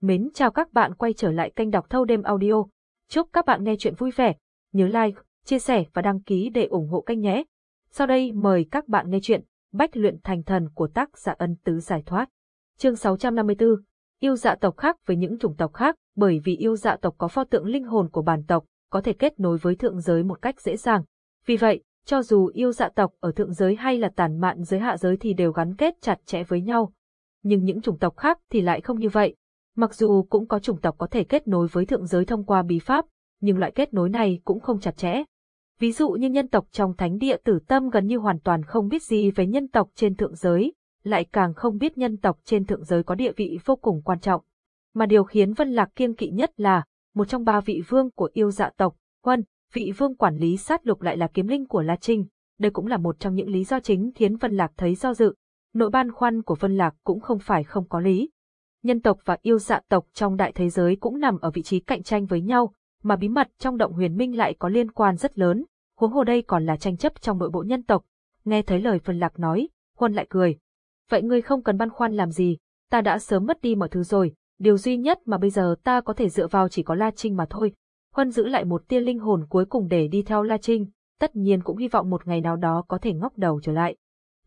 Mến chào các bạn quay trở lại kênh đọc thâu đêm audio. Chúc các bạn nghe chuyện vui vẻ. Nhớ like, chia sẻ và đăng ký để ủng hộ kênh nhé. Sau đây mời các bạn nghe chuyện Bách luyện thành thần của tác giả ân tứ giải thoát. Chương 654 Yêu dạ tộc khác với những chủng tộc khác bởi vì yêu dạ tộc có pho tượng linh hồn của bản tộc, có thể kết nối với thượng giới một cách dễ dàng. Vì vậy, cho dù yêu dạ tộc ở thượng giới hay là tàn mạn giới hạ giới thì đều gắn kết chặt chẽ với nhau. Nhưng những chủng tộc khác thì lại không như vậy. Mặc dù cũng có chủng tộc có thể kết nối với thượng giới thông qua bí pháp, nhưng loại kết nối này cũng không chặt chẽ. Ví dụ như nhân tộc trong thánh địa tử tâm gần như hoàn toàn không biết gì về nhân tộc trên thượng giới, lại càng không biết nhân tộc trên thượng giới có địa vị vô cùng quan trọng. Mà điều khiến Vân Lạc kiêng kỵ nhất là, một trong ba vị vương của yêu dạ tộc, Huân, vị vương quản lý sát lục lại là kiếm linh của La Trinh. Đây cũng là một trong những lý do chính khiến Vân Lạc thấy do dự. Nội ban khoăn của Vân Lạc cũng không phải không có lý. Nhân tộc và yêu dạ tộc trong đại thế giới cũng nằm ở vị trí cạnh tranh với nhau, mà bí mật trong động huyền minh lại có liên quan rất lớn, huống hồ đây còn là tranh chấp trong nội bộ nhân tộc. Nghe thấy lời phần Lạc nói, Huân lại cười. Vậy ngươi không cần băn khoăn làm gì, ta đã sớm mất đi mọi thứ rồi, điều duy nhất mà bây giờ ta có thể dựa vào chỉ có La Trinh mà thôi. Huân giữ lại một tia linh hồn cuối cùng để đi theo La Trinh, tất nhiên cũng hy vọng một ngày nào đó có thể ngóc đầu trở lại.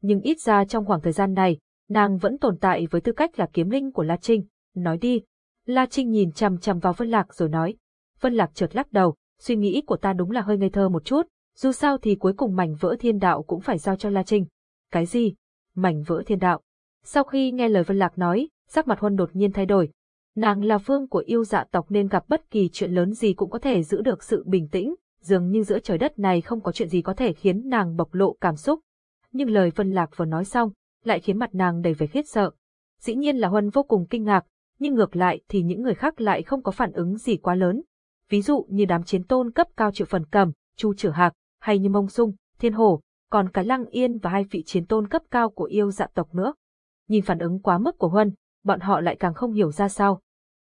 Nhưng ít ra trong khoảng thời gian này, nàng vẫn tồn tại với tư cách là kiếm linh của La Trinh. Nói đi. La Trinh nhìn chằm chằm vào Vân Lạc rồi nói. Vân Lạc chợt lắc đầu, suy nghĩ của ta đúng là hơi ngây thơ một chút, dù sao thì cuối cùng mảnh vỡ thiên đạo cũng phải giao cho La Trinh. Cái gì? Mảnh vỡ thiên đạo. Sau khi nghe lời Vân Lạc nói, sắc mặt Huân đột nhiên thay đổi, Nàng là vương của yêu dạ tộc nên gặp bất kỳ chuyện lớn gì cũng có thể giữ được sự bình tĩnh, dường như giữa trời đất này không có chuyện gì có thể khiến nàng bộc lộ cảm xúc. Nhưng lời Vân Lạc vừa nói xong, lại khiến mặt nàng đầy vẻ khiếp sợ. Dĩ nhiên là Huân vô cùng kinh ngạc, nhưng ngược lại thì những người khác lại không có phản ứng gì quá lớn. Ví dụ như đám chiến tôn cấp cao triệu phần cầm, chu trở hạc, hay như mông sung, thiên hổ, còn cả lăng yên và hai vị chiến tôn cấp cao của yêu dạ tộc nữa. Nhìn phản ứng quá mức của Huân, bọn họ lại càng không hiểu ra sao.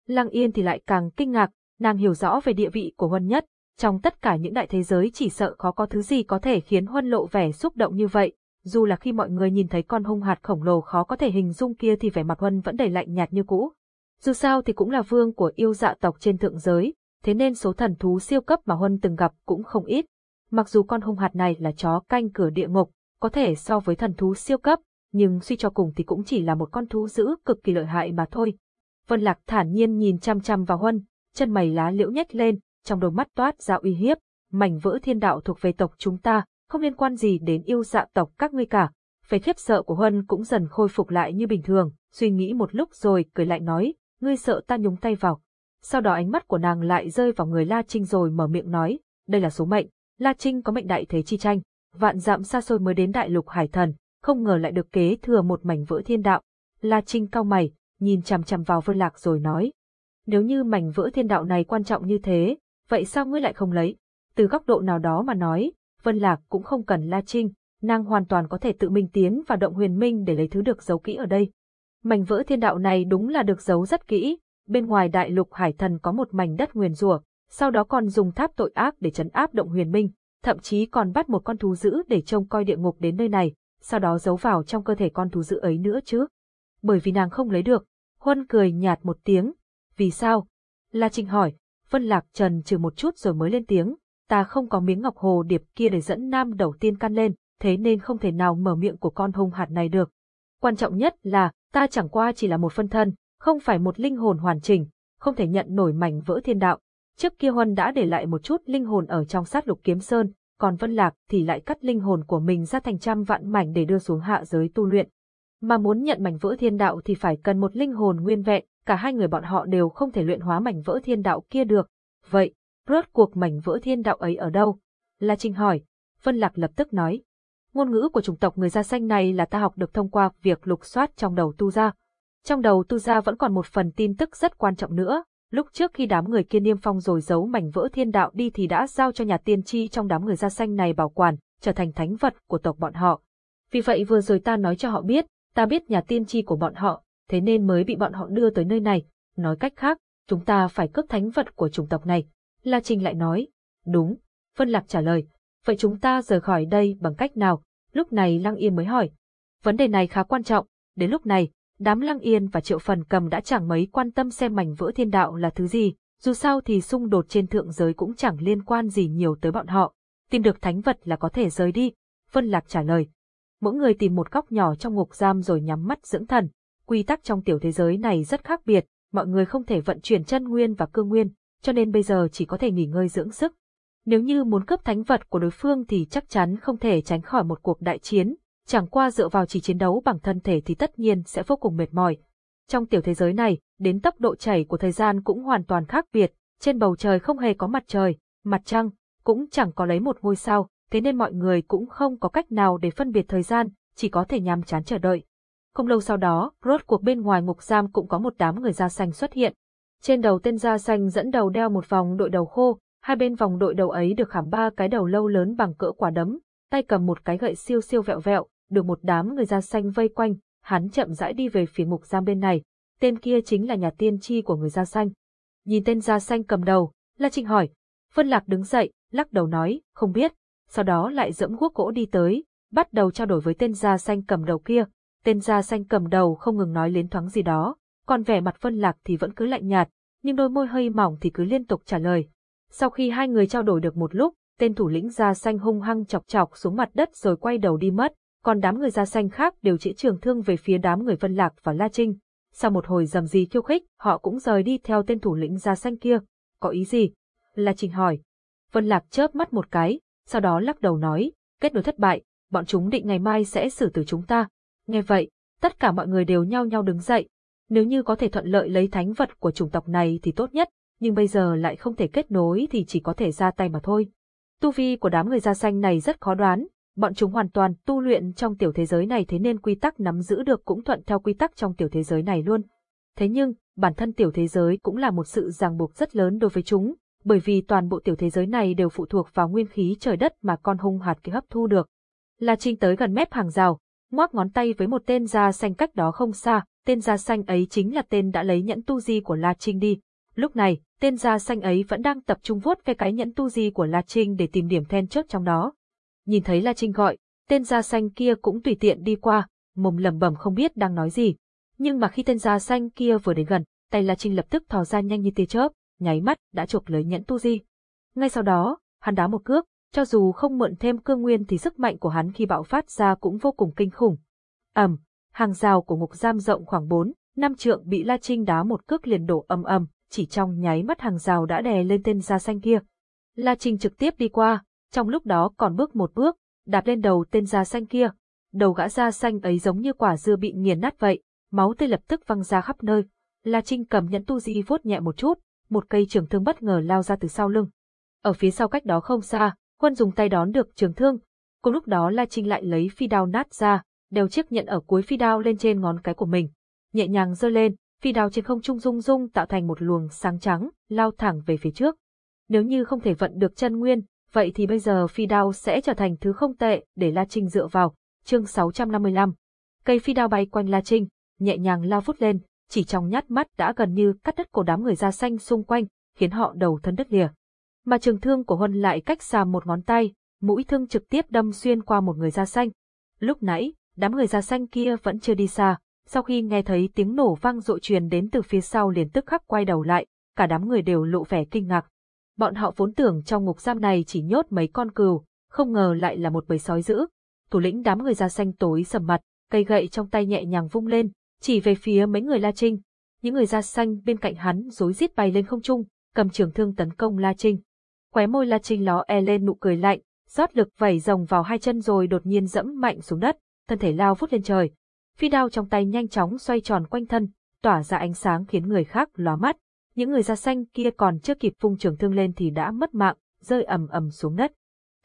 Lăng Yên thì lại càng kinh ngạc, nàng hiểu rõ về địa vị của Huân nhất, trong tất cả những đại thế giới chỉ sợ khó có thứ gì có thể khiến Huân lộ vẻ xúc động như vậy, dù là khi mọi người nhìn thấy con hung hạt khổng lồ khó có thể hình dung kia thì vẻ mặt Huân vẫn đầy lạnh nhạt như cũ. Dù sao thì cũng là vương của yêu dạ tộc trên thượng giới, thế nên số thần thú siêu cấp mà Huân từng gặp cũng không ít. Mặc dù con hung hạt này là chó canh cửa địa ngục, có thể so với thần thú siêu cấp, nhưng suy cho cùng thì cũng chỉ là một con thú dữ cực kỳ lợi hại mà thôi. Vân Lạc thản nhiên nhìn chăm chăm vào Huân, chân mày lá liễu nhếch lên, trong đôi mắt toát ra uy hiếp, mảnh vỡ thiên đạo thuộc về tộc chúng ta, không liên quan gì đến yêu dạ tộc các ngươi cả. Vẻ khiếp sợ của Huân cũng dần khôi phục lại như bình thường, suy nghĩ một lúc rồi cười lạnh nói, ngươi sợ ta nhúng tay vào. Sau đó ánh mắt của nàng lại rơi vào người La Trinh rồi mở miệng nói, đây là số mệnh, La Trinh có mệnh đại thế chi tranh, vạn dặm xa xôi mới đến đại lục hải thần, không ngờ lại được kế thừa một mảnh vỡ thiên đạo. La Trinh cao mày, nhìn chằm chằm vào Vân Lạc rồi nói. Nếu như mảnh vỡ thiên đạo này quan trọng như thế, vậy sao ngươi lại không lấy? Từ góc độ nào đó mà nói, Vân Lạc cũng không cần La Trinh, nàng hoàn toàn có thể tự mình tiến vào động huyền minh để lấy thứ được giấu kỹ ở đây. Mảnh vỡ thiên đạo này đúng là được giấu rất kỹ, bên ngoài đại lục hải thần có một mảnh đất nguyền rủa, sau đó còn dùng tháp tội ác để chấn áp động huyền minh, thậm chí còn bắt một con thú dữ để trông coi địa ngục đến nơi này, sau đó giấu vào trong cơ thể con thú dữ ấy nữa chứ. Bởi vì nàng không lấy được, Huân cười nhạt một tiếng. Vì sao? La Trinh hỏi. Vân Lạc trần trừ một chút rồi mới lên tiếng. Ta không có miếng ngọc hồ điệp kia để dẫn nam đầu tiên căn lên, thế nên không thể nào mở miệng của con hung hạt này được. Quan trọng nhất là, ta chẳng qua chỉ là một phân thân, không phải một linh hồn hoàn chỉnh, không thể nhận nổi mảnh vỡ thiên đạo. Trước kia Huân đã để lại một chút linh hồn ở trong sát lục kiếm sơn, còn Vân Lạc thì lại cắt linh hồn của mình ra thành trăm vạn mảnh để đưa xuống hạ giới tu luyện. Mà muốn nhận mảnh vỡ thiên đạo thì phải cần một linh hồn nguyên vẹn, cả hai người bọn họ đều không thể luyện hóa mảnh vỡ thiên đạo kia được. Vậy, rốt cuộc mảnh vỡ thiên đạo ấy ở đâu? La Trinh hỏi. Vân Lạc lập tức nói. Ngôn ngữ của chủng tộc người da xanh này là ta học được thông qua việc lục soát trong đầu tu gia. Trong đầu tu gia vẫn còn một phần tin tức rất quan trọng nữa, Lúc trước khi đám người kia niêm phong rồi giấu mảnh vỡ thiên đạo đi thì đã giao cho nhà tiên tri trong đám người da xanh này bảo quản, trở thành thánh vật của tộc bọn họ. Vì vậy vừa rồi ta nói cho họ biết, ta biết nhà tiên tri của bọn họ, thế nên mới bị bọn họ đưa tới nơi này. Nói cách khác, chúng ta phải cướp thánh vật của chủng tộc này. La Trinh lại nói, đúng. Vân Lạc trả lời, vậy chúng ta rời khỏi đây bằng cách nào? Lúc này Lăng Yên mới hỏi. Vấn đề này khá quan trọng, đến lúc này, Đám Lăng Yên và Triệu Phần Cầm đã chẳng mấy quan tâm xem mảnh vỡ thiên đạo là thứ gì, dù sao thì xung đột trên thượng giới cũng chẳng liên quan gì nhiều tới bọn họ. Tìm được thánh vật là có thể rời đi. Vân Lạc trả lời. Mỗi người tìm một góc nhỏ trong ngục giam rồi nhắm mắt dưỡng thần. Quy tắc trong tiểu thế giới này rất khác biệt, mọi người không thể vận chuyển chân nguyên và cương nguyên, cho nên bây giờ chỉ có thể nghỉ ngơi dưỡng sức. Nếu như muốn cướp thánh vật của đối phương thì chắc chắn không thể tránh khỏi một cuộc đại chiến, chẳng qua dựa vào chỉ chiến đấu bằng thân thể thì tất nhiên sẽ vô cùng mệt mỏi. Trong tiểu thế giới này, đến tốc độ chảy của thời gian cũng hoàn toàn khác biệt, trên bầu trời không hề có mặt trời, mặt trăng, cũng chẳng có lấy một ngôi sao, thế nên mọi người cũng không có cách nào để phân biệt thời gian, chỉ có thể nhằm chán chờ đợi. Không lâu sau đó, rốt cuộc bên ngoài ngục giam cũng có một đám người da xanh xuất hiện. Trên đầu tên da xanh dẫn đầu đeo một vòng đội đầu khô, hai bên vòng đội đầu ấy được khảm ba cái đầu lâu lớn bằng cỡ quả đấm, tay cầm một cái gậy siêu siêu vẹo vẹo, được một đám người da xanh vây quanh, hắn chậm rãi đi về phía mục giam bên này, tên kia chính là nhà tiên tri của người da xanh. Nhìn tên da xanh cầm đầu, La Trinh hỏi, Vân Lạc đứng dậy, lắc đầu nói, không biết, sau đó lại dẫm guốc gỗ đi tới, bắt đầu trao đổi với tên da xanh cầm đầu kia, tên da xanh cầm đầu không ngừng nói liến thoáng gì đó, còn vẻ mặt Vân Lạc thì vẫn cứ lạnh nhạt, nhưng đôi môi hơi mỏng thì cứ liên tục trả lời. Sau khi hai người trao đổi được một lúc, tên thủ lĩnh da xanh hung hăng chọc chọc xuống mặt đất rồi quay đầu đi mất, còn đám người da xanh khác đều chỉ trường thương về phía đám người Vân Lạc và La Trinh. Sau một hồi dầm gì khiêu khích, họ cũng rời đi theo tên thủ lĩnh da xanh kia. Có ý gì? La Trinh hỏi. Vân Lạc chớp mắt một cái, sau đó lắc đầu nói, kết nối thất bại, bọn chúng định ngày mai sẽ xử tử chúng ta. Nghe vậy, tất cả mọi người đều nhao nhao đứng dậy. Nếu như có thể thuận lợi lấy thánh vật của chủng tộc này thì tốt nhất, nhưng bây giờ lại không thể kết nối thì chỉ có thể ra tay mà thôi. Tu vi của đám người da xanh này rất khó đoán, bọn chúng hoàn toàn tu luyện trong tiểu thế giới này thế nên quy tắc nắm giữ được cũng thuận theo quy tắc trong tiểu thế giới này luôn. Thế nhưng, bản thân tiểu thế giới cũng là một sự ràng buộc rất lớn đối với chúng, bởi vì toàn bộ tiểu thế giới này đều phụ thuộc vào nguyên khí trời đất mà con hung hạt kia hấp thu được. La Trinh tới gần mép hàng rào, ngoác ngón tay với một tên da xanh cách đó không xa, tên da xanh ấy chính là tên đã lấy nhẫn tu di của La Trinh đi. Lúc này, tên da xanh ấy vẫn đang tập trung vuốt ve cái nhẫn tu di của La Trinh để tìm điểm then chốt trong đó. Nhìn thấy La Trinh gọi, tên da xanh kia cũng tùy tiện đi qua, mồm lẩm bẩm không biết đang nói gì. Nhưng mà khi tên da xanh kia vừa đến gần, tay La Trinh lập tức thò ra nhanh như tia chớp, nháy mắt đã chụp lấy nhẫn tu di. Ngay sau đó, hắn đá một cước, cho dù không mượn thêm cương nguyên thì sức mạnh của hắn khi bạo phát ra cũng vô cùng kinh khủng. ầm, hàng rào của ngục giam rộng khoảng 4, năm trượng bị La Trinh đá một cước liền đổ ầm ầm, chỉ trong nháy mắt hàng rào đã đè lên tên da xanh kia. La Trinh trực tiếp đi qua, trong lúc đó còn bước một bước, đạp lên đầu tên da xanh kia. Đầu gã da xanh ấy giống như quả dưa bị nghiền nát vậy, máu tươi lập tức văng ra khắp nơi. La Trinh cầm nhẫn tu di vuốt nhẹ một chút, một cây trường thương bất ngờ lao ra từ sau lưng. Ở phía sau cách đó không xa, quân dùng tay đón được trường thương. Cùng lúc đó La Trinh lại lấy phi đao nát ra, đeo chiếc nhẫn ở cuối phi đao lên trên ngón cái của mình. Nhẹ nhàng giơ lên, phi đao trên không trung rung rung tạo thành một luồng sáng trắng, lao thẳng về phía trước. Nếu như không thể vận được chân nguyên, vậy thì bây giờ phi đao sẽ trở thành thứ không tệ để La Trinh dựa vào. Chương 655 Cây phi đao bay quanh La Trinh, nhẹ nhàng lao vút lên, chỉ trong nhát mắt đã gần như cắt đứt cổ đám người da xanh xung quanh, khiến họ đầu thân đất lìa. Mà trường thương của Huân lại cách xa một ngón tay, mũi thương trực tiếp đâm xuyên qua một người da xanh. Lúc nãy, đám người da xanh kia vẫn chưa đi xa, sau khi nghe thấy tiếng nổ vang dội truyền đến từ phía sau liền tức khắc quay đầu lại, cả đám người đều lộ vẻ kinh ngạc. Bọn họ vốn tưởng trong ngục giam này chỉ nhốt mấy con cừu, không ngờ lại là một bầy sói dữ. Thủ lĩnh đám người da xanh tối sầm mặt, cây gậy trong tay nhẹ nhàng vung lên, chỉ về phía mấy người La Trinh. Những người da xanh bên cạnh hắn rối rít bay lên không trung, cầm trường thương tấn công La Trinh. Khóe môi La Trinh ló e lên nụ cười lạnh, rót lực vẩy rồng vào hai chân rồi đột nhiên dẫm mạnh xuống đất, thân thể lao vút lên trời. Phi đao trong tay nhanh chóng xoay tròn quanh thân, tỏa ra ánh sáng khiến người khác lóa mắt. Những người da xanh kia còn chưa kịp vung trường thương lên thì đã mất mạng, rơi ầm ầm xuống đất.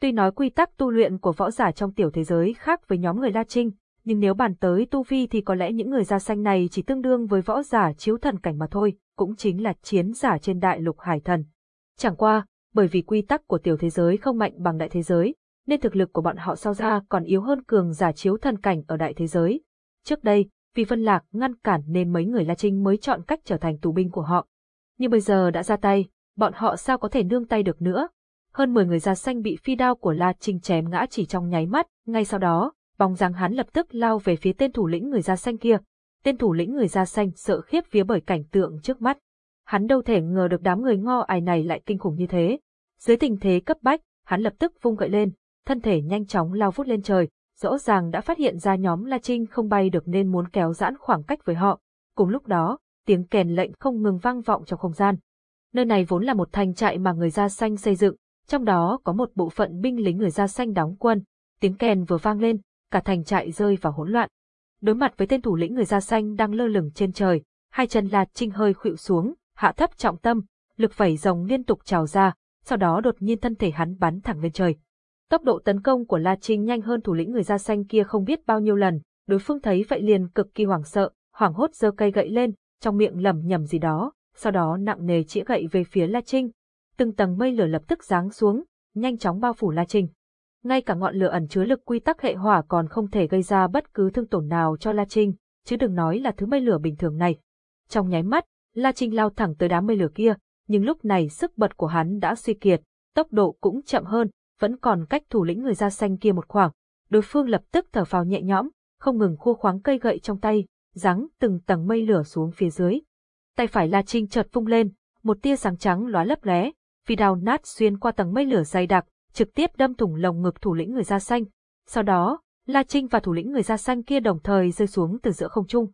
Tuy nói quy tắc tu luyện của võ giả trong tiểu thế giới khác với nhóm người La Trinh, nhưng nếu bàn tới tu vi thì có lẽ những người da xanh này chỉ tương đương với võ giả chiếu thần cảnh mà thôi, cũng chính là chiến giả trên đại lục hải thần. Chẳng qua, bởi vì quy tắc của tiểu thế giới không mạnh bằng đại thế giới, nên thực lực của bọn họ sau ra còn yếu hơn cường giả chiếu thần cảnh ở đại thế giới. Trước đây, vì Vân Lạc ngăn cản nên mấy người La Trinh mới chọn cách trở thành tù binh của họ. Nhưng bây giờ đã ra tay, bọn họ sao có thể nương tay được nữa? Hơn 10 người da xanh bị phi đao của La Trinh chém ngã chỉ trong nháy mắt, ngay sau đó, bóng dáng hắn lập tức lao về phía tên thủ lĩnh người da xanh kia. tên thủ lĩnh người da xanh sợ khiếp phía bởi cảnh tượng trước mắt. Hắn đâu thể ngờ được đám người ngo ải này lại kinh khủng như thế. Dưới tình thế cấp bách, hắn lập tức vung gậy lên, thân thể nhanh chóng lao vút lên trời, rõ ràng đã phát hiện ra nhóm La Trinh không bay được nên muốn kéo giãn khoảng cách với họ. Cùng lúc đó, tiếng kèn lệnh không ngừng vang vọng trong không gian. Nơi này vốn là một thành trại mà người da xanh xây dựng, trong đó có một bộ phận binh lính người da xanh đóng quân. Tiếng kèn vừa vang lên, cả thành trại rơi vào hỗn loạn. Đối mặt với tên thủ lĩnh người da xanh đang lơ lửng trên trời, hai chân La Trinh hơi khuỵu xuống, hạ thấp trọng tâm, lực vẩy rồng liên tục trào ra, sau đó đột nhiên thân thể hắn bắn thẳng lên trời. Tốc độ tấn công của La Trinh nhanh hơn thủ lĩnh người da xanh kia không biết bao nhiêu lần, đối phương thấy vậy liền cực kỳ hoảng sợ, hoảng hốt giơ cây gậy lên, trong miệng lẩm nhẩm gì đó, sau đó nặng nề chĩa gậy về phía La Trinh. Từng tầng mây lửa lập tức giáng xuống, nhanh chóng bao phủ La Trinh. Ngay cả ngọn lửa ẩn chứa lực quy tắc hệ hỏa còn không thể gây ra bất cứ thương tổn nào cho La Trinh, chứ đừng nói là thứ mây lửa bình thường này. Trong nháy mắt, La Trinh lao thẳng tới đám mây lửa kia, nhưng lúc này sức bật của hắn đã suy kiệt, tốc độ cũng chậm hơn, vẫn còn cách thủ lĩnh người da xanh kia một khoảng. Đối phương lập tức thở phào nhẹ nhõm, không ngừng khua khoáng cây gậy trong tay, giáng từng tầng mây lửa xuống phía dưới. Tay phải La Trinh chợt vung lên, một tia sáng trắng lóa lấp lóe, phi đao nát xuyên qua tầng mây lửa dày đặc, trực tiếp đâm thủng lồng ngực thủ lĩnh người da xanh. Sau đó, La Trinh và thủ lĩnh người da xanh kia đồng thời rơi xuống từ giữa không trung.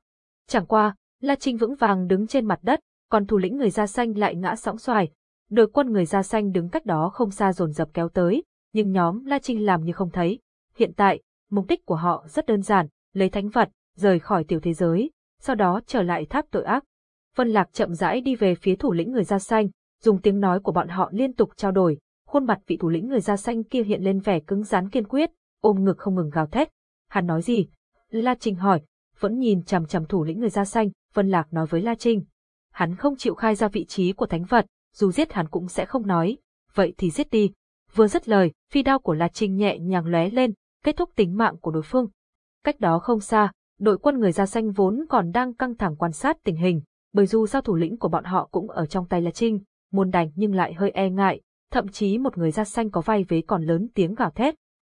Chẳng qua, La Trinh vững vàng đứng trên mặt đất, còn thủ lĩnh người da xanh lại ngã sóng xoài. Đội quân người da xanh đứng cách đó không xa dồn dập kéo tới, nhưng nhóm La Trinh làm như không thấy. Hiện tại, mục đích của họ rất đơn giản, lấy thánh vật, rời khỏi tiểu thế giới, sau đó trở lại tháp tội ác. Vân Lạc chậm rãi đi về phía thủ lĩnh người da xanh, dùng tiếng nói của bọn họ liên tục trao đổi, khuôn mặt vị thủ lĩnh người da xanh kia hiện lên vẻ cứng rắn kiên quyết, ôm ngực không ngừng gào thét. Hắn nói gì? La Trinh hỏi, vẫn nhìn chằm chằm thủ lĩnh người da xanh, Vân Lạc nói với La Trinh. Hắn không chịu khai ra vị trí của thánh vật, dù giết hắn cũng sẽ không nói, vậy thì giết đi. Vừa dứt lời, phi đao của La Trinh nhẹ nhàng lóe lên, kết thúc tính mạng của đối phương. Cách đó không xa, đội quân người da xanh vốn còn đang căng thẳng quan sát tình hình, bởi dù sao thủ lĩnh của bọn họ cũng ở trong tay La Trinh, muốn đánh nhưng lại hơi e ngại, thậm chí một người da xanh có vai vế còn lớn tiếng gào thét.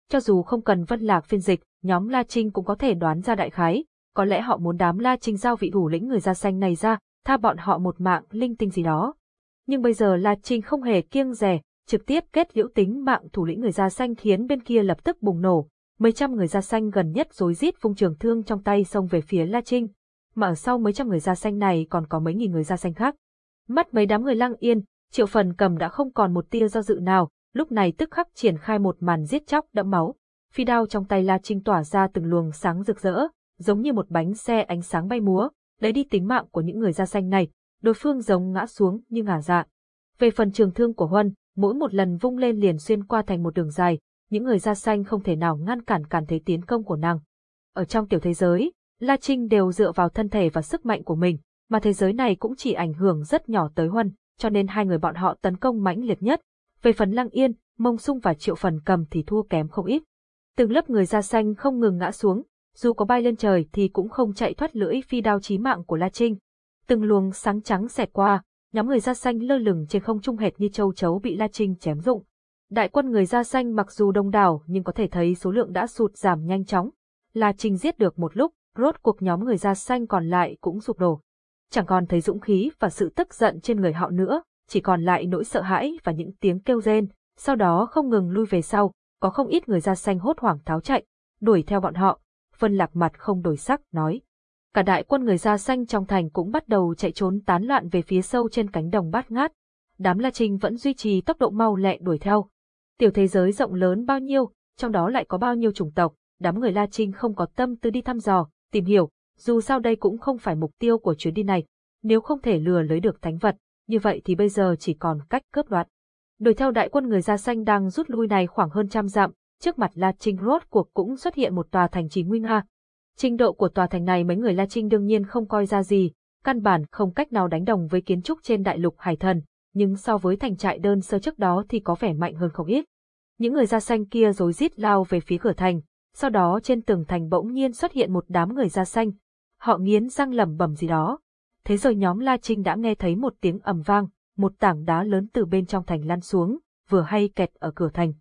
Cho dù không cần vân lạc phiên dịch, nhóm La Trinh cũng có thể đoán ra đại khái, có lẽ họ muốn đám La Trinh giao vị thủ lĩnh người da xanh này ra, tha bọn họ một mạng linh tinh gì đó. Nhưng bây giờ La Trinh không hề kiêng rẻ, trực tiếp kết liễu tính mạng thủ lĩnh người da xanh khiến bên kia lập tức bùng nổ. Mấy trăm người da xanh gần nhất rối rít vung trường thương trong tay xông về phía La Trinh, mà ở sau mấy trăm người da xanh này còn có mấy nghìn người da xanh khác. Mắt mấy đám người lăng yên, triệu phần cầm đã không còn một tia do dự nào, lúc này tức khắc triển khai một màn giết chóc đẫm máu. Phi đao trong tay La Trinh tỏa ra từng luồng sáng rực rỡ, giống như một bánh xe ánh sáng bay múa, lấy đi tính mạng của những người da xanh này, đối phương giống ngã xuống như ngả dạ. Về phần trường thương của Huân, mỗi một lần vung lên liền xuyên qua thành một đường dài, những người da xanh không thể nào ngăn cản cản thế tiến công của nàng. Ở trong tiểu thế giới, La Trinh đều dựa vào thân thể và sức mạnh của mình, mà thế giới này cũng chỉ ảnh hưởng rất nhỏ tới Huân, cho nên hai người bọn họ tấn công mãnh liệt nhất. Về phần Lăng Yên, Mông Sung và Triệu Phần Cầm thì thua kém không ít. Từng lớp người da xanh không ngừng ngã xuống, dù có bay lên trời thì cũng không chạy thoát lưỡi phi đao chí mạng của La Trinh. Từng luồng sáng trắng xẹt qua, nhóm người da xanh lơ lửng trên không trung hệt như châu chấu bị La Trinh chém rụng. Đại quân người da xanh mặc dù đông đảo nhưng có thể thấy số lượng đã sụt giảm nhanh chóng. La Trinh giết được một lúc, rốt cuộc nhóm người da xanh còn lại cũng sụp đổ. Chẳng còn thấy dũng khí và sự tức giận trên người họ nữa, chỉ còn lại nỗi sợ hãi và những tiếng kêu rên, sau đó không ngừng lui về sau, có không ít người da xanh hốt hoảng tháo chạy, đuổi theo bọn họ. Vân Lạc mặt không đổi sắc, nói. Cả đại quân người da xanh trong thành cũng bắt đầu chạy trốn tán loạn về phía sâu trên cánh đồng bát ngát. Đám La Trinh vẫn duy trì tốc độ mau lẹ đuổi theo. Tiểu thế giới rộng lớn bao nhiêu, trong đó lại có bao nhiêu chủng tộc, đám người La Trinh không có tâm tư đi thăm dò, tìm hiểu, dù sao đây cũng không phải mục tiêu của chuyến đi này. Nếu không thể lừa lấy được thánh vật, như vậy thì bây giờ chỉ còn cách cướp đoạt. Đuổi theo đại quân người da xanh đang rút lui này khoảng hơn trăm dặm, trước mặt La Trinh rốt cuộc cũng xuất hiện một tòa thành trì nguy nga. Trình độ của tòa thành này mấy người La Trinh đương nhiên không coi ra gì, căn bản không cách nào đánh đồng với kiến trúc trên đại lục Hải Thần, nhưng so với thành trại đơn sơ trước đó thì có vẻ mạnh hơn không ít. Những người da xanh kia rối rít lao về phía cửa thành, sau đó trên tường thành bỗng nhiên xuất hiện một đám người da xanh. Họ nghiến răng lẩm bẩm gì đó. Thế rồi nhóm La Trinh đã nghe thấy một tiếng ầm vang, một tảng đá lớn từ bên trong thành lăn xuống, vừa hay kẹt ở cửa thành.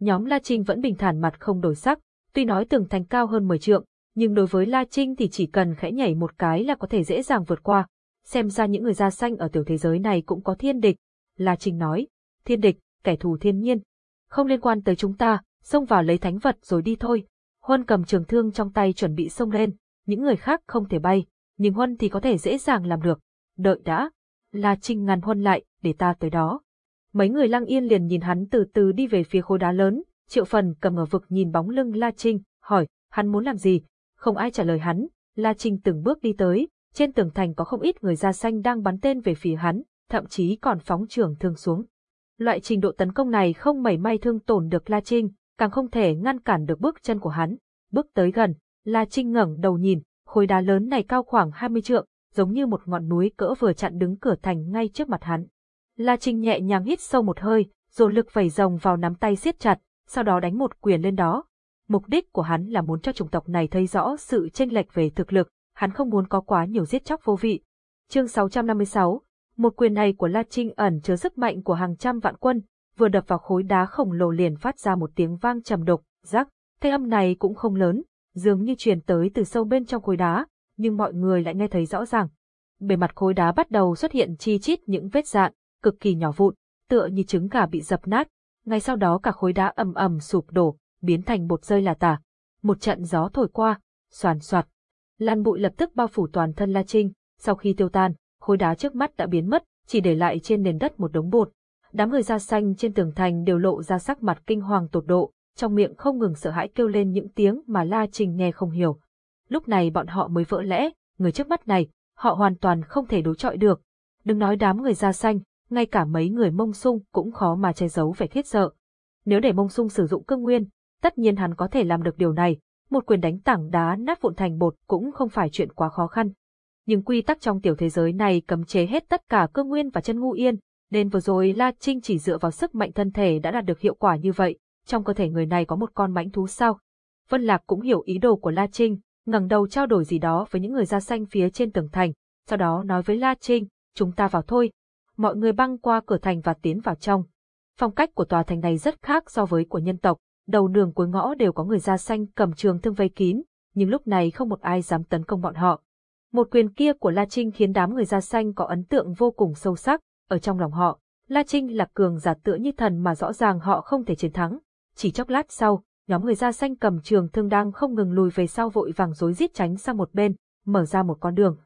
Nhóm La Trinh vẫn bình thản mặt không đổi sắc, tuy nói tường thành cao hơn 10 trượng, nhưng đối với La Trinh thì chỉ cần khẽ nhảy một cái là có thể dễ dàng vượt qua. Xem ra những người da xanh ở tiểu thế giới này cũng có thiên địch. La Trinh nói, thiên địch, kẻ thù thiên nhiên. Không liên quan tới chúng ta, xông vào lấy thánh vật rồi đi thôi. Huân cầm trường thương trong tay chuẩn bị xông lên, những người khác không thể bay, nhưng Huân thì có thể dễ dàng làm được. Đợi đã. La Trinh ngăn Huân lại, để ta tới đó. Mấy người lăng yên liền nhìn hắn từ từ đi về phía khối đá lớn, triệu phần cầm ở vực nhìn bóng lưng La Trinh, hỏi, hắn muốn làm gì? Không ai trả lời hắn, La Trinh từng bước đi tới, trên tường thành có không ít người da xanh đang bắn tên về phía hắn, thậm chí còn phóng trường thương xuống. Loại trình độ tấn công này không mảy may thương tổn được La Trinh, càng không thể ngăn cản được bước chân của hắn. Bước tới gần, La Trinh ngẩng đầu nhìn, khối đá lớn này cao khoảng 20 trượng, giống như một ngọn núi cỡ vừa chặn đứng cửa thành ngay trước mặt hắn. La Trinh nhẹ nhàng hít sâu một hơi, dồn lực vẩy rồng vào nắm tay siết chặt, sau đó đánh một quyền lên đó. Mục đích của hắn là muốn cho chủng tộc này thấy rõ sự chênh lệch về thực lực, hắn không muốn có quá nhiều giết chóc vô vị. Chương 656, một quyền này của La Trinh ẩn chứa sức mạnh của hàng trăm vạn quân, vừa đập vào khối đá khổng lồ liền phát ra một tiếng vang trầm đục, rắc, thanh âm này cũng không lớn, dường như truyền tới từ sâu bên trong khối đá, nhưng mọi người lại nghe thấy rõ ràng. Bề mặt khối đá bắt đầu xuất hiện chi chít những vết dạn, cực kỳ nhỏ vụn, tựa như trứng gà bị dập nát. Ngay sau đó cả khối đá ầm ầm sụp đổ, biến thành bột rơi là tả. Một trận gió thổi qua, xoàn xoạt. Lan bụi lập tức bao phủ toàn thân La Trinh, sau khi tiêu tan, khối đá trước mắt đã biến mất, chỉ để lại trên nền đất một đống bột. Đám người da xanh trên tường thành đều lộ ra sắc mặt kinh hoàng tột độ, trong miệng không ngừng sợ hãi kêu lên những tiếng mà La Trinh nghe không hiểu. Lúc này bọn họ mới vỡ lẽ, người trước mắt này, họ hoàn toàn không thể đối chọi được. Đừng nói đám người da xanh, ngay cả mấy người mông sung cũng khó mà che giấu vẻ khiết sợ. Nếu để mông sung sử dụng cương nguyên, tất nhiên hắn có thể làm được điều này, một quyền đánh tảng đá nát vụn thành bột cũng không phải chuyện quá khó khăn. Nhưng quy tắc trong tiểu thế giới này cấm chế hết tất cả cơ nguyên và chân ngu yên, nên vừa rồi La Trinh chỉ dựa vào sức mạnh thân thể đã đạt được hiệu quả như vậy, trong cơ thể người này có một con mãnh thú sao? Vân Lạc cũng hiểu ý đồ của La Trinh, ngẩng đầu trao đổi gì đó với những người da xanh phía trên tường thành, sau đó nói với La Trinh, chúng ta vào thôi. Mọi người băng qua cửa thành và tiến vào trong. Phong cách của tòa thành này rất khác so với của nhân tộc, đầu đường cuối ngõ đều có người da xanh cầm trường thương vây kín, nhưng lúc này không một ai dám tấn công bọn họ. Một quyền kia của La Trinh khiến đám người da xanh có ấn tượng vô cùng sâu sắc, ở trong lòng họ, La Trinh là cường giả tựa như thần mà rõ ràng họ không thể chiến thắng. Chỉ chốc lát sau, nhóm người da xanh cầm trường thương đang không ngừng lùi về sau vội vàng rối rít tránh sang một bên, mở ra một con đường.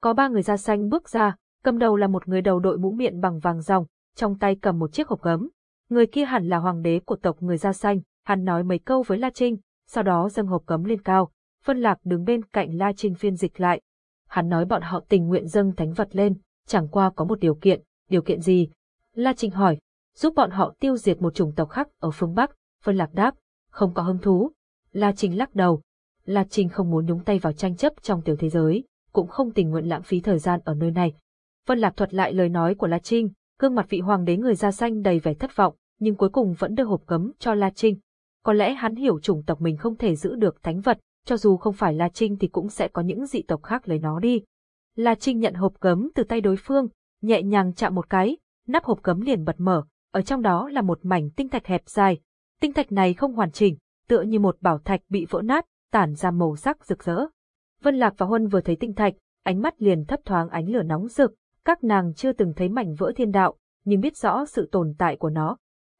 Có ba người da xanh bước ra, cầm đầu là một người đầu đội mũ miệng bằng vàng ròng, trong tay cầm một chiếc hộp gấm. Người kia hẳn là hoàng đế của tộc người da xanh, hắn nói mấy câu với La Trinh, sau đó dâng hộp cấm lên cao. Phân Lạc đứng bên cạnh La Trinh phiên dịch lại. Hắn nói bọn họ tình nguyện dâng thánh vật lên, chẳng qua có một điều kiện, điều kiện gì? La Trinh hỏi, giúp bọn họ tiêu diệt một chủng tộc khác ở phương Bắc, Phân Lạc đáp, không có hứng thú. La Trinh lắc đầu. La Trinh không muốn nhúng tay vào tranh chấp trong tiểu thế giới, cũng không tình nguyện lãng phí thời gian ở nơi này. Vân Lạc thuật lại lời nói của La Trinh, gương mặt vị hoàng đế người da xanh đầy vẻ thất vọng, nhưng cuối cùng vẫn đưa hộp cấm cho La Trinh. Có lẽ hắn hiểu chủng tộc mình không thể giữ được thánh vật, cho dù không phải La Trinh thì cũng sẽ có những dị tộc khác lấy nó đi. La Trinh nhận hộp cấm từ tay đối phương, nhẹ nhàng chạm một cái, nắp hộp cấm liền bật mở, ở trong đó là một mảnh tinh thạch hẹp dài, Tinh thạch này không hoàn chỉnh, tựa như một bảo thạch bị vỡ nát, tản ra màu sắc rực rỡ. Vân Lạc và Huân vừa thấy tinh thạch, ánh mắt liền thấp thoáng ánh lửa nóng rực, các nàng chưa từng thấy mảnh vỡ thiên đạo, nhưng biết rõ sự tồn tại của nó.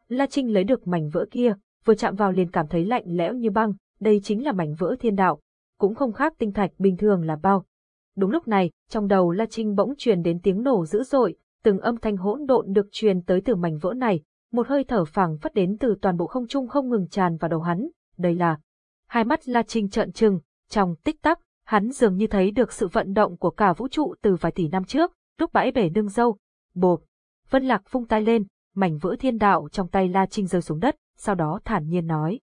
La Trinh lấy được mảnh vỡ kia, vừa chạm vào liền cảm thấy lạnh lẽo như băng, đây chính là mảnh vỡ thiên đạo, cũng không khác tinh thạch bình thường là bao. Đúng lúc này, trong đầu La Trinh bỗng truyền đến tiếng nổ dữ dội, từng âm thanh hỗn độn được truyền tới từ mảnh vỡ này, một hơi thở phẳng phất đến từ toàn bộ không trung không ngừng tràn vào đầu hắn, đây là. Hai mắt La Trinh trợn trừng, trong tích tắc, hắn dường như thấy được sự vận động của cả vũ trụ từ vài tỷ năm trước, lúc bãi bể nương dâu. Bộp, Vân Lạc vung tay lên, mảnh vỡ thiên đạo trong tay La Trinh rơi xuống đất, sau đó thản nhiên nói.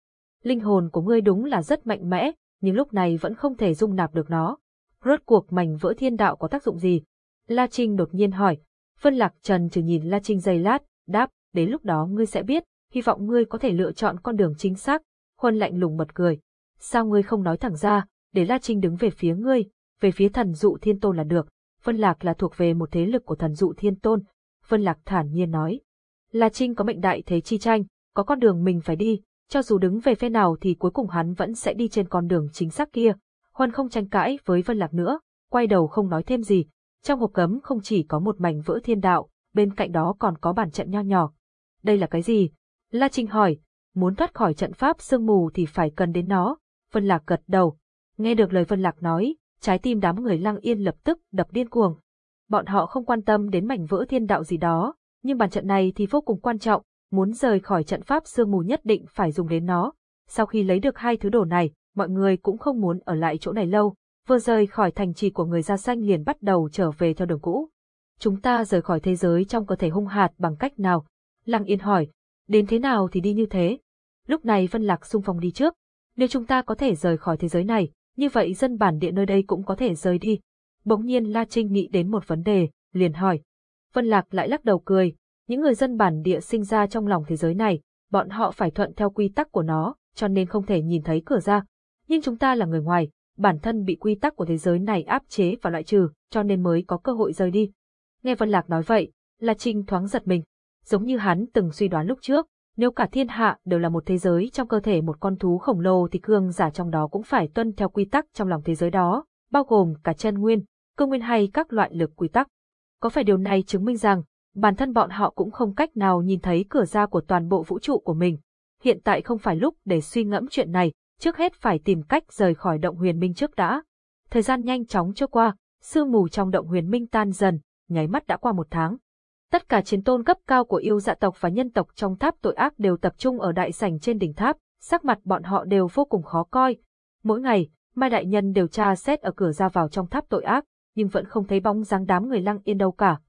Linh hồn của ngươi đúng là rất mạnh mẽ, nhưng lúc này vẫn không thể dung nạp được nó. Rốt cuộc mảnh vỡ thiên đạo có tác dụng gì? La Trinh đột nhiên hỏi. Vân Lạc Trần chỉ nhìn La Trinh giây lát, đáp, đến lúc đó ngươi sẽ biết, hy vọng ngươi có thể lựa chọn con đường chính xác. Huân lạnh lùng bật cười. Sao ngươi không nói thẳng ra, để La Trinh đứng về phía ngươi, về phía thần dụ thiên tôn là được. Vân Lạc là thuộc về một thế lực của thần dụ thiên tôn. Vân Lạc thản nhiên nói. La Trinh có mệnh đại thế chi tranh, có con đường mình phải đi, cho dù đứng về phe nào thì cuối cùng hắn vẫn sẽ đi trên con đường chính xác kia. Huân không tranh cãi với Vân Lạc nữa, quay đầu không nói thêm gì. Trong hộp cấm không chỉ có một mảnh vỡ thiên đạo, bên cạnh đó còn có bản trận nho nhỏ. Đây là cái gì? La Trinh hỏi, muốn thoát khỏi trận pháp sương mù thì phải cần đến nó. Vân Lạc gật đầu. Nghe được lời Vân Lạc nói, trái tim đám người lăng yên lập tức đập điên cuồng. Bọn họ không quan tâm đến mảnh vỡ thiên đạo gì đó, nhưng bản trận này thì vô cùng quan trọng, muốn rời khỏi trận pháp sương mù nhất định phải dùng đến nó. Sau khi lấy được hai thứ đồ này, mọi người cũng không muốn ở lại chỗ này lâu, vừa rời khỏi thành trì của người da xanh liền bắt đầu trở về theo đường cũ. Chúng ta rời khỏi thế giới trong cơ thể hung hạt bằng cách nào? Lăng Yên hỏi, đến thế nào thì đi như thế? Lúc này Vân Lạc xung phong đi trước. Nếu chúng ta có thể rời khỏi thế giới này, như vậy dân bản địa nơi đây cũng có thể rời đi. Bỗng nhiên La Trinh nghĩ đến một vấn đề, liền hỏi. Vân Lạc lại lắc đầu cười, những người dân bản địa sinh ra trong lòng thế giới này, bọn họ phải thuận theo quy tắc của nó, cho nên không thể nhìn thấy cửa ra. Nhưng chúng ta là người ngoài, bản thân bị quy tắc của thế giới này áp chế và loại trừ, cho nên mới có cơ hội rời đi. Nghe Vân Lạc nói vậy, là Trinh thoáng giật mình. Giống như hắn từng suy đoán lúc trước, nếu cả thiên hạ đều là một thế giới trong cơ thể một con thú khổng lồ thì cương giả trong đó cũng phải tuân theo quy tắc trong lòng thế giới đó, bao gồm cả chân nguyên, cơ nguyên hay các loại lực quy tắc. Có phải điều này chứng minh rằng, bản thân bọn họ cũng không cách nào nhìn thấy cửa ra của toàn bộ vũ trụ của mình. Hiện tại không phải lúc để suy ngẫm chuyện này, trước hết phải tìm cách rời khỏi động huyền minh trước đã. Thời gian nhanh chóng trôi qua, sương mù trong động huyền minh tan dần, nháy mắt đã qua một tháng. Tất cả chiến tôn cấp cao của yêu dạ tộc và nhân tộc trong tháp tội ác đều tập trung ở đại sảnh trên đỉnh tháp, sắc mặt bọn họ đều vô cùng khó coi. Mỗi ngày, Mai Đại Nhân đều tra xét ở cửa ra vào trong tháp tội ác, nhưng vẫn không thấy bóng dáng đám người lăng yên đâu cả.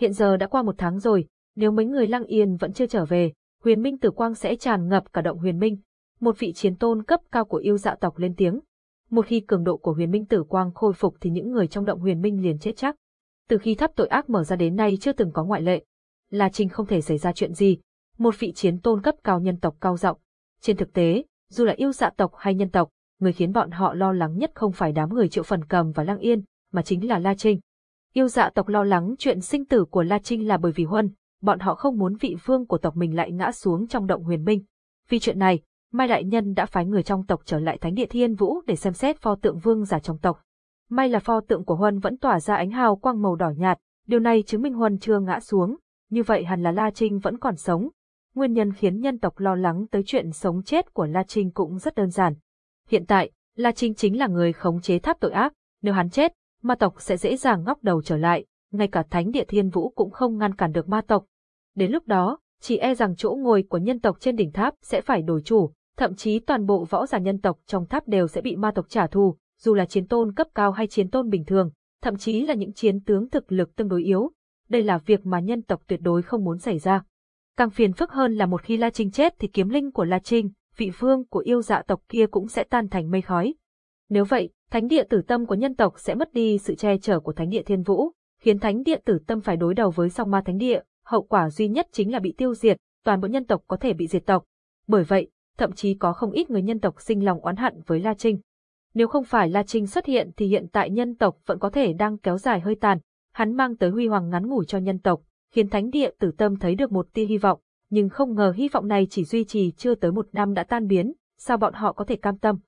Hiện giờ đã qua một tháng rồi, nếu mấy người lăng yên vẫn chưa trở về, huyền minh tử quang sẽ tràn ngập cả động huyền minh. Một vị chiến tôn cấp cao của yêu dạ tộc lên tiếng. Một khi cường độ của huyền minh tử quang khôi phục thì những người trong động huyền minh liền chết chắc. Từ khi tháp tội ác mở ra đến nay chưa từng có ngoại lệ. La Trinh không thể xảy ra chuyện gì. Một vị chiến tôn cấp cao nhân tộc cao giọng. Trên thực tế, dù là yêu dạ tộc hay nhân tộc, người khiến bọn họ lo lắng nhất không phải đám người triệu phần cầm và lăng yên, mà chính là La Trinh. Yêu dạ tộc lo lắng chuyện sinh tử của La Trinh là bởi vì Huân, bọn họ không muốn vị vương của tộc mình lại ngã xuống trong động huyền minh. Vì chuyện này, Mai Đại Nhân đã phái người trong tộc trở lại Thánh Địa Thiên Vũ để xem xét pho tượng vương giả trong tộc. May là pho tượng của Huân vẫn tỏa ra ánh hào quang màu đỏ nhạt, điều này chứng minh Huân chưa ngã xuống, như vậy hẳn là La Trinh vẫn còn sống. Nguyên nhân khiến nhân tộc lo lắng tới chuyện sống chết của La Trinh cũng rất đơn giản. Hiện tại, La Trinh chính là người khống chế tháp tội ác, nếu hắn chết, ma tộc sẽ dễ dàng ngóc đầu trở lại, ngay cả thánh địa thiên vũ cũng không ngăn cản được ma tộc. Đến lúc đó, chỉ e rằng chỗ ngồi của nhân tộc trên đỉnh tháp sẽ phải đổi chủ, thậm chí toàn bộ võ giả nhân tộc trong tháp đều sẽ bị ma tộc trả thù, dù là chiến tôn cấp cao hay chiến tôn bình thường, thậm chí là những chiến tướng thực lực tương đối yếu. Đây là việc mà nhân tộc tuyệt đối không muốn xảy ra. Càng phiền phức hơn là một khi La Trinh chết thì kiếm linh của La Trinh, vị vương của yêu dạ tộc kia cũng sẽ tan thành mây khói. Nếu vậy, thánh địa tử tâm của nhân tộc sẽ mất đi sự che chở của thánh địa thiên vũ, khiến thánh địa tử tâm phải đối đầu với song ma thánh địa, hậu quả duy nhất chính là bị tiêu diệt, toàn bộ nhân tộc có thể bị diệt tộc. Bởi vậy, thậm chí có không ít người nhân tộc sinh lòng oán hận với La Trinh. Nếu không phải La Trinh xuất hiện thì hiện tại nhân tộc vẫn có thể đang kéo dài hơi tàn, hắn mang tới huy hoàng ngắn ngủi cho nhân tộc, khiến thánh địa tử tâm thấy được một tia hy vọng, nhưng không ngờ hy vọng này chỉ duy trì chưa tới một năm đã tan biến, sao bọn họ có thể cam tâm.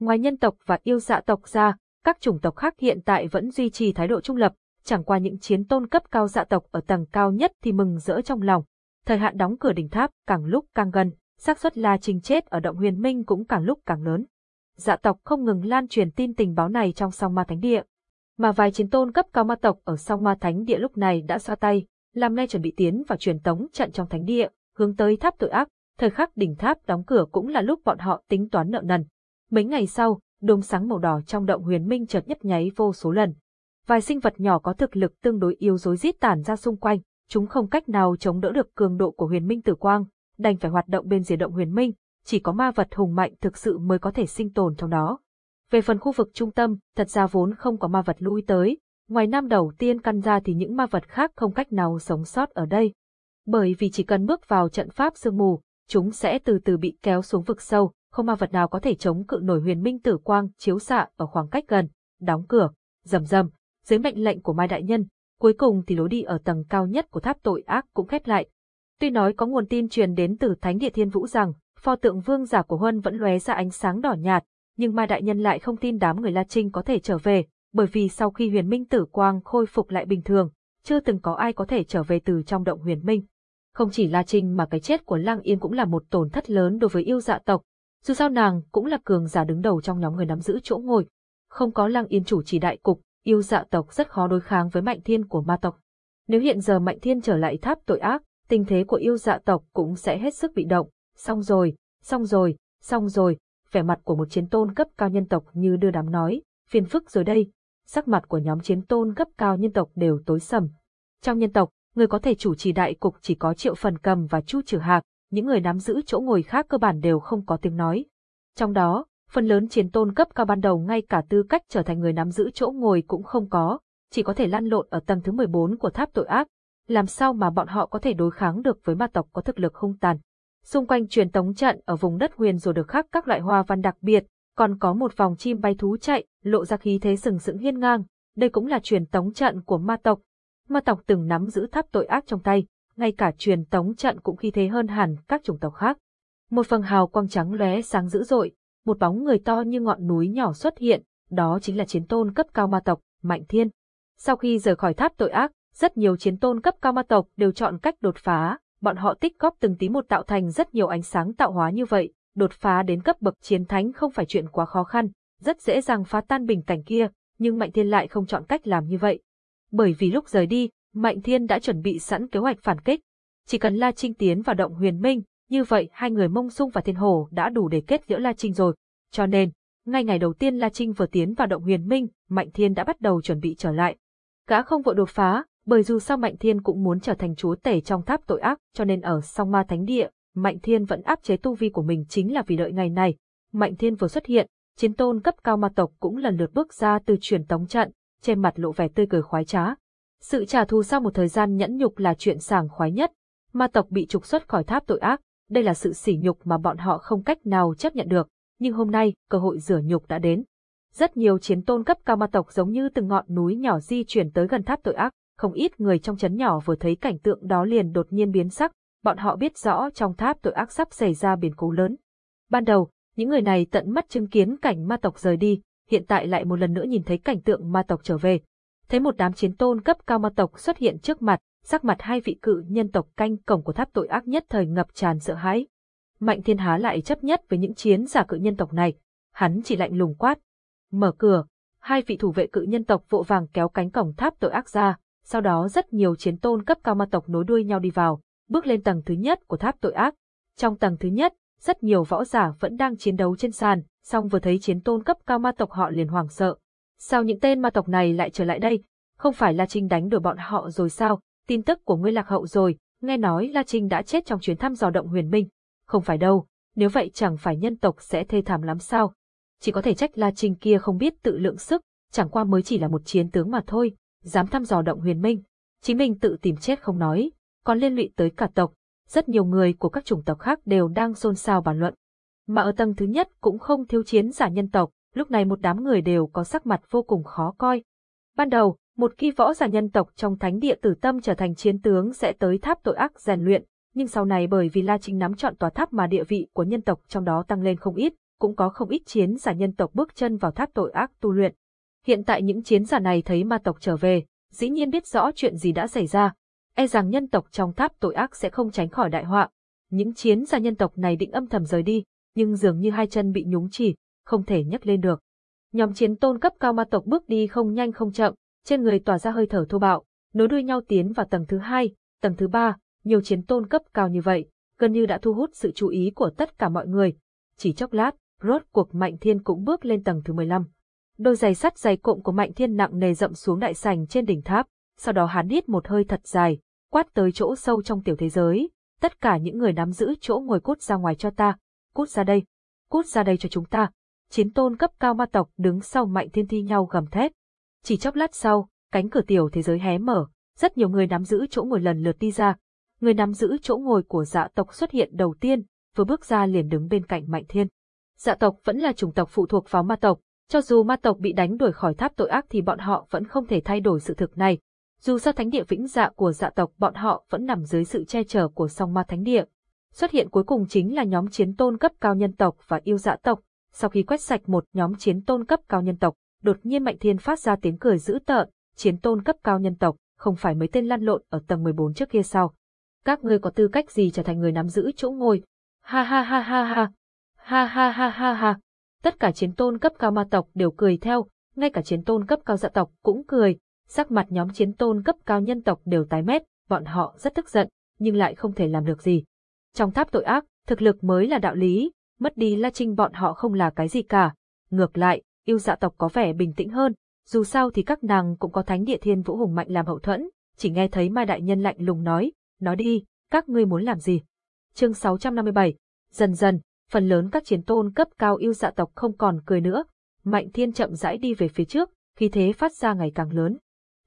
Ngoài nhân tộc và yêu dạ tộc ra, các chủng tộc khác hiện tại vẫn duy trì thái độ trung lập, chẳng qua những chiến tôn cấp cao dạ tộc ở tầng cao nhất thì mừng rỡ trong lòng. Thời hạn đóng cửa đỉnh tháp càng lúc càng gần, xác suất La Trinh chết ở động huyền minh cũng càng lúc càng lớn. Dạ tộc không ngừng lan truyền tin tình báo này trong song ma thánh địa. Mà vài chiến tôn cấp cao ma tộc ở song ma thánh địa lúc này đã xoa tay, làm nay chuẩn bị tiến vào truyền tống trận trong thánh địa, hướng tới tháp tội ác, thời khắc đỉnh tháp đóng cửa cũng là lúc bọn họ tính toán nợ nần. Mấy ngày sau, đốm sáng màu đỏ trong động huyền minh chợt nhấp nháy vô số lần. Vài sinh vật nhỏ có thực lực tương đối yếu dối rít tản ra xung quanh, chúng không cách nào chống đỡ được cường độ của huyền minh tử quang, đành phải hoạt động bên rìa động huyền minh, chỉ có ma vật hùng mạnh thực sự mới có thể sinh tồn trong đó. Về phần khu vực trung tâm, thật ra vốn không có ma vật lui tới, ngoài năm đầu tiên căn ra thì những ma vật khác không cách nào sống sót ở đây. Bởi vì chỉ cần bước vào trận pháp sương mù, chúng sẽ từ từ bị kéo xuống vực sâu, không ma vật nào có thể chống cự nổi huyền minh tử quang chiếu xạ ở khoảng cách gần, đóng cửa, rầm rầm, dưới mệnh lệnh của Mai Đại Nhân, cuối cùng thì lối đi ở tầng cao nhất của tháp tội ác cũng khép lại. Tuy nói có nguồn tin truyền đến từ Thánh Địa Thiên Vũ rằng, pho tượng vương giả của Huân vẫn lóe ra ánh sáng đỏ nhạt, nhưng Mai Đại Nhân lại không tin đám người La Trinh có thể trở về, bởi vì sau khi huyền minh tử quang khôi phục lại bình thường, chưa từng có ai có thể trở về từ trong động huyền minh. Không chỉ La Trinh mà cái chết của Lang Yên cũng là một tổn thất lớn đối với yêu dạ tộc, dù sao nàng cũng là cường giả đứng đầu trong nhóm người nắm giữ chỗ ngồi. Không có lăng Yên chủ trì đại cục, yêu dạ tộc rất khó đối kháng với mạnh thiên của ma tộc. Nếu hiện giờ mạnh thiên trở lại tháp tội ác, tình thế của yêu dạ tộc cũng sẽ hết sức bị động. Xong rồi, xong rồi, xong rồi, vẻ mặt của một chiến tôn cấp cao nhân tộc như đưa đám nói, phiền phức rồi đây. Sắc mặt của nhóm chiến tôn cấp cao nhân tộc đều tối sầm. Trong nhân tộc, người có thể chủ trì đại cục chỉ có triệu phần cầm và chu trừ hạc, những người nắm giữ chỗ ngồi khác cơ bản đều không có tiếng nói. Trong đó, phần lớn chiến tôn cấp cao ban đầu ngay cả tư cách trở thành người nắm giữ chỗ ngồi cũng không có, chỉ có thể lăn lộn ở tầng thứ 14 của tháp tội ác. Làm sao mà bọn họ có thể đối kháng được với ma tộc có thực lực hung tàn? Xung quanh truyền tống trận ở vùng đất huyền rồi được khắc các loại hoa văn đặc biệt, còn có một vòng chim bay thú chạy, lộ ra khí thế sừng sững hiên ngang. Đây cũng là truyền tống trận của ma tộc. Ma tộc từng nắm giữ tháp tội ác trong tay, ngay cả truyền tống trận cũng khi thế hơn hẳn các chủng tộc khác. Một phần hào quang trắng lóe sáng dữ dội, một bóng người to như ngọn núi nhỏ xuất hiện, đó chính là chiến tôn cấp cao ma tộc, Mạnh Thiên. Sau khi rời khỏi tháp tội ác, rất nhiều chiến tôn cấp cao ma tộc đều chọn cách đột phá, bọn họ tích góp từng tí một tạo thành rất nhiều ánh sáng tạo hóa như vậy, đột phá đến cấp bậc chiến thánh không phải chuyện quá khó khăn, rất dễ dàng phá tan bình cảnh kia, nhưng Mạnh Thiên lại không chọn cách làm như vậy. Bởi vì lúc rời đi, Mạnh Thiên đã chuẩn bị sẵn kế hoạch phản kích. Chỉ cần La Trinh tiến vào động huyền minh, như vậy hai người mông sung và thiên hồ đã đủ để kết liễu La Trinh rồi. Cho nên, ngay ngày đầu tiên La Trinh vừa tiến vào động huyền minh, Mạnh Thiên đã bắt đầu chuẩn bị trở lại. Gã không vội đột phá, bởi dù sao Mạnh Thiên cũng muốn trở thành chúa tể trong tháp tội ác, cho nên ở song ma thánh địa, Mạnh Thiên vẫn áp chế tu vi của mình chính là vì đợi ngày này. Mạnh Thiên vừa xuất hiện, chiến tôn cấp cao ma tộc cũng lần lượt bước ra từ truyền tống trận, trên mặt lộ vẻ tươi cười khoái trá. Sự trả thù sau một thời gian nhẫn nhục là chuyện sảng khoái nhất. Ma tộc bị trục xuất khỏi tháp tội ác, đây là sự sỉ nhục mà bọn họ không cách nào chấp nhận được. Nhưng hôm nay, cơ hội rửa nhục đã đến. Rất nhiều chiến tôn cấp cao ma tộc giống như từng ngọn núi nhỏ di chuyển tới gần tháp tội ác, không ít người trong chấn nhỏ vừa thấy cảnh tượng đó liền đột nhiên biến sắc, bọn họ biết rõ trong tháp tội ác sắp xảy ra biến cố lớn. Ban đầu, những người này tận mắt chứng kiến cảnh ma tộc rời đi, hiện tại lại một lần nữa nhìn thấy cảnh tượng ma tộc trở về. Thấy một đám chiến tôn cấp cao ma tộc xuất hiện trước mặt, sắc mặt hai vị cự nhân tộc canh cổng của tháp tội ác nhất thời ngập tràn sợ hãi. Mạnh thiên há lại chấp nhất với những chiến giả cự nhân tộc này, hắn chỉ lạnh lùng quát. Mở cửa, hai vị thủ vệ cự nhân tộc vội vàng kéo cánh cổng tháp tội ác ra, sau đó rất nhiều chiến tôn cấp cao ma tộc nối đuôi nhau đi vào, bước lên tầng thứ nhất của tháp tội ác. Trong tầng thứ nhất, rất nhiều võ giả vẫn đang chiến đấu trên sàn, song vừa thấy chiến tôn cấp cao ma tộc họ liền hoảng sợ. Sao những tên ma tộc này lại trở lại đây? Không phải La Trinh đánh đuổi bọn họ rồi sao? Tin tức của ngươi lạc hậu rồi, nghe nói La Trinh đã chết trong chuyến thăm dò động huyền minh. Không phải đâu, nếu vậy chẳng phải nhân tộc sẽ thê thảm lắm sao? Chỉ có thể trách La Trinh kia không biết tự lượng sức, chẳng qua mới chỉ là một chiến tướng mà thôi, dám thăm dò động huyền minh. Chính mình tự tìm chết không nói, còn liên lụy tới cả tộc. Rất nhiều người của các chủng tộc khác đều đang xôn xao bàn luận. Mà ở tầng thứ nhất cũng không thiếu chiến giả nhân tộc, lúc này một đám người đều có sắc mặt vô cùng khó coi. Ban đầu, một khi võ giả nhân tộc trong thánh địa tử tâm trở thành chiến tướng sẽ tới tháp tội ác rèn luyện, nhưng sau này bởi vì La Trinh nắm chọn tòa tháp mà địa vị của nhân tộc trong đó tăng lên không ít, cũng có không ít chiến giả nhân tộc bước chân vào tháp tội ác tu luyện. Hiện tại những chiến giả này thấy ma tộc trở về, dĩ nhiên biết rõ chuyện gì đã xảy ra, e rằng nhân tộc trong tháp tội ác sẽ không tránh khỏi đại họa. Những chiến giả nhân tộc này định âm thầm rời đi, nhưng dường như hai chân bị nhúng chỉ, không thể nhấc lên được. Nhóm chiến tôn cấp cao ma tộc bước đi không nhanh không chậm, trên người tỏa ra hơi thở thô bạo, nối đuôi nhau tiến vào tầng thứ hai, tầng thứ ba, nhiều chiến tôn cấp cao như vậy, gần như đã thu hút sự chú ý của tất cả mọi người. Chỉ chốc lát, rốt cuộc Mạnh Thiên cũng bước lên tầng thứ 15. Đôi giày sắt dày cộm của Mạnh Thiên nặng nề rậm xuống đại sảnh trên đỉnh tháp, sau đó hắn hít một hơi thật dài, quát tới chỗ sâu trong tiểu thế giới, tất cả những người nắm giữ chỗ ngồi cút ra ngoài cho ta, cút ra đây, cút ra đây cho chúng ta. Chiến tôn cấp cao ma tộc đứng sau Mạnh Thiên thi nhau gầm thét. Chỉ chốc lát sau, cánh cửa tiểu thế giới hé mở, rất nhiều người nắm giữ chỗ ngồi lần lượt đi ra. Người nắm giữ chỗ ngồi của dạ tộc xuất hiện đầu tiên, vừa bước ra liền đứng bên cạnh Mạnh Thiên. Dạ tộc vẫn là chủng tộc phụ thuộc vào ma tộc, cho dù ma tộc bị đánh đuổi khỏi tháp tội ác thì bọn họ vẫn không thể thay đổi sự thực này. Dù sao thánh địa vĩnh dạ của dạ tộc bọn họ vẫn nằm dưới sự che chở của song ma thánh địa. Xuất hiện cuối cùng chính là nhóm chiến tôn cấp cao nhân tộc và yêu dạ tộc. Sau khi quét sạch một nhóm chiến tôn cấp cao nhân tộc, đột nhiên Mạnh Thiên phát ra tiếng cười dữ tợn, chiến tôn cấp cao nhân tộc, không phải mấy tên lăn lộn ở tầng 14 trước kia sao? Các ngươi có tư cách gì trở thành người nắm giữ chỗ ngồi? Ha ha ha ha ha. Ha ha ha ha ha. Tất cả chiến tôn cấp cao ma tộc đều cười theo, ngay cả chiến tôn cấp cao dạ tộc cũng cười, sắc mặt nhóm chiến tôn cấp cao nhân tộc đều tái mét, bọn họ rất tức giận, nhưng lại không thể làm được gì. Trong tháp tội ác, thực lực mới là đạo lý, mất đi La Trinh bọn họ không là cái gì cả. Ngược lại, yêu dạ tộc có vẻ bình tĩnh hơn, dù sao thì các nàng cũng có thánh địa thiên vũ hùng mạnh làm hậu thuẫn, chỉ nghe thấy Mai Đại Nhân lạnh lùng nói, nói đi, các ngươi muốn làm gì? Chương 657, dần dần, phần lớn các chiến tôn cấp cao yêu dạ tộc không còn cười nữa, Mạnh Thiên chậm rãi đi về phía trước, khí thế phát ra ngày càng lớn.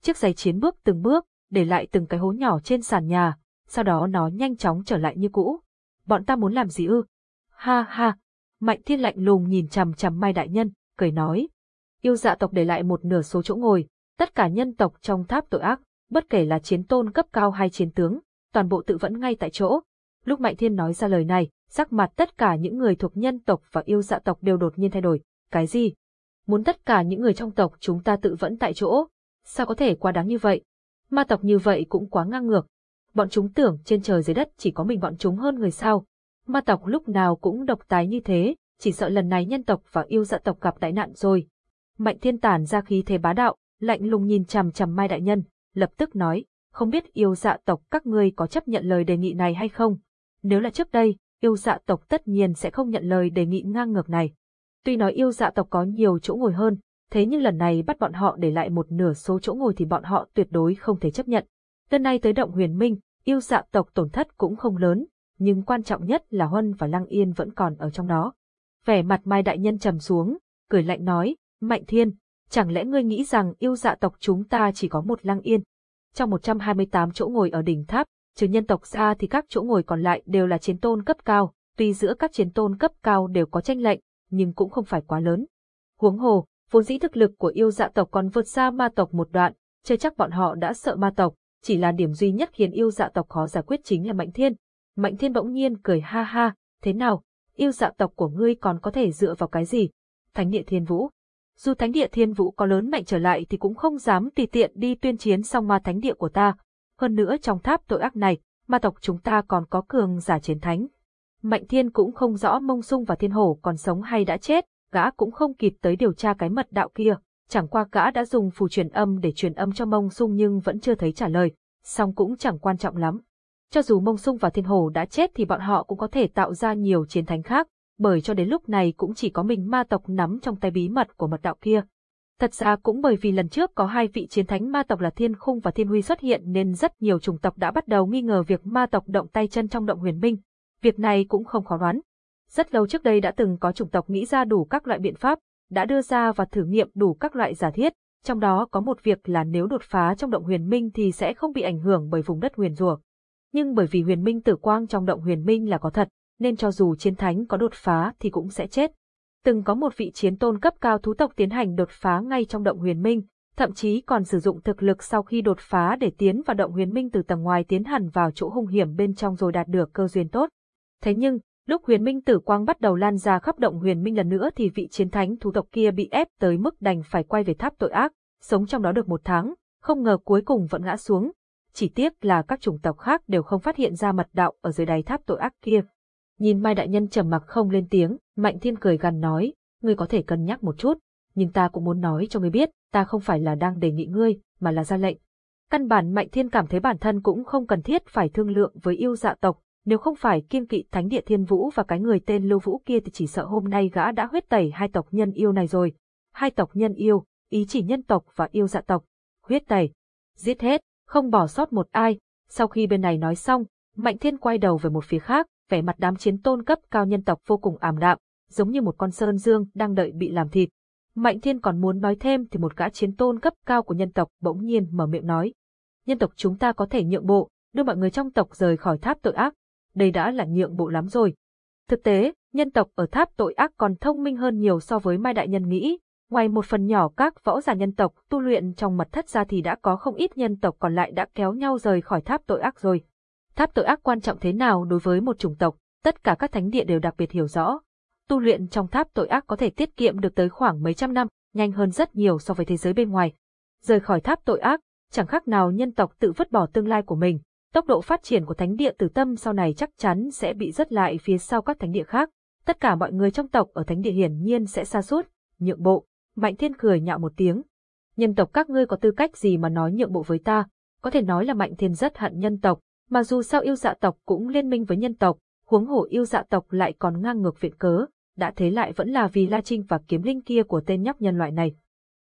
Chiếc giày chiến bước từng bước, để lại từng cái hố nhỏ trên sàn nhà, sau đó nó nhanh chóng trở lại như cũ. Bọn ta muốn làm gì ư? Ha ha! Mạnh Thiên lạnh lùng nhìn chằm chằm Mai Đại Nhân, cười nói. Yêu dạ tộc để lại một nửa số chỗ ngồi, tất cả nhân tộc trong tháp tội ác, bất kể là chiến tôn cấp cao hay chiến tướng, toàn bộ tự vẫn ngay tại chỗ. Lúc Mạnh Thiên nói ra lời này, sắc mặt tất cả những người thuộc nhân tộc và yêu dạ tộc đều đột nhiên thay đổi. Cái gì? Muốn tất cả những người trong tộc chúng ta tự vẫn tại chỗ? Sao có thể quá đáng như vậy? Ma tộc như vậy cũng quá ngang ngược. Bọn chúng tưởng trên trời dưới đất chỉ có mình bọn chúng hơn người sao. Ma tộc lúc nào cũng độc tài như thế, chỉ sợ lần này nhân tộc và yêu dạ tộc gặp đại nạn rồi. Mạnh thiên tản ra khí thế bá đạo, lạnh lùng nhìn chằm chằm Mai Đại Nhân, lập tức nói, không biết yêu dạ tộc các ngươi có chấp nhận lời đề nghị này hay không? Nếu là trước đây, yêu dạ tộc tất nhiên sẽ không nhận lời đề nghị ngang ngược này. Tuy nói yêu dạ tộc có nhiều chỗ ngồi hơn, thế nhưng lần này bắt bọn họ để lại một nửa số chỗ ngồi thì bọn họ tuyệt đối không thể chấp nhận. Lần này tới động huyền minh, yêu dạ tộc tổn thất cũng không lớn, nhưng quan trọng nhất là Huân và Lăng Yên vẫn còn ở trong đó. Vẻ mặt Mai Đại Nhân trầm xuống, cười lạnh nói, Mạnh Thiên, chẳng lẽ ngươi nghĩ rằng yêu dạ tộc chúng ta chỉ có một Lăng Yên? Trong 128 chỗ ngồi ở đỉnh tháp, trừ nhân tộc ra thì các chỗ ngồi còn lại đều là chiến tôn cấp cao, tuy giữa các chiến tôn cấp cao đều có tranh lệnh, nhưng cũng không phải quá lớn. Huống hồ, vốn dĩ thực lực của yêu dạ tộc còn vượt xa ma tộc một đoạn, chưa chắc bọn họ đã sợ ma tộc, chỉ là điểm duy nhất khiến yêu dạ tộc khó giải quyết chính là Mạnh Thiên. Mạnh Thiên bỗng nhiên cười ha ha, thế nào, yêu dạ tộc của ngươi còn có thể dựa vào cái gì? Thánh địa Thiên Vũ. Dù Thánh địa Thiên Vũ có lớn mạnh trở lại thì cũng không dám tùy tiện đi tuyên chiến song ma thánh địa của ta. Hơn nữa trong tháp tội ác này, ma tộc chúng ta còn có cường giả chiến thánh. Mạnh Thiên cũng không rõ Mông Sung và Thiên Hổ còn sống hay đã chết, gã cũng không kịp tới điều tra cái mật đạo kia, chẳng qua gã đã dùng phù truyền âm để truyền âm cho Mông Sung nhưng vẫn chưa thấy trả lời, song cũng chẳng quan trọng lắm. Cho dù Mông Sung và Thiên hồ đã chết thì bọn họ cũng có thể tạo ra nhiều chiến thánh khác, bởi cho đến lúc này cũng chỉ có mình ma tộc nắm trong tay bí mật của mật đạo kia. Thật ra cũng bởi vì lần trước có hai vị chiến thánh ma tộc là Thiên Khung và Thiên Huy xuất hiện nên rất nhiều chủng tộc đã bắt đầu nghi ngờ việc ma tộc động tay chân trong động huyền minh. Việc này cũng không khó đoán. Rất lâu trước đây đã từng có chủng tộc nghĩ ra đủ các loại biện pháp, đã đưa ra và thử nghiệm đủ các loại giả thiết, trong đó có một việc là nếu đột phá trong động huyền minh thì sẽ không bị ảnh hưởng bởi vùng đất huyền rùa. Nhưng bởi vì huyền minh tử quang trong động huyền minh là có thật, nên cho dù chiến thánh có đột phá thì cũng sẽ chết. Từng có một vị chiến tôn cấp cao thú tộc tiến hành đột phá ngay trong động huyền minh, thậm chí còn sử dụng thực lực sau khi đột phá để tiến vào động huyền minh từ tầng ngoài tiến hẳn vào chỗ hung hiểm bên trong rồi đạt được cơ duyên tốt. Thế nhưng, lúc huyền minh tử quang bắt đầu lan ra khắp động huyền minh lần nữa thì vị chiến thánh thú tộc kia bị ép tới mức đành phải quay về tháp tội ác, sống trong đó được một tháng, không ngờ cuối cùng vẫn ngã xuống. Chỉ tiếc là các chủng tộc khác đều không phát hiện ra mật đạo ở dưới đáy tháp tội ác kia. Nhìn Mai Đại Nhân trầm mặc không lên tiếng, Mạnh Thiên cười gằn nói, ngươi có thể cân nhắc một chút, nhưng ta cũng muốn nói cho ngươi biết, ta không phải là đang đề nghị ngươi, mà là ra lệnh. Căn bản Mạnh Thiên cảm thấy bản thân cũng không cần thiết phải thương lượng với yêu dạ tộc, nếu không phải kiên kỵ thánh địa thiên vũ và cái người tên Lưu Vũ kia thì chỉ sợ hôm nay gã đã huyết tẩy hai tộc nhân yêu này rồi. Hai tộc nhân yêu, ý chỉ nhân tộc và yêu dạ tộc. Huyết tẩy. Giết hết, không bỏ sót một ai. Sau khi bên này nói xong, Mạnh Thiên quay đầu về một phía khác, vẻ mặt đám chiến tôn cấp cao nhân tộc vô cùng ảm đạm, giống như một con sơn dương đang đợi bị làm thịt. Mạnh Thiên còn muốn nói thêm thì một gã chiến tôn cấp cao của nhân tộc bỗng nhiên mở miệng nói. Nhân tộc chúng ta có thể nhượng bộ, đưa mọi người trong tộc rời khỏi tháp tội ác, đây đã là nhượng bộ lắm rồi. Thực tế, nhân tộc ở tháp tội ác còn thông minh hơn nhiều so với Mai Đại Nhân nghĩ, ngoài một phần nhỏ các võ giả nhân tộc tu luyện trong mật thất ra thì đã có không ít nhân tộc còn lại đã kéo nhau rời khỏi tháp tội ác rồi. Tháp tội ác quan trọng thế nào đối với một chủng tộc, tất cả các thánh địa đều đặc biệt hiểu rõ. tu luyện trong tháp tội ác có thể tiết kiệm được tới khoảng mấy trăm năm, nhanh hơn rất nhiều so với thế giới bên ngoài. Rời khỏi tháp tội ác, chẳng khác nào nhân tộc tự vứt bỏ tương lai của mình. Tốc độ phát triển của thánh địa tử tâm sau này chắc chắn sẽ bị rất lại phía sau các thánh địa khác. Tất cả mọi người trong tộc ở thánh địa hiển nhiên sẽ xa suốt, nhượng bộ. Mạnh thiên cười nhạo một tiếng. Nhân tộc các ngươi có tư cách gì mà nói nhượng bộ với ta? Có thể nói là mạnh thiên rất hận nhân tộc, mà dù sao yêu dạ tộc cũng liên minh với nhân tộc, huống hổ yêu dạ tộc lại còn ngang ngược viện cớ, đã thế lại vẫn là vì La Trinh và kiếm linh kia của tên nhóc nhân loại này.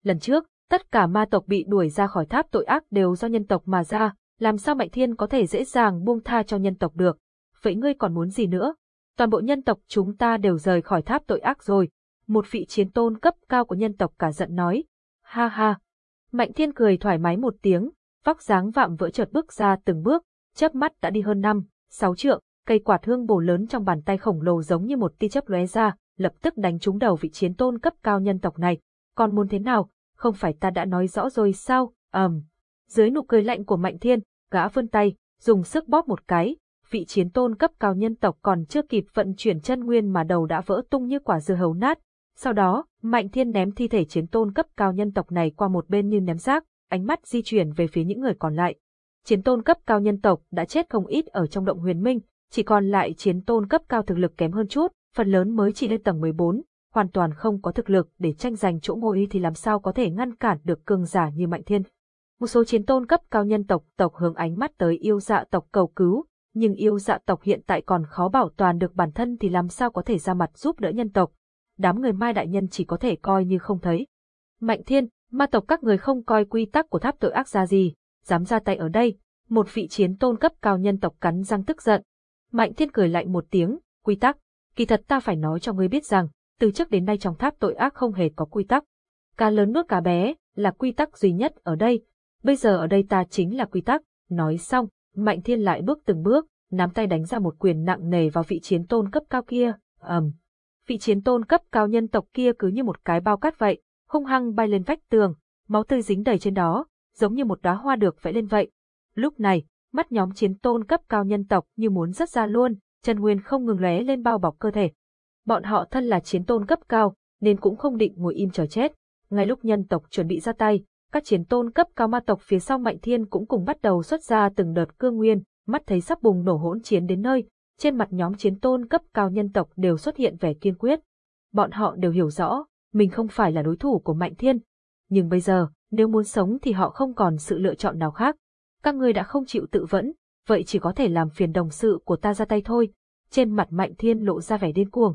Lần trước, tất cả ma tộc bị đuổi ra khỏi tháp tội ác đều do nhân tộc mà ra, làm sao Mạnh Thiên có thể dễ dàng buông tha cho nhân tộc được. Vậy ngươi còn muốn gì nữa? Toàn bộ nhân tộc chúng ta đều rời khỏi tháp tội ác rồi. Một vị chiến tôn cấp cao của nhân tộc cả giận nói. Ha ha. Mạnh Thiên cười thoải mái một tiếng, vóc dáng vạm vỡ chợt bước ra từng bước, chớp mắt đã đi hơn năm, sáu trượng, cây quạt hương bổ lớn trong bàn tay khổng lồ giống như một tia chớp lóe ra, lập tức đánh trúng đầu vị chiến tôn cấp cao nhân tộc này. Còn muốn thế nào, không phải ta đã nói rõ rồi sao, ầm. Um. Dưới nụ cười lạnh của Mạnh Thiên, gã vươn tay, dùng sức bóp một cái, vị chiến tôn cấp cao nhân tộc còn chưa kịp vận chuyển chân nguyên mà đầu đã vỡ tung như quả dưa hấu nát. Sau đó, Mạnh Thiên ném thi thể chiến tôn cấp cao nhân tộc này qua một bên như ném rác, ánh mắt di chuyển về phía những người còn lại. Chiến tôn cấp cao nhân tộc đã chết không ít ở trong động huyền minh, chỉ còn lại chiến tôn cấp cao thực lực kém hơn chút, phần lớn mới chỉ lên tầng 14, hoàn toàn không có thực lực để tranh giành chỗ ngồi thì làm sao có thể ngăn cản được cường giả như Mạnh Thiên. Một số chiến tôn cấp cao nhân tộc tộc hướng ánh mắt tới yêu dạ tộc cầu cứu, nhưng yêu dạ tộc hiện tại còn khó bảo toàn được bản thân thì làm sao có thể ra mặt giúp đỡ nhân tộc. Đám người Mai Đại Nhân chỉ có thể coi như không thấy. Mạnh Thiên, ma tộc các người không coi quy tắc của tháp tội ác ra gì, dám ra tay ở đây, một vị chiến tôn cấp cao nhân tộc cắn răng tức giận. Mạnh Thiên cười lạnh một tiếng, quy tắc, kỳ thật ta phải nói cho ngươi biết rằng, từ trước đến nay trong tháp tội ác không hề có quy tắc. Cá lớn nuốt cá bé là quy tắc duy nhất ở đây, bây giờ ở đây ta chính là quy tắc, nói xong, Mạnh Thiên lại bước từng bước, nắm tay đánh ra một quyền nặng nề vào vị chiến tôn cấp cao kia, ầm. Um. Vị chiến tôn cấp cao nhân tộc kia cứ như một cái bao cát vậy, hung hăng bay lên vách tường, máu tươi dính đầy trên đó, giống như một đóa hoa được vẽ lên vậy. Lúc này, mắt nhóm chiến tôn cấp cao nhân tộc như muốn rớt ra luôn, chân nguyên không ngừng lóe lên bao bọc cơ thể. Bọn họ thân là chiến tôn cấp cao, nên cũng không định ngồi im chờ chết. Ngay lúc nhân tộc chuẩn bị ra tay, các chiến tôn cấp cao ma tộc phía sau Mạnh Thiên cũng cùng bắt đầu xuất ra từng đợt cương nguyên, mắt thấy sắp bùng nổ hỗn chiến đến nơi, trên mặt nhóm chiến tôn cấp cao nhân tộc đều xuất hiện vẻ kiên quyết. Bọn họ đều hiểu rõ, mình không phải là đối thủ của Mạnh Thiên. Nhưng bây giờ, nếu muốn sống thì họ không còn sự lựa chọn nào khác. Các người đã không chịu tự vẫn, vậy chỉ có thể làm phiền đồng sự của ta ra tay thôi. Trên mặt Mạnh Thiên lộ ra vẻ điên cuồng.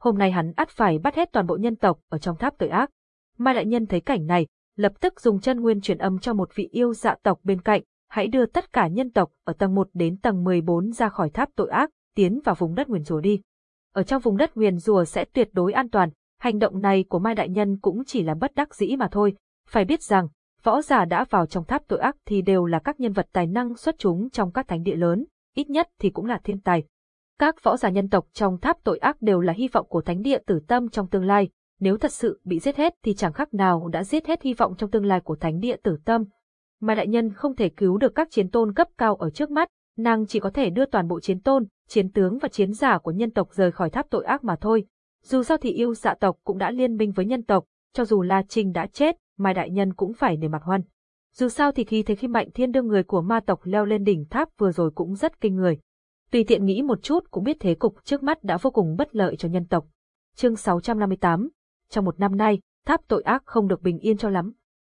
Hôm nay hắn ắt phải bắt hết toàn bộ nhân tộc ở trong tháp tội ác. Mai đại nhân thấy cảnh này, lập tức dùng chân nguyên truyền âm cho một vị yêu dạ tộc bên cạnh, hãy đưa tất cả nhân tộc ở tầng 1 đến tầng 14 ra khỏi tháp tội ác, tiến vào vùng đất nguyền rùa đi. Ở trong vùng đất nguyền rùa sẽ tuyệt đối an toàn, hành động này của Mai Đại Nhân cũng chỉ là bất đắc dĩ mà thôi. Phải biết rằng, võ giả đã vào trong tháp tội ác thì đều là các nhân vật tài năng xuất chúng trong các thánh địa lớn, ít nhất thì cũng là thiên tài. Các võ giả nhân tộc trong tháp tội ác đều là hy vọng của thánh địa tử tâm trong tương lai, nếu thật sự bị giết hết thì chẳng khác nào đã giết hết hy vọng trong tương lai của thánh địa tử tâm. Mà đại nhân không thể cứu được các chiến tôn cấp cao ở trước mắt, nàng chỉ có thể đưa toàn bộ chiến tôn, chiến tướng và chiến giả của nhân tộc rời khỏi tháp tội ác mà thôi. Dù sao thì yêu dạ tộc cũng đã liên minh với nhân tộc, cho dù La Trinh đã chết, Mai Đại Nhân cũng phải nề mặt hoan. Dù sao thì khi thấy khi Mạnh Thiên đưa người của ma tộc leo lên đỉnh tháp vừa rồi cũng rất kinh người. Tùy tiện nghĩ một chút cũng biết thế cục trước mắt đã vô cùng bất lợi cho nhân tộc. Chương 658 Trong một năm nay, tháp tội ác không được bình yên cho lắm.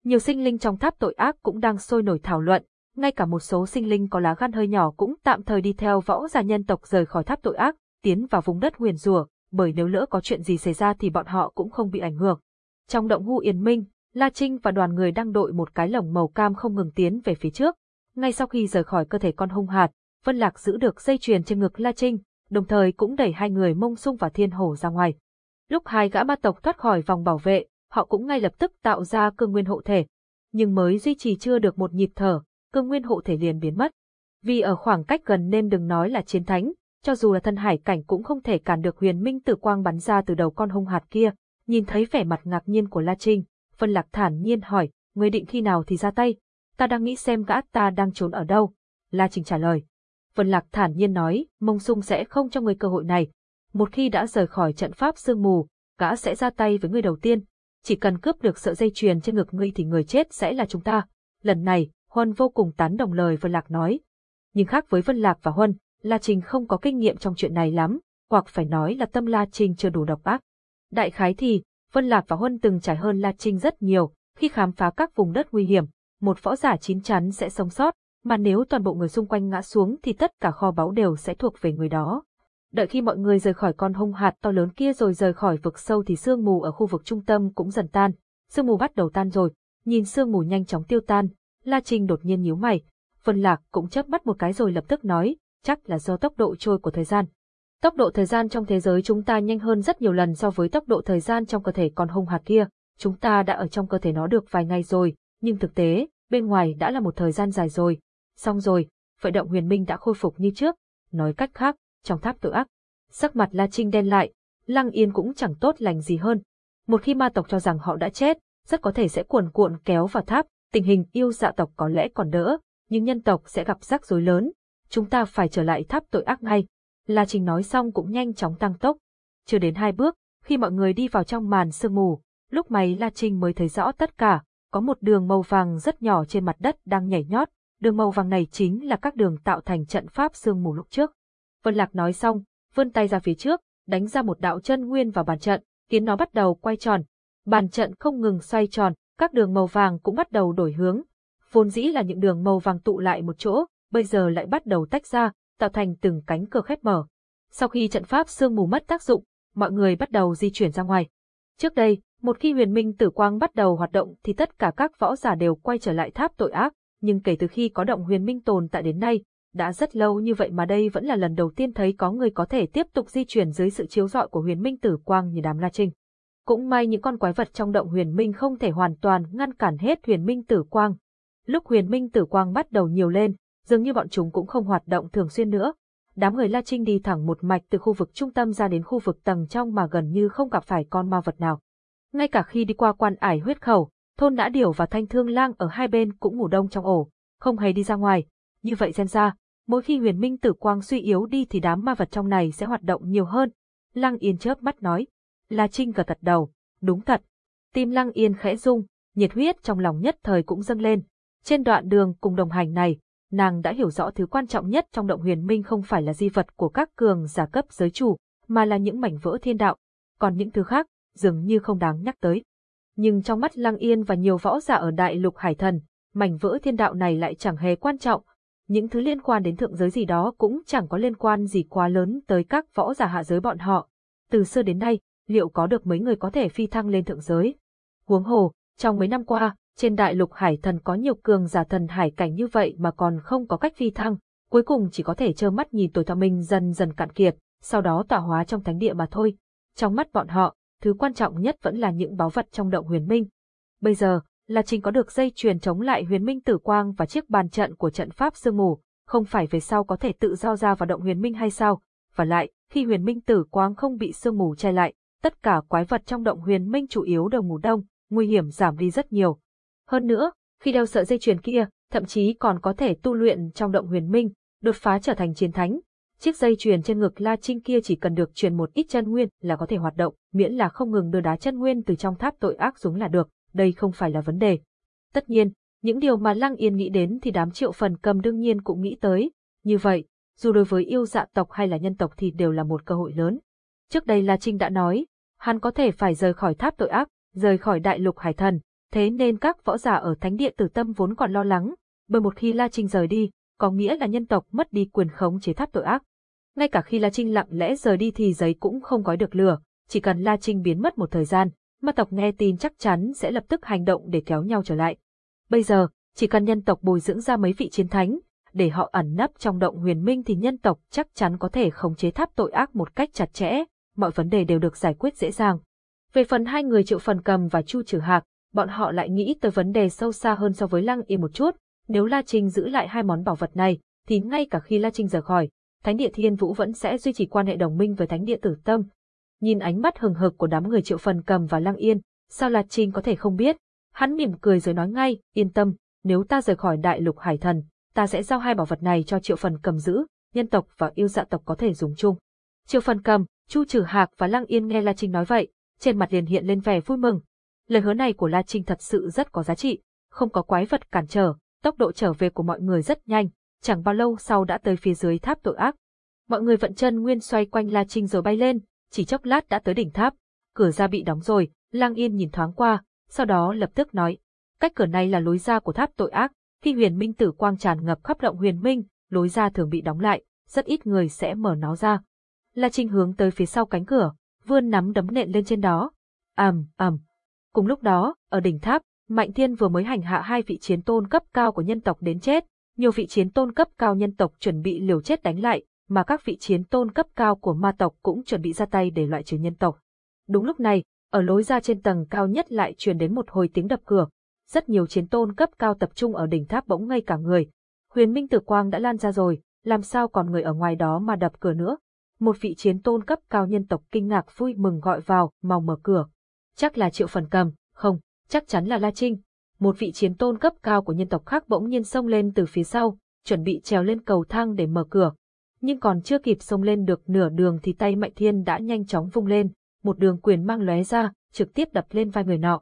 Nhiều sinh linh trong tháp tội ác cũng đang sôi nổi thảo luận, ngay cả một số sinh linh có lá gan hơi nhỏ cũng tạm thời đi theo võ giả nhân tộc rời khỏi tháp tội ác, tiến vào vùng đất huyền rùa, bởi nếu lỡ có chuyện gì xảy ra thì bọn họ cũng không bị ảnh hưởng. Trong động Hu Yên Minh, La Trinh và đoàn người đang đội một cái lồng màu cam không ngừng tiến về phía trước. Ngay sau khi rời khỏi cơ thể con hung hạt, Vân Lạc giữ được dây chuyền trên ngực La Trinh, đồng thời cũng đẩy hai người mông sung và thiên hổ ra ngoài. Lúc hai gã ma tộc thoát khỏi vòng bảo vệ, họ cũng ngay lập tức tạo ra cương nguyên hộ thể. Nhưng mới duy trì chưa được một nhịp thở, cương nguyên hộ thể liền biến mất. Vì ở khoảng cách gần nên đừng nói là chiến thánh, cho dù là thân hải cảnh cũng không thể cản được huyền minh tử quang bắn ra từ đầu con hung hạt kia. Nhìn thấy vẻ mặt ngạc nhiên của La Trinh, phân Lạc thản nhiên hỏi, người định khi nào thì ra tay? Ta đang nghĩ xem gã ta đang trốn ở đâu. La Trinh trả lời. Vân Lạc thản nhiên nói, mông sung sẽ không cho người cơ hội này. Một khi đã rời khỏi trận pháp sương mù, gã sẽ ra tay với người đầu tiên. Chỉ cần cướp được sợi dây chuyền trên ngực ngươi thì người chết sẽ là chúng ta. Lần này, Huân vô cùng tán đồng lời Vân Lạc nói. Nhưng khác với Vân Lạc và Huân, La Trình không có kinh nghiệm trong chuyện này lắm, hoặc phải nói là tâm La Trình chưa đủ độc ác. Đại khái thì, Vân Lạc và Huân từng trải hơn La Trình rất nhiều, khi khám phá các vùng đất nguy hiểm, một võ giả chín chắn sẽ sống sót, mà nếu toàn bộ người xung quanh ngã xuống thì tất cả kho báu đều sẽ thuộc về người đó. Đợi khi mọi người rời khỏi con hung hạt to lớn kia rồi rời khỏi vực sâu thì sương mù ở khu vực trung tâm cũng dần tan. Sương mù bắt đầu tan rồi, nhìn sương mù nhanh chóng tiêu tan, La Trinh đột nhiên nhíu mày. Vân Lạc cũng chớp mắt một cái rồi lập tức nói, chắc là do tốc độ trôi của thời gian. Tốc độ thời gian trong thế giới chúng ta nhanh hơn rất nhiều lần so với tốc độ thời gian trong cơ thể con hung hạt kia. Chúng ta đã ở trong cơ thể nó được vài ngày rồi, nhưng thực tế, bên ngoài đã là một thời gian dài rồi. Xong rồi, vận động huyền minh đã khôi phục như trước. Nói cách khác, trong tháp tự ác. Sắc mặt La Trinh đen lại, Lăng Yên cũng chẳng tốt lành gì hơn. Một khi ma tộc cho rằng họ đã chết, rất có thể sẽ cuồn cuộn kéo vào tháp, tình hình yêu dạ tộc có lẽ còn đỡ, nhưng nhân tộc sẽ gặp rắc rối lớn. Chúng ta phải trở lại tháp tội ác ngay. La Trình nói xong cũng nhanh chóng tăng tốc. Chưa đến hai bước, khi mọi người đi vào trong màn sương mù, lúc này La Trình mới thấy rõ tất cả, có một đường màu vàng rất nhỏ trên mặt đất đang nhảy nhót, đường màu vàng này chính là các đường tạo thành trận pháp sương mù lúc trước. Vân Lạc nói xong, vươn tay ra phía trước, đánh ra một đạo chân nguyên vào bàn trận, khiến nó bắt đầu quay tròn. Bàn trận không ngừng xoay tròn, các đường màu vàng cũng bắt đầu đổi hướng. Vốn dĩ là những đường màu vàng tụ lại một chỗ, bây giờ lại bắt đầu tách ra, tạo thành từng cánh cửa khép mở. Sau khi trận pháp sương mù mất tác dụng, mọi người bắt đầu di chuyển ra ngoài. Trước đây, một khi huyền minh tử quang bắt đầu hoạt động thì tất cả các võ giả đều quay trở lại tháp tội ác, nhưng kể từ khi có động huyền minh tồn tại đến nay, đã rất lâu như vậy mà đây vẫn là lần đầu tiên thấy có người có thể tiếp tục di chuyển dưới sự chiếu rọi của huyền minh tử quang như đám La Trinh. Cũng may những con quái vật trong động huyền minh không thể hoàn toàn ngăn cản hết huyền minh tử quang. Lúc huyền minh tử quang bắt đầu nhiều lên, dường như bọn chúng cũng không hoạt động thường xuyên nữa. Đám người La Trinh đi thẳng một mạch từ khu vực trung tâm ra đến khu vực tầng trong mà gần như không gặp phải con ma vật nào. Ngay cả khi đi qua quan ải huyết khẩu, thôn đã điểu và thanh thương lang ở hai bên cũng ngủ đông trong ổ, không hề đi ra ngoài. Như vậy xem ra, mỗi khi huyền minh tử quang suy yếu đi thì đám ma vật trong này sẽ hoạt động nhiều hơn. Lăng Yên chớp mắt nói. La Trinh gật gật đầu, đúng thật. Tim Lăng Yên khẽ rung, nhiệt huyết trong lòng nhất thời cũng dâng lên. Trên đoạn đường cùng đồng hành này, nàng đã hiểu rõ thứ quan trọng nhất trong động huyền minh không phải là di vật của các cường giả cấp giới chủ, mà là những mảnh vỡ thiên đạo. Còn những thứ khác, dường như không đáng nhắc tới. Nhưng trong mắt Lăng Yên và nhiều võ giả ở đại lục hải thần, mảnh vỡ thiên đạo này lại chẳng hề quan trọng, những thứ liên quan đến thượng giới gì đó cũng chẳng có liên quan gì quá lớn tới các võ giả hạ giới bọn họ. Từ xưa đến nay, liệu có được mấy người có thể phi thăng lên thượng giới? Huống hồ, trong mấy năm qua, trên đại lục hải thần có nhiều cường giả thần hải cảnh như vậy mà còn không có cách phi thăng, cuối cùng chỉ có thể trơ mắt nhìn tuổi thọ mình dần dần cạn kiệt, sau đó tỏa hóa trong thánh địa mà thôi. Trong mắt bọn họ, thứ quan trọng nhất vẫn là những báu vật trong động huyền minh. Bây giờ, là chính có được dây chuyền chống lại huyền minh tử quang và chiếc bàn trận của trận pháp sương mù, không phải về sau có thể tự do ra vào động huyền minh hay sao? Và lại, khi huyền minh tử quang không bị sương mù che lại, tất cả quái vật trong động huyền minh chủ yếu đều ngủ đông, nguy hiểm giảm đi rất nhiều. Hơn nữa, khi đeo sợi dây chuyền kia, thậm chí còn có thể tu luyện trong động huyền minh, đột phá trở thành chiến thánh. Chiếc dây chuyền trên ngực La Trinh kia chỉ cần được truyền một ít chân nguyên là có thể hoạt động, miễn là không ngừng đưa đá chân nguyên từ trong tháp tội ác xuống là được đây không phải là vấn đề. Tất nhiên, những điều mà Lăng Yên nghĩ đến thì đám triệu phần cầm đương nhiên cũng nghĩ tới. Như vậy, dù đối với yêu dạ tộc hay là nhân tộc thì đều là một cơ hội lớn. Trước đây La Trinh đã nói, hắn có thể phải rời khỏi tháp tội ác, rời khỏi đại lục hải thần, thế nên các võ giả ở thánh địa tử tâm vốn còn lo lắng, bởi một khi La Trinh rời đi, có nghĩa là nhân tộc mất đi quyền khống chế tháp tội ác. Ngay cả khi La Trinh lặng lẽ rời đi thì giấy cũng không gói được lửa, chỉ cần La Trinh biến mất một thời gian, ma tộc nghe tin chắc chắn sẽ lập tức hành động để kéo nhau trở lại. Bây giờ, chỉ cần nhân tộc bồi dưỡng ra mấy vị chiến thánh, để họ ẩn nấp trong động huyền minh thì nhân tộc chắc chắn có thể khống chế tháp tội ác một cách chặt chẽ, mọi vấn đề đều được giải quyết dễ dàng. Về phần hai người triệu phần cầm và chu trừ hạc, bọn họ lại nghĩ tới vấn đề sâu xa hơn so với lăng yên một chút, nếu La Trinh giữ lại hai món bảo vật này, thì ngay cả khi La Trinh rời khỏi, Thánh địa Thiên Vũ vẫn sẽ duy trì quan hệ đồng minh với Thánh địa Tử Tâm, Nhìn ánh mắt hừng hực của đám người triệu phần cầm và lăng yên, sao Lạt Trinh có thể không biết? Hắn mỉm cười rồi nói ngay, yên tâm, nếu ta rời khỏi đại lục hải thần, ta sẽ giao hai bảo vật này cho triệu phần cầm giữ, nhân tộc và yêu dạ tộc có thể dùng chung. Triệu phần cầm, Chu Trử Hạc và Lăng Yên nghe La Trinh nói vậy, trên mặt liền hiện lên vẻ vui mừng. Lời hứa này của La Trinh thật sự rất có giá trị, không có quái vật cản trở, tốc độ trở về của mọi người rất nhanh, chẳng bao lâu sau đã tới phía dưới tháp tội ác. Mọi người vận chân nguyên xoay quanh La Trinh rồi bay lên, chỉ chốc lát đã tới đỉnh tháp. Cửa ra bị đóng rồi, Lang Yên nhìn thoáng qua, sau đó lập tức nói, cách cửa này là lối ra của tháp tội ác, khi huyền minh tử quang tràn ngập khắp động huyền minh, lối ra thường bị đóng lại, rất ít người sẽ mở nó ra. La Trinh hướng tới phía sau cánh cửa, vươn nắm đấm nện lên trên đó. ầm ầm. Cùng lúc đó, ở đỉnh tháp, Mạnh Thiên vừa mới hành hạ hai vị chiến tôn cấp cao của nhân tộc đến chết, nhiều vị chiến tôn cấp cao nhân tộc chuẩn bị liều chết đánh lại, mà các vị chiến tôn cấp cao của ma tộc cũng chuẩn bị ra tay để loại trừ nhân tộc. Đúng lúc này, ở lối ra trên tầng cao nhất lại truyền đến một hồi tiếng đập cửa. Rất nhiều chiến tôn cấp cao tập trung ở đỉnh tháp bỗng ngây cả người. Huyền Minh Tử Quang đã lan ra rồi, làm sao còn người ở ngoài đó mà đập cửa nữa? Một vị chiến tôn cấp cao nhân tộc kinh ngạc vui mừng gọi vào, mau mở cửa. Chắc là Triệu Phần Cầm, không, chắc chắn là La Trinh. Một vị chiến tôn cấp cao của nhân tộc khác bỗng nhiên xông lên từ phía sau, chuẩn bị trèo lên cầu thang để mở cửa. Nhưng còn chưa kịp xông lên được nửa đường thì tay Mạnh Thiên đã nhanh chóng vung lên, một đường quyền mang lóe ra, trực tiếp đập lên vai người nọ.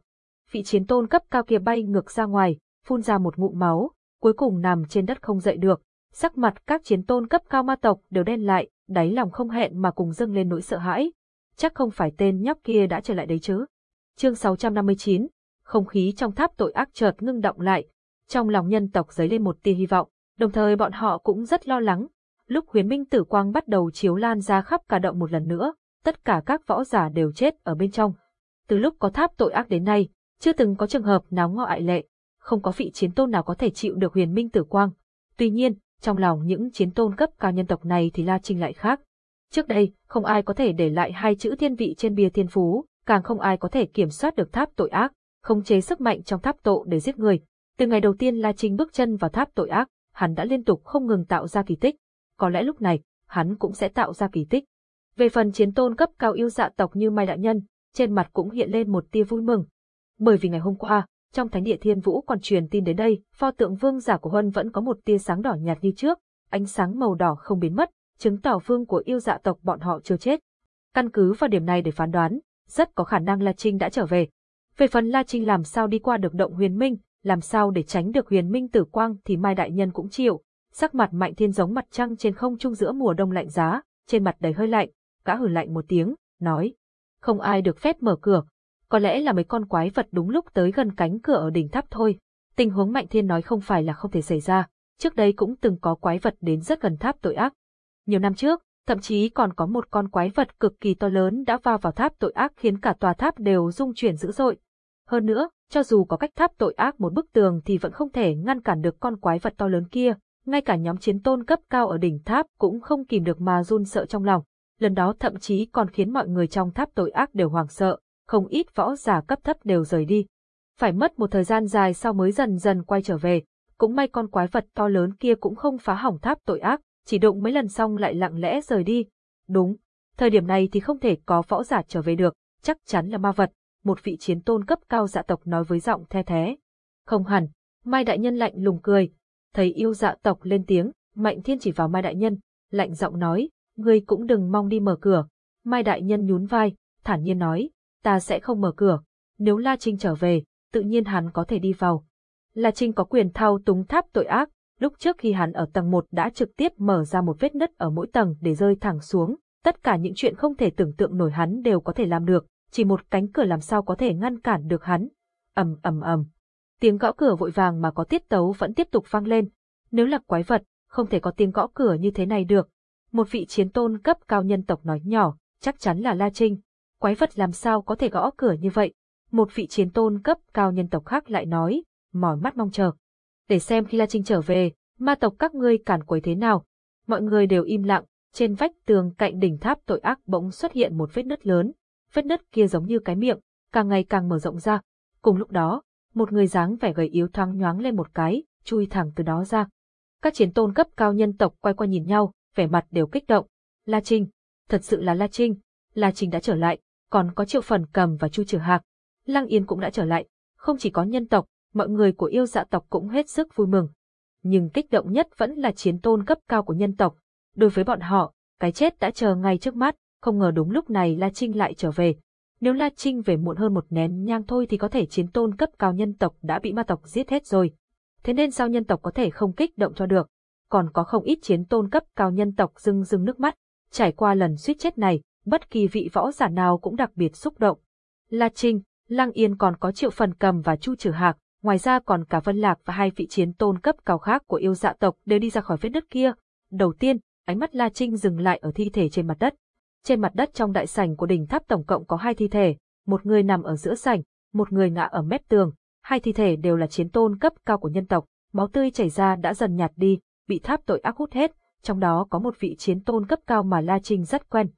Vị chiến tôn cấp cao kia bay ngược ra ngoài, phun ra một ngụm máu, cuối cùng nằm trên đất không dậy được. Sắc mặt các chiến tôn cấp cao ma tộc đều đen lại, đáy lòng không hẹn mà cùng dâng lên nỗi sợ hãi. Chắc không phải tên nhóc kia đã trở lại đấy chứ. Chương 659 Không khí trong tháp tội ác chợt ngưng động lại. Trong lòng nhân tộc dấy lên một tia hy vọng, đồng thời bọn họ cũng rất lo lắng. Lúc huyền minh tử quang bắt đầu chiếu lan ra khắp cả động một lần nữa, tất cả các võ giả đều chết ở bên trong. Từ lúc có tháp tội ác đến nay, chưa từng có trường hợp nào ngọ ại lệ, không có vị chiến tôn nào có thể chịu được huyền minh tử quang. Tuy nhiên, trong lòng những chiến tôn cấp cao nhân tộc này thì La Trinh lại khác. Trước đây, không ai có thể để lại hai chữ thiên vị trên bia thiên phú, càng không ai có thể kiểm soát được tháp tội ác, khống chế sức mạnh trong tháp tội để giết người. Từ ngày đầu tiên La Trinh bước chân vào tháp tội ác, hắn đã liên tục không ngừng tạo ra kỳ tích. Có lẽ lúc này, hắn cũng sẽ tạo ra kỳ tích. Về phần chiến tôn cấp cao yêu dạ tộc như Mai Đại Nhân, trên mặt cũng hiện lên một tia vui mừng. Bởi vì ngày hôm qua, trong thánh địa thiên vũ còn truyền tin đến đây, pho tượng vương giả của Huân vẫn có một tia sáng đỏ nhạt như trước, ánh sáng màu đỏ không biến mất, chứng tỏ vương của yêu dạ tộc bọn họ chưa chết. Căn cứ vào điểm này để phán đoán, rất có khả năng La Trinh đã trở về. Về phần La Trinh làm sao đi qua được động huyền minh, làm sao để tránh được huyền minh tử quang thì Mai Đại Nhân cũng chịu. Sắc mặt mạnh thiên giống mặt trăng trên không trung giữa mùa đông lạnh giá, trên mặt đầy hơi lạnh, gã hừ lạnh một tiếng, nói. Không ai được phép mở cửa, có lẽ là mấy con quái vật đúng lúc tới gần cánh cửa ở đỉnh tháp thôi. Tình huống Mạnh Thiên nói không phải là không thể xảy ra, trước đây cũng từng có quái vật đến rất gần tháp tội ác. Nhiều năm trước, thậm chí còn có một con quái vật cực kỳ to lớn đã va vào tháp tội ác khiến cả tòa tháp đều rung chuyển dữ dội. Hơn nữa, cho dù có cách tháp tội ác một bức tường thì vẫn không thể ngăn cản được con quái vật to lớn kia, ngay cả nhóm chiến tôn cấp cao ở đỉnh tháp cũng không kìm được mà run sợ trong lòng. Lần đó thậm chí còn khiến mọi người trong tháp tội ác đều hoảng sợ, không ít võ giả cấp thấp đều rời đi. Phải mất một thời gian dài sau mới dần dần quay trở về, cũng may con quái vật to lớn kia cũng không phá hỏng tháp tội ác, chỉ đụng mấy lần xong lại lặng lẽ rời đi. Đúng, thời điểm này thì không thể có võ giả trở về được, chắc chắn là ma vật, một vị chiến tôn cấp cao dạ tộc nói với giọng the thế. Không hẳn, Mai Đại Nhân lạnh lùng cười, thấy yêu dạ tộc lên tiếng, Mạnh Thiên chỉ vào Mai Đại Nhân, lạnh giọng nói, ngươi cũng đừng mong đi mở cửa. Mai Đại Nhân nhún vai, thản nhiên nói, ta sẽ không mở cửa. Nếu La Trinh trở về, tự nhiên hắn có thể đi vào. La Trinh có quyền thao túng tháp tội ác, lúc trước khi hắn ở tầng 1 đã trực tiếp mở ra một vết nứt ở mỗi tầng để rơi thẳng xuống. Tất cả những chuyện không thể tưởng tượng nổi hắn đều có thể làm được, chỉ một cánh cửa làm sao có thể ngăn cản được hắn. ầm ầm ầm. Tiếng gõ cửa vội vàng mà có tiết tấu vẫn tiếp tục vang lên. Nếu là quái vật, không thể có tiếng gõ cửa như thế này được. Một vị chiến tôn cấp cao nhân tộc nói nhỏ, chắc chắn là La Trinh quái vật làm sao có thể gõ cửa như vậy. Một vị chiến tôn cấp cao nhân tộc khác lại nói, mỏi mắt mong chờ. Để xem khi La Trinh trở về, ma tộc các ngươi cản quấy thế nào. Mọi người đều im lặng, trên vách tường cạnh đỉnh tháp tội ác bỗng xuất hiện một vết nứt lớn. Vết nứt kia giống như cái miệng, càng ngày càng mở rộng ra. Cùng lúc đó, một người dáng vẻ gầy yếu thoáng nhoáng lên một cái, chui thẳng từ đó ra. Các chiến tôn cấp cao nhân tộc quay qua nhìn nhau, vẻ mặt đều kích động. La Trinh, thật sự là La Trinh, La Trinh đã trở lại, còn có Triệu Phần Cầm và Chu Trừ Hạc. Lăng Yên cũng đã trở lại, không chỉ có nhân tộc, mọi người của yêu dạ tộc cũng hết sức vui mừng. Nhưng kích động nhất vẫn là chiến tôn cấp cao của nhân tộc. Đối với bọn họ, cái chết đã chờ ngay trước mắt, không ngờ đúng lúc này La Trinh lại trở về. Nếu La Trinh về muộn hơn một nén nhang thôi thì có thể chiến tôn cấp cao nhân tộc đã bị ma tộc giết hết rồi. Thế nên sao nhân tộc có thể không kích động cho được. Còn có không ít chiến tôn cấp cao nhân tộc rưng rưng nước mắt. Trải qua lần suýt chết này, bất kỳ vị võ giả nào cũng đặc biệt xúc động. La Trinh, Lăng Yên còn có Triệu Phần Cầm và Chu Trử Hạc, ngoài ra còn cả Vân Lạc và hai vị chiến tôn cấp cao khác của yêu dạ tộc đều đi ra khỏi vết đất kia. Đầu tiên, ánh mắt La Trinh dừng lại ở thi thể trên mặt đất. Trên mặt đất trong đại sảnh của đỉnh tháp tổng cộng có hai thi thể, một người nằm ở giữa sảnh, một người ngã ở mép tường. Hai thi thể đều là chiến tôn cấp cao của nhân tộc, máu tươi chảy ra đã dần nhạt đi, bị tháp tội ác hút hết, trong đó có một vị chiến tôn cấp cao mà La Trinh rất quen.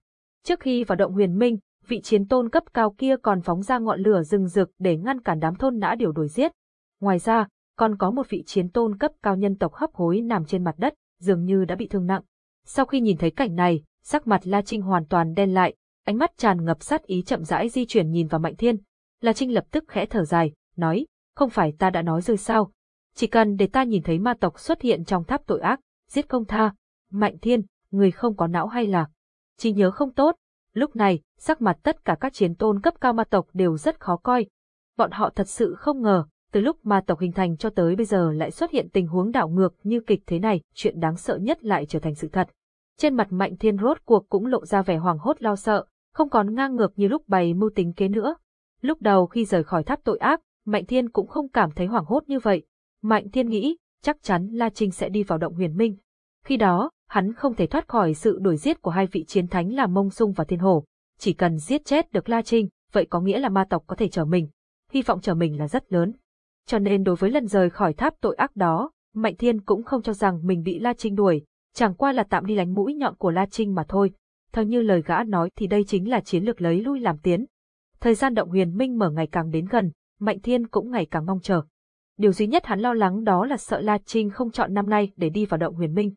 Trước khi vào động huyền minh, vị chiến tôn cấp cao kia còn phóng ra ngọn lửa rừng rực để ngăn cản đám thôn nã điều đuổi giết. Ngoài ra, còn có một vị chiến tôn cấp cao nhân tộc hấp hối nằm trên mặt đất, dường như đã bị thương nặng. Sau khi nhìn thấy cảnh này, sắc mặt La Trinh hoàn toàn đen lại, ánh mắt tràn ngập sát ý chậm rãi di chuyển nhìn vào Mạnh Thiên. La Trinh lập tức khẽ thở dài, nói, không phải ta đã nói rồi sao? Chỉ cần để ta nhìn thấy ma tộc xuất hiện trong tháp tội ác, giết không tha. Mạnh Thiên, người không có não hay là? Chỉ nhớ không tốt. Lúc này, sắc mặt tất cả các chiến tôn cấp cao ma tộc đều rất khó coi. Bọn họ thật sự không ngờ, từ lúc ma tộc hình thành cho tới bây giờ lại xuất hiện tình huống đảo ngược như kịch thế này, chuyện đáng sợ nhất lại trở thành sự thật. Trên mặt Mạnh Thiên rốt cuộc cũng lộ ra vẻ hoàng hốt lo sợ, không còn ngang ngược như lúc bày mưu tính kế nữa. Lúc đầu khi rời khỏi tháp tội ác, Mạnh Thiên cũng không cảm thấy hoảng hốt như vậy. Mạnh Thiên nghĩ, chắc chắn La Trinh sẽ đi vào động huyền minh. Khi đó, hắn không thể thoát khỏi sự đuổi giết của hai vị chiến thánh là Mông Sung và Thiên Hổ. Chỉ cần giết chết được La Trinh, vậy có nghĩa là ma tộc có thể trở mình. Hy vọng trở mình là rất lớn. Cho nên đối với lần rời khỏi tháp tội ác đó, Mạnh Thiên cũng không cho rằng mình bị La Trinh đuổi, chẳng qua là tạm đi lánh mũi nhọn của La Trinh mà thôi. Theo như lời gã nói thì đây chính là chiến lược lấy lui làm tiến. Thời gian động huyền minh mở ngày càng đến gần, Mạnh Thiên cũng ngày càng mong chờ. Điều duy nhất hắn lo lắng đó là sợ La Trinh không chọn năm nay để đi vào động huyền minh.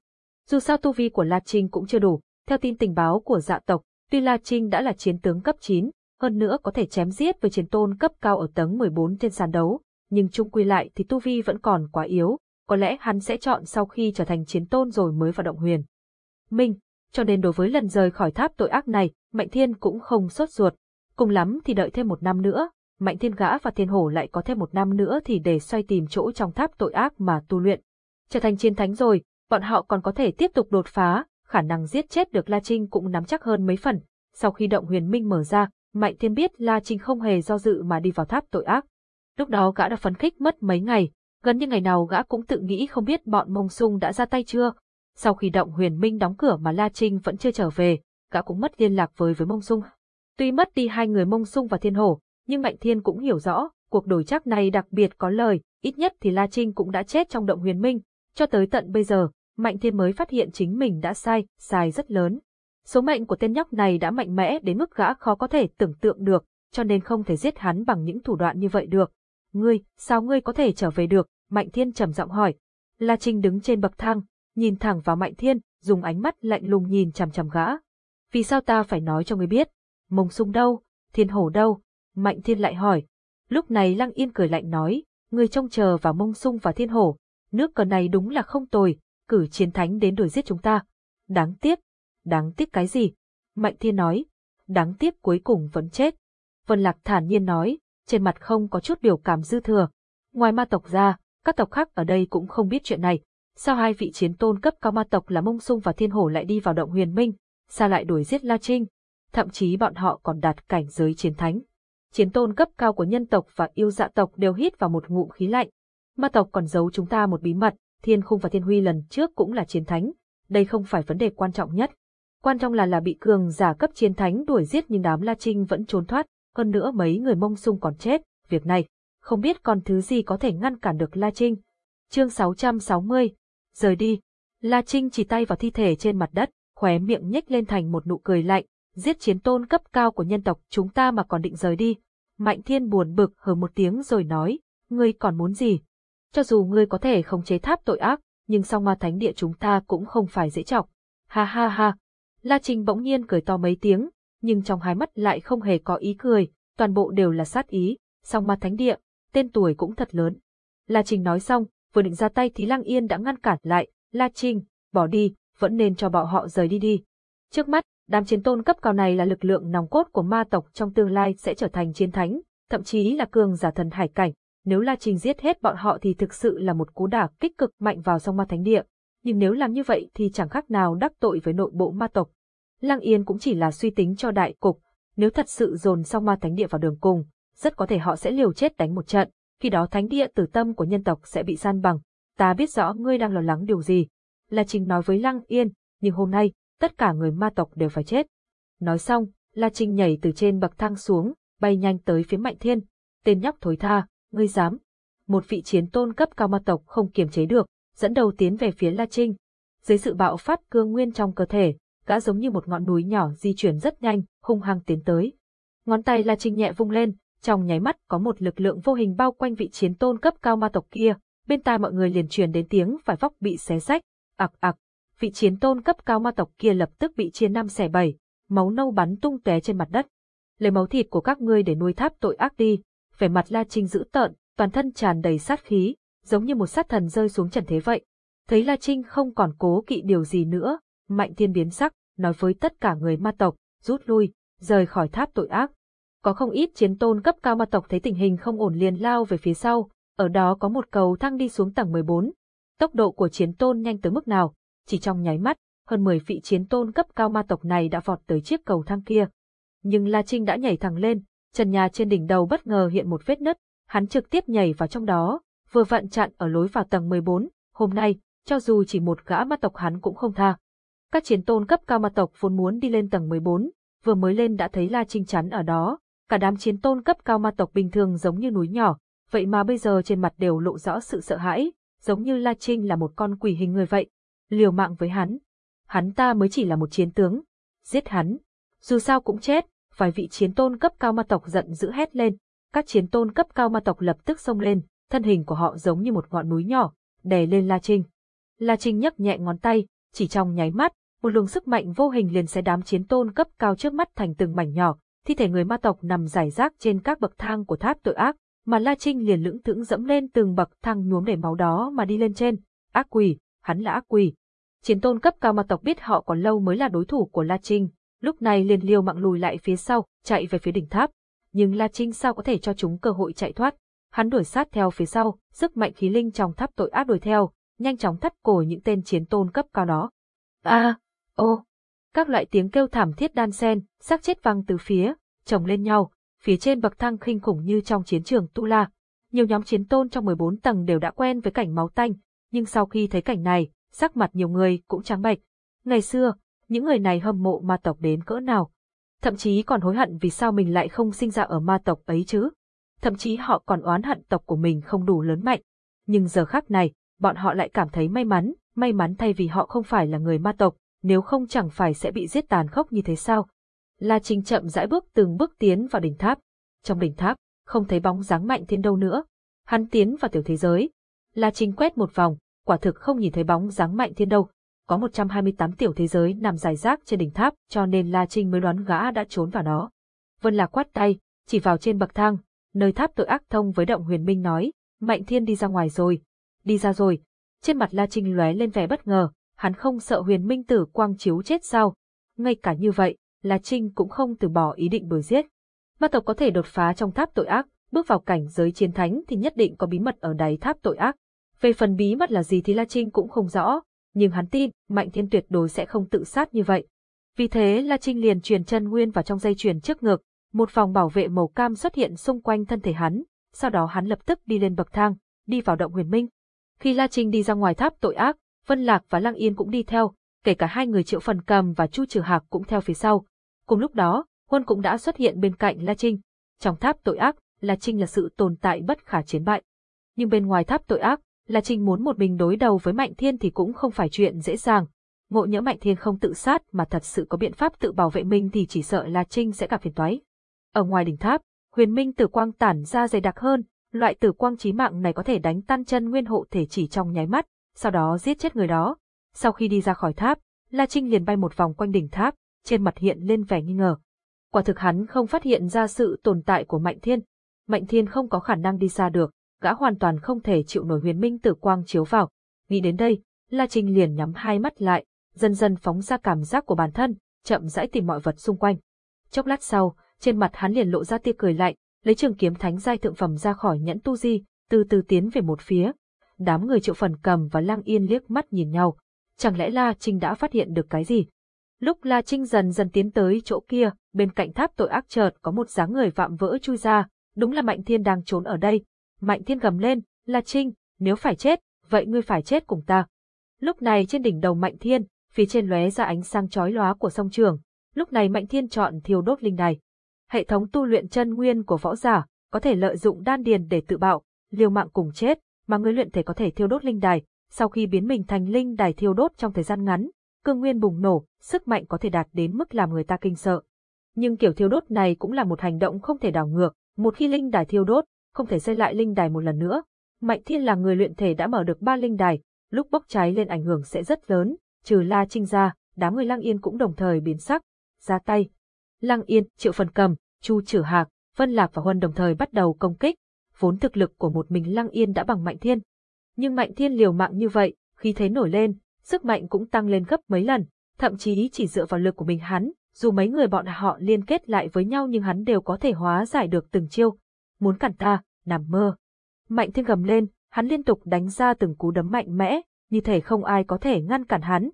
Dù sao tu vi của La Trinh cũng chưa đủ, theo tin tình báo của dạ tộc, tuy La Trinh đã là chiến tướng cấp 9, hơn nữa có thể chém giết với chiến tôn cấp cao ở tầng 14 trên sàn đấu, nhưng chung quy lại thì tu vi vẫn còn quá yếu, có lẽ hắn sẽ chọn sau khi trở thành chiến tôn rồi mới vào động huyền. Minh, cho nên đối với lần rời khỏi tháp tội ác này, Mạnh Thiên cũng không sốt ruột. Cùng lắm thì đợi thêm một năm nữa, Mạnh Thiên Gã và Thiên Hổ lại có thêm một năm nữa thì để xoay tìm chỗ trong tháp tội ác mà tu luyện. Trở thành chiến thánh rồi, bọn họ còn có thể tiếp tục đột phá, khả năng giết chết được La Trinh cũng nắm chắc hơn mấy phần. Sau khi động huyền minh mở ra, Mạnh Thiên biết La Trinh không hề do dự mà đi vào tháp tội ác. Lúc đó gã đã phấn khích mất mấy ngày, gần như ngày nào gã cũng tự nghĩ không biết bọn mông sung đã ra tay chưa. Sau khi động huyền minh đóng cửa mà La Trinh vẫn chưa trở về, gã cũng mất liên lạc với với mông sung. Tuy mất đi hai người mông sung và thiên hổ, nhưng Mạnh Thiên cũng hiểu rõ, cuộc đổi chắc này đặc biệt có lời, ít nhất thì La Trinh cũng đã chết trong động huyền minh. Cho tới tận bây giờ, Mạnh Thiên mới phát hiện chính mình đã sai, sai rất lớn. Số mệnh của tên nhóc này đã mạnh mẽ đến mức gã khó có thể tưởng tượng được, cho nên không thể giết hắn bằng những thủ đoạn như vậy được. Ngươi, sao ngươi có thể trở về được? Mạnh Thiên trầm giọng hỏi. La Trinh đứng trên bậc thang, nhìn thẳng vào Mạnh Thiên, dùng ánh mắt lạnh lùng nhìn chằm chằm gã. Vì sao ta phải nói cho ngươi biết? Mông sung đâu? Thiên hổ đâu? Mạnh Thiên lại hỏi. Lúc này Lăng Yên cười lạnh nói, ngươi trông chờ vào mông sung và thiên hổ. Nước cờ này đúng là không tồi, cử chiến thánh đến đuổi giết chúng ta. Đáng tiếc. Đáng tiếc cái gì? Mạnh Thiên nói. Đáng tiếc cuối cùng vẫn chết. Vân Lạc thản nhiên nói, trên mặt không có chút biểu cảm dư thừa. Ngoài ma tộc ra, các tộc khác ở đây cũng không biết chuyện này. Sao hai vị chiến tôn cấp cao ma tộc là Mông Sung và Thiên Hổ lại đi vào động huyền minh? Sao lại đuổi giết La Trinh? Thậm chí bọn họ còn đạt cảnh giới chiến thánh. Chiến tôn cấp cao của nhân tộc và yêu dạ tộc đều hít vào một ngụm khí lạnh. Ma tộc còn giấu chúng ta một bí mật, Thiên Khung và Thiên Huy lần trước cũng là chiến thánh. Đây không phải vấn đề quan trọng nhất. Quan trọng là là bị cường giả cấp chiến thánh đuổi giết nhưng đám La Trinh vẫn trốn thoát, hơn nữa mấy người mông sung còn chết, việc này, không biết còn thứ gì có thể ngăn cản được La Trinh. Chương 660, rời đi. La Trinh chỉ tay vào thi thể trên mặt đất, khóe miệng nhếch lên thành một nụ cười lạnh, giết chiến tôn cấp cao của nhân tộc chúng ta mà còn định rời đi. Mạnh Thiên buồn bực hờ một tiếng rồi nói, ngươi còn muốn gì? Cho dù ngươi có thể không chế tháp tội ác, nhưng song ma thánh địa chúng ta cũng không phải dễ chọc. Ha ha ha. La Trinh bỗng nhiên cười to mấy tiếng, nhưng trong hai mắt lại không hề có ý cười, toàn bộ đều là sát ý, song ma thánh địa, tên tuổi cũng thật lớn. La Trinh nói xong, vừa định ra tay thì Lăng Yên đã ngăn cản lại, La Trinh, bỏ đi, vẫn nên cho bọn họ rời đi đi. Trước mắt, Đám chiến tôn cấp cao này là lực lượng nòng cốt của ma tộc trong tương lai sẽ trở thành chiến thánh, thậm chí là cường giả thần hải cảnh. Nếu La Trình giết hết bọn họ thì thực sự là một cú đả kích cực mạnh vào song ma thánh địa. Nhưng nếu làm như vậy thì chẳng khác nào đắc tội với nội bộ ma tộc. Lăng Yên cũng chỉ là suy tính cho đại cục, nếu thật sự dồn song ma thánh địa vào đường cùng, rất có thể họ sẽ liều chết đánh một trận, khi đó thánh địa tử tâm của nhân tộc sẽ bị san bằng. Ta biết rõ ngươi đang lo lắng điều gì. La Trình nói với Lăng Yên, nhưng hôm nay, tất cả người ma tộc đều phải chết. Nói xong, La Trình nhảy từ trên bậc thang xuống, bay nhanh tới phía Mạnh Thiên. Tên nhóc thối tha, ngươi dám. Một vị chiến tôn cấp cao ma tộc không kiềm chế được, dẫn đầu tiến về phía La Trinh. Dưới sự bạo phát cương nguyên trong cơ thể, gã giống như một ngọn núi nhỏ di chuyển rất nhanh, hung hăng tiến tới. Ngón tay La Trinh nhẹ vung lên, trong nháy mắt có một lực lượng vô hình bao quanh vị chiến tôn cấp cao ma tộc kia, bên tai mọi người liền truyền đến tiếng phải vóc bị xé rách, ạc ạc, vị chiến tôn cấp cao ma tộc kia lập tức bị chia năm xẻ bảy, máu nâu bắn tung tóe trên mặt đất. Lấy máu thịt của các ngươi để nuôi tháp tội ác đi, vẻ mặt La Trinh dữ tợn, toàn thân tràn đầy sát khí, giống như một sát thần rơi xuống trần thế vậy. Thấy La Trinh không còn cố kỵ điều gì nữa, Mạnh Thiên biến sắc, nói với tất cả người ma tộc, rút lui, rời khỏi tháp tội ác. Có không ít chiến tôn cấp cao ma tộc thấy tình hình không ổn liền lao về phía sau, ở đó có một cầu thang đi xuống tầng 14. Tốc độ của chiến tôn nhanh tới mức nào, chỉ trong nháy mắt, hơn 10 vị chiến tôn cấp cao ma tộc này đã vọt tới chiếc cầu thang kia. Nhưng La Trinh đã nhảy thẳng lên, trần nhà trên đỉnh đầu bất ngờ hiện một vết nứt, hắn trực tiếp nhảy vào trong đó, vừa vặn chặn ở lối vào tầng 14, hôm nay, cho dù chỉ một gã ma tộc hắn cũng không tha. Các chiến tôn cấp cao ma tộc vốn muốn đi lên tầng 14, vừa mới lên đã thấy La Trinh chắn ở đó, cả đám chiến tôn cấp cao ma tộc bình thường giống như núi nhỏ, vậy mà bây giờ trên mặt đều lộ rõ sự sợ hãi, giống như La Trinh là một con quỷ hình người vậy. Liều mạng với hắn. Hắn ta mới chỉ là một chiến tướng. Giết hắn. Dù sao cũng chết, vài vị chiến tôn cấp cao ma tộc giận dữ hét lên. Các chiến tôn cấp cao ma tộc lập tức xông lên, thân hình của họ giống như một ngọn núi nhỏ, đè lên La Trinh. La Trinh nhấc nhẹ ngón tay, chỉ trong nháy mắt, một luồng sức mạnh vô hình liền xé đám chiến tôn cấp cao trước mắt thành từng mảnh nhỏ, thi thể người ma tộc nằm rải rác trên các bậc thang của tháp tội ác, mà La Trinh liền lững thững dẫm lên từng bậc thang nhuốm đầy máu đó mà đi lên trên. Ác quỷ, hắn là ác quỷ. Chiến tôn cấp cao ma tộc biết họ còn lâu mới là đối thủ của La Trinh, lúc này liền liều mạng lùi lại phía sau, chạy về phía đỉnh tháp. Nhưng La Trinh sao có thể cho chúng cơ hội chạy thoát? Hắn đuổi sát theo phía sau, sức mạnh khí linh trong tháp tội ác đuổi theo, nhanh chóng thắt cổ những tên chiến tôn cấp cao đó. A, ô, các loại tiếng kêu thảm thiết đan sen, xác chết văng từ phía, chồng lên nhau, phía trên bậc thang khinh khủng như trong chiến trường Tu La. Nhiều nhóm chiến tôn trong 14 tầng đều đã quen với cảnh máu tanh, nhưng sau khi thấy cảnh này, sắc mặt nhiều người cũng trắng bệch. Ngày xưa, những người này hâm mộ ma tộc đến cỡ nào. Thậm chí còn hối hận vì sao mình lại không sinh ra ở ma tộc ấy chứ. Thậm chí họ còn oán hận tộc của mình không đủ lớn mạnh. Nhưng giờ khác này, bọn họ lại cảm thấy may mắn, may mắn thay vì họ không phải là người ma tộc, nếu không chẳng phải sẽ bị giết tàn khốc như thế sao. La Trinh chậm rãi bước từng bước tiến vào đỉnh tháp. Trong đỉnh tháp, không thấy bóng dáng mạnh thiên đâu nữa. Hắn tiến vào tiểu thế giới. La Trinh quét một vòng, quả thực không nhìn thấy bóng dáng mạnh thiên đâu. Có 128 tiểu thế giới nằm dài rác trên đỉnh tháp cho nên La Trinh mới đoán gã đã trốn vào đó. Vân Lạc quát tay, chỉ vào trên bậc thang, nơi tháp tội ác thông với động huyền minh nói, Mạnh Thiên đi ra ngoài rồi. Đi ra rồi. Trên mặt La Trinh lóe lên vẻ bất ngờ, hắn không sợ huyền minh tử quang chiếu chết sao. Ngay cả như vậy, La Trinh cũng không từ bỏ ý định đuổi giết. Ma tộc có thể đột phá trong tháp tội ác, bước vào cảnh giới chiến thánh thì nhất định có bí mật ở đáy tháp tội ác. Về phần bí mật là gì thì La Trinh cũng không rõ, nhưng hắn tin Mạnh Thiên tuyệt đối sẽ không tự sát như vậy. Vì thế La Trinh liền truyền chân nguyên vào trong dây chuyền trước ngực, một vòng bảo vệ màu cam xuất hiện xung quanh thân thể hắn, sau đó hắn lập tức đi lên bậc thang, đi vào động huyền minh. Khi La Trinh đi ra ngoài tháp tội ác, Vân Lạc và Lăng Yên cũng đi theo, kể cả hai người Triệu Phần Cầm và Chu Trừ Hạc cũng theo phía sau. Cùng lúc đó, Huân cũng đã xuất hiện bên cạnh La Trinh. Trong tháp tội ác, La Trinh là sự tồn tại bất khả chiến bại. Nhưng bên ngoài tháp tội ác, là Trình muốn một mình đối đầu với Mạnh Thiên thì cũng không phải chuyện dễ dàng. Ngộ nhỡ Mạnh Thiên không tự sát mà thật sự có biện pháp tự bảo vệ mình thì chỉ sợ là Trinh sẽ gặp phiền toái. Ở ngoài đỉnh tháp, huyền minh tử quang tản ra dày đặc hơn, loại tử quang chí mạng này có thể đánh tan chân nguyên hộ thể chỉ trong nháy mắt, sau đó giết chết người đó. Sau khi đi ra khỏi tháp, La Trinh liền bay một vòng quanh đỉnh tháp, trên mặt hiện lên vẻ nghi ngờ. Quả thực hắn không phát hiện ra sự tồn tại của Mạnh Thiên. Mạnh Thiên không có khả năng đi xa được, gã hoàn toàn không thể chịu nổi huyền minh tử quang chiếu vào. Nghĩ đến đây, La Trinh liền nhắm hai mắt lại, dần dần phóng ra cảm giác của bản thân, chậm rãi tìm mọi vật xung quanh. Chốc lát sau, trên mặt hắn liền lộ ra tia cười lạnh, lấy trường kiếm thánh giai thượng phẩm ra khỏi nhẫn tu di, từ từ tiến về một phía. Đám người triệu phần cầm và lang yên liếc mắt nhìn nhau. Chẳng lẽ La Trinh đã phát hiện được cái gì? Lúc La Trinh dần dần tiến tới chỗ kia, bên cạnh tháp tội ác chợt có một dáng người vạm vỡ chui ra, đúng là Mạnh Thiên đang trốn ở đây. Mạnh Thiên gầm lên, La Trinh, nếu phải chết, vậy ngươi phải chết cùng ta. Lúc này trên đỉnh đầu Mạnh Thiên, phía trên lóe ra ánh sáng chói lóa của sông trường. Lúc này Mạnh Thiên chọn thiêu đốt linh đài. Hệ thống tu luyện chân nguyên của võ giả có thể lợi dụng đan điền để tự bạo, liều mạng cùng chết, mà người luyện thể có thể thiêu đốt linh đài. Sau khi biến mình thành linh đài thiêu đốt trong thời gian ngắn, cương nguyên bùng nổ, sức mạnh có thể đạt đến mức làm người ta kinh sợ. Nhưng kiểu thiêu đốt này cũng là một hành động không thể đảo ngược, một khi linh đài thiêu đốt, không thể xây lại linh đài một lần nữa. Mạnh Thiên là người luyện thể đã mở được ba linh đài, lúc bốc cháy lên ảnh hưởng sẽ rất lớn, trừ La Trinh ra, đám người Lăng Yên cũng đồng thời biến sắc, ra tay. Lăng Yên, Triệu Phần Cầm, Chu Trử Hạc, Vân Lạc và Huân đồng thời bắt đầu công kích, vốn thực lực của một mình Lăng Yên đã bằng Mạnh Thiên. Nhưng Mạnh Thiên liều mạng như vậy, khi thế nổi lên, sức mạnh cũng tăng lên gấp mấy lần, thậm chí chỉ dựa vào lực của mình hắn, dù mấy người bọn họ liên kết lại với nhau nhưng hắn đều có thể hóa giải được từng chiêu. Muốn cản ta, nằm mơ. Mạnh Thiên gầm lên, hắn liên tục đánh ra từng cú đấm mạnh mẽ, như thể không ai có thể ngăn cản hắn.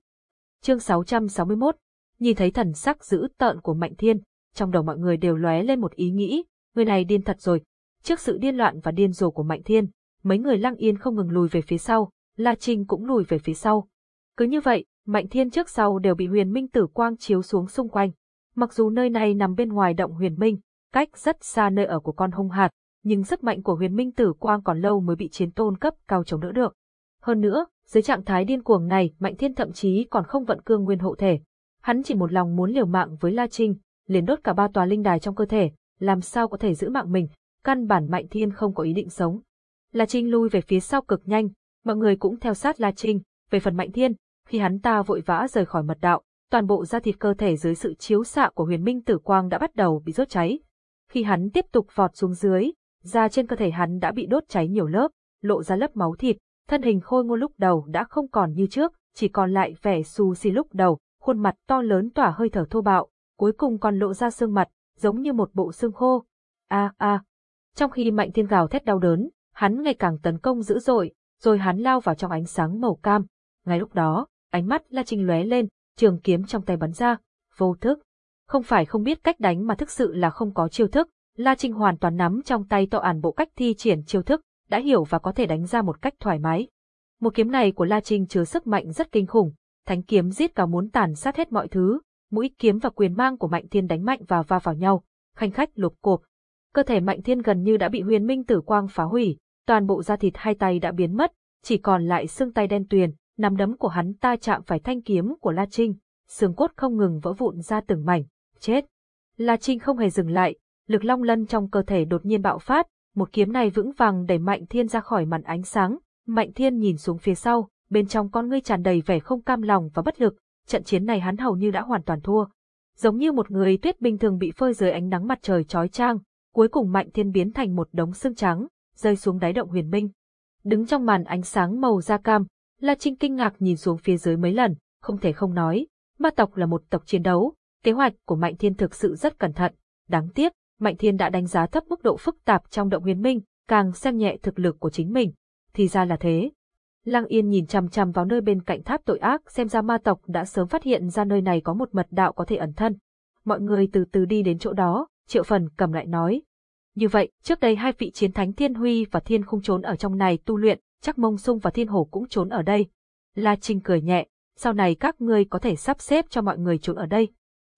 Chương 661 Nhìn thấy thần sắc dữ tợn của Mạnh Thiên, trong đầu mọi người đều lóe lên một ý nghĩ, người này điên thật rồi. Trước sự điên loạn và điên rồ của Mạnh Thiên, mấy người lăng yên không ngừng lùi về phía sau, La Trinh cũng lùi về phía sau. Cứ như vậy, Mạnh Thiên trước sau đều bị huyền minh tử quang chiếu xuống xung quanh. Mặc dù nơi này nằm bên ngoài động huyền minh, cách rất xa nơi ở của con hung hạt, nhưng sức mạnh của huyền minh tử quang còn lâu mới bị chiến tôn cấp cao chống đỡ được. Hơn nữa, dưới trạng thái điên cuồng này, Mạnh Thiên thậm chí còn không vận cương nguyên hộ thể. Hắn chỉ một lòng muốn liều mạng với La Trinh, liền đốt cả ba tòa linh đài trong cơ thể, làm sao có thể giữ mạng mình, căn bản Mạnh Thiên không có ý định sống. La Trinh lui về phía sau cực nhanh, mọi người cũng theo sát La Trinh, về phần Mạnh Thiên, khi hắn ta vội vã rời khỏi mật đạo, toàn bộ da thịt cơ thể dưới sự chiếu xạ của huyền minh tử quang đã bắt đầu bị rốt cháy. Khi hắn tiếp tục vọt xuống dưới, da trên cơ thể hắn đã bị đốt cháy nhiều lớp, lộ ra lớp máu thịt, thân hình khôi ngô lúc đầu đã không còn như trước, chỉ còn lại vẻ xù xì lúc đầu, khuôn mặt to lớn tỏa hơi thở thô bạo, cuối cùng còn lộ ra xương mặt, giống như một bộ xương khô. A a. Trong khi Mạnh Thiên gào thét đau đớn, hắn ngày càng tấn công dữ dội, rồi hắn lao vào trong ánh sáng màu cam. Ngay lúc đó, ánh mắt La Trinh lóe lên, trường kiếm trong tay bắn ra, vô thức. Không phải không biết cách đánh mà thực sự là không có chiêu thức, La Trinh hoàn toàn nắm trong tay tọa ản bộ cách thi triển chiêu thức, đã hiểu và có thể đánh ra một cách thoải mái. Một kiếm này của La Trinh chứa sức mạnh rất kinh khủng, thánh kiếm giết cả muốn tàn sát hết mọi thứ, mũi kiếm và quyền mang của Mạnh Thiên đánh mạnh và va vào nhau, khanh khách lục cộp. Cơ thể Mạnh Thiên gần như đã bị huyền minh tử quang phá hủy, toàn bộ da thịt hai tay đã biến mất, chỉ còn lại xương tay đen tuyền, nắm đấm của hắn ta chạm phải thanh kiếm của La Trinh, xương cốt không ngừng vỡ vụn ra từng mảnh, chết. La Trinh không hề dừng lại, lực long lân trong cơ thể đột nhiên bạo phát, một kiếm này vững vàng đẩy Mạnh Thiên ra khỏi màn ánh sáng. Mạnh Thiên nhìn xuống phía sau, bên trong con ngươi tràn đầy vẻ không cam lòng và bất lực, trận chiến này hắn hầu như đã hoàn toàn thua. Giống như một người tuyết bình thường bị phơi dưới ánh nắng mặt trời chói chang, cuối cùng Mạnh Thiên biến thành một đống xương trắng, rơi xuống đáy động huyền minh. Đứng trong màn ánh sáng màu da cam, La Trinh kinh ngạc nhìn xuống phía dưới mấy lần, không thể không nói, ma tộc là một tộc chiến đấu, kế hoạch của Mạnh Thiên thực sự rất cẩn thận. Đáng tiếc, Mạnh Thiên đã đánh giá thấp mức độ phức tạp trong động huyền minh, càng xem nhẹ thực lực của chính mình. Thì ra là thế. Lăng Yên nhìn chằm chằm vào nơi bên cạnh tháp tội ác xem ra ma tộc đã sớm phát hiện ra nơi này có một mật đạo có thể ẩn thân. Mọi người từ từ đi đến chỗ đó, triệu phần cầm lại nói. Như vậy, trước đây hai vị chiến thánh Thiên Huy và Thiên không trốn ở trong này tu luyện, chắc mông sung và Thiên Hổ cũng trốn ở đây. La Trinh cười nhẹ, sau này các ngươi có thể sắp xếp cho mọi người trốn ở đây.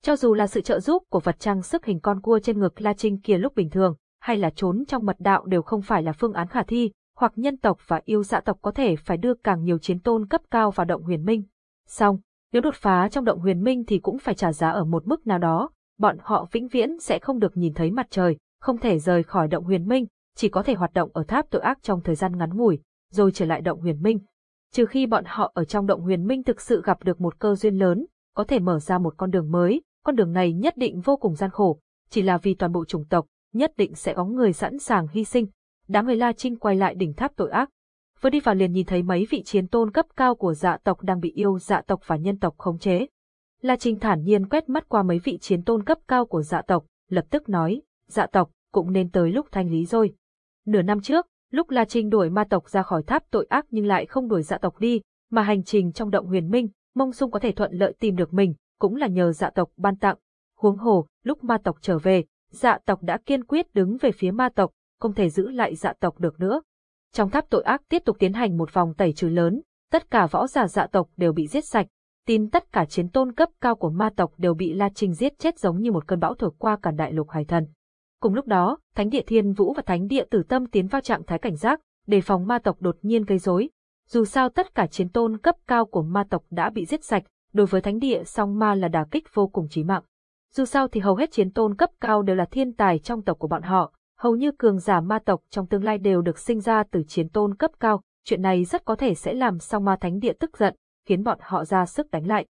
Cho dù là sự trợ giúp của vật trang sức hình con cua trên ngực La Trinh kia lúc bình thường, hay là trốn trong mật đạo đều không phải là phương án khả thi, hoặc nhân tộc và yêu dạ tộc có thể phải đưa càng nhiều chiến tôn cấp cao vào động huyền minh. Xong, nếu đột phá trong động huyền minh thì cũng phải trả giá ở một mức nào đó, bọn họ vĩnh viễn sẽ không được nhìn thấy mặt trời, không thể rời khỏi động huyền minh, chỉ có thể hoạt động ở tháp tội ác trong thời gian ngắn ngủi, rồi trở lại động huyền minh. Trừ khi bọn họ ở trong động huyền minh thực sự gặp được một cơ duyên lớn, có thể mở ra một con đường mới, con đường này nhất định vô cùng gian khổ, chỉ là vì toàn bộ chủng tộc, nhất định sẽ có người sẵn sàng hy sinh. Đám người La Trinh quay lại đỉnh tháp tội ác. Vừa đi vào liền nhìn thấy mấy vị chiến tôn cấp cao của dạ tộc đang bị yêu dạ tộc và nhân tộc khống chế. La Trinh thản nhiên quét mắt qua mấy vị chiến tôn cấp cao của dạ tộc, lập tức nói, dạ tộc, cũng nên tới lúc thanh lý rồi. Nửa năm trước, lúc La Trinh đuổi ma tộc ra khỏi tháp tội ác nhưng lại không đuổi dạ tộc đi, mà hành trình trong động huyền minh, mông sung có thể thuận lợi tìm được mình, cũng là nhờ dạ tộc ban tặng. Huống hồ, lúc ma tộc trở về, dạ tộc đã kiên quyết đứng về phía ma tộc, không thể giữ lại dạ tộc được nữa. Trong tháp tội ác tiếp tục tiến hành một vòng tẩy trừ lớn, tất cả võ giả dạ tộc đều bị giết sạch, tin tất cả chiến tôn cấp cao của ma tộc đều bị La Trinh giết chết giống như một cơn bão thổi qua cả đại lục hải thần. Cùng lúc đó, Thánh địa Thiên Vũ và Thánh địa Tử Tâm tiến vào trạng thái cảnh giác, đề phòng ma tộc đột nhiên gây rối. Dù sao tất cả chiến tôn cấp cao của ma tộc đã bị giết sạch, đối với Thánh địa song ma là đả kích vô cùng chí mạng. Dù sao thì hầu hết chiến tôn cấp cao đều là thiên tài trong tộc của bọn họ, hầu như cường giả ma tộc trong tương lai đều được sinh ra từ chiến tôn cấp cao, chuyện này rất có thể sẽ làm song ma thánh địa tức giận, khiến bọn họ ra sức đánh lại.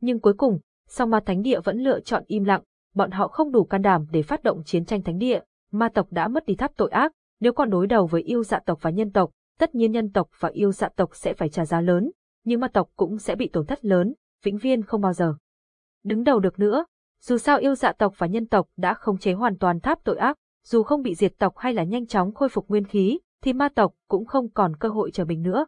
Nhưng cuối cùng, song ma thánh địa vẫn lựa chọn im lặng, bọn họ không đủ can đảm để phát động chiến tranh thánh địa, ma tộc đã mất đi tháp tội ác, nếu còn đối đầu với yêu dạ tộc và nhân tộc, tất nhiên nhân tộc và yêu dạ tộc sẽ phải trả giá lớn, nhưng ma tộc cũng sẽ bị tổn thất lớn, vĩnh viên không bao giờ. Đứng đầu được nữa, dù sao yêu dạ tộc và nhân tộc đã không chế hoàn toàn tháp tội ác, dù không bị diệt tộc hay là nhanh chóng khôi phục nguyên khí, thì ma tộc cũng không còn cơ hội trở mình nữa.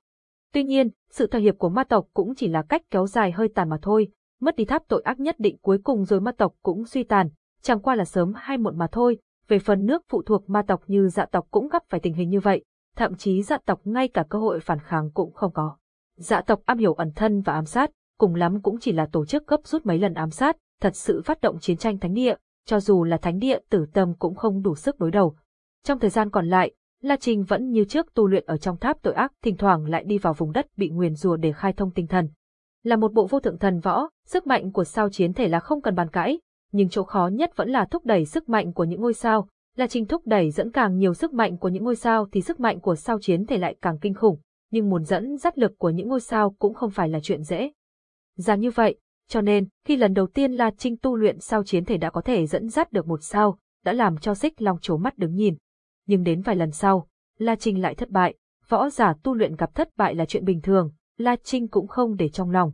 Tuy nhiên, sự thỏa hiệp của ma tộc cũng chỉ là cách kéo dài hơi tàn mà thôi, mất đi tháp tội ác nhất định cuối cùng rồi ma tộc cũng suy tàn, chẳng qua là sớm hay muộn mà thôi, về phần nước phụ thuộc ma tộc như dạ tộc cũng gặp phải tình hình như vậy, thậm chí dạ tộc ngay cả cơ hội phản kháng cũng không có. Dạ tộc am hiểu ẩn thân và ám sát, cùng lắm cũng chỉ là tổ chức gấp rút mấy lần ám sát, thật sự phát động chiến tranh thánh địa, cho dù là thánh địa tử tâm cũng không đủ sức đối đầu. Trong thời gian còn lại, La Trình vẫn như trước tu luyện ở trong tháp tội ác, thỉnh thoảng lại đi vào vùng đất bị nguyền rùa để khai thông tinh thần. Là một bộ vô thượng thần võ, sức mạnh của sao chiến thể là không cần bàn cãi, nhưng chỗ khó nhất vẫn là thúc đẩy sức mạnh của những ngôi sao. La Trình thúc đẩy dẫn càng nhiều sức mạnh của những ngôi sao thì sức mạnh của sao chiến thể lại càng kinh khủng, nhưng muốn dẫn dắt lực của những ngôi sao cũng không phải là chuyện dễ. Ra như vậy, cho nên, khi lần đầu tiên La Trinh tu luyện sao chiến thể đã có thể dẫn dắt được một sao, đã làm cho xích long trố mắt đứng nhìn. Nhưng đến vài lần sau, La Trinh lại thất bại, võ giả tu luyện gặp thất bại là chuyện bình thường, La Trinh cũng không để trong lòng.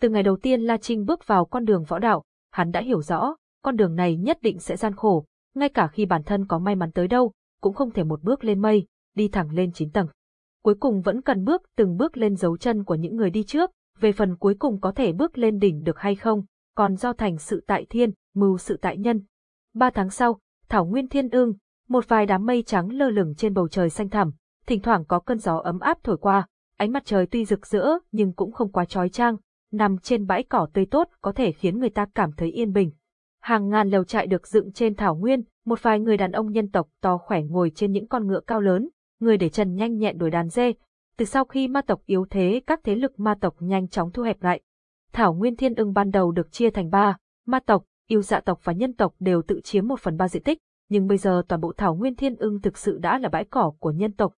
Từ ngày đầu tiên La Trinh bước vào con đường võ đạo, hắn đã hiểu rõ, con đường này nhất định sẽ gian khổ, ngay cả khi bản thân có may mắn tới đâu, cũng không thể một bước lên mây, đi thẳng lên chín tầng. Cuối cùng vẫn cần bước từng bước lên dấu chân của những người đi trước, về phần cuối cùng có thể bước lên đỉnh được hay không, còn do thành sự tại thiên, mưu sự tại nhân. Ba tháng sau, Thảo Nguyên Thiên Ưng, một vài đám mây trắng lơ lửng trên bầu trời xanh thẳm, thỉnh thoảng có cơn gió ấm áp thổi qua, ánh mặt trời tuy rực rỡ nhưng cũng không quá trói trang nằm trên bãi cỏ tươi tốt có thể khiến người ta cảm thấy yên bình. Hàng ngàn lều trại được dựng trên thảo nguyên, một vài người đàn ông nhân tộc to khỏe ngồi trên những con ngựa cao lớn, người để chân nhanh nhẹn đuổi đàn dê, từ sau khi ma tộc yếu thế các thế lực ma tộc nhanh chóng thu hẹp lại. Thảo Nguyên Thiên ưng ban đầu được chia thành ba, ma tộc, yêu dạ tộc và nhân tộc đều tự chiếm một phần ba diện tích, nhưng bây giờ toàn bộ Thảo Nguyên Thiên ưng thực sự đã là bãi cỏ của nhân tộc.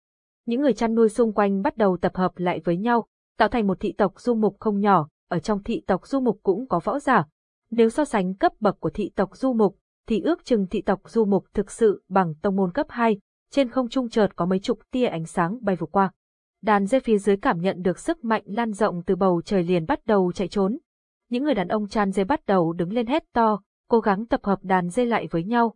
Những người chăn nuôi xung quanh bắt đầu tập hợp lại với nhau, tạo thành một thị tộc du mục không nhỏ, ở trong thị tộc du mục cũng có võ giả. Nếu so sánh cấp bậc của thị tộc du mục, thì ước chừng thị tộc du mục thực sự bằng tông môn cấp 2, trên không trung chợt có mấy chục tia ánh sáng bay vụt qua. Đàn dê phía dưới cảm nhận được sức mạnh lan rộng từ bầu trời liền bắt đầu chạy trốn. Những người đàn ông chan dê bắt đầu đứng lên hét to, cố gắng tập hợp đàn dê lại với nhau.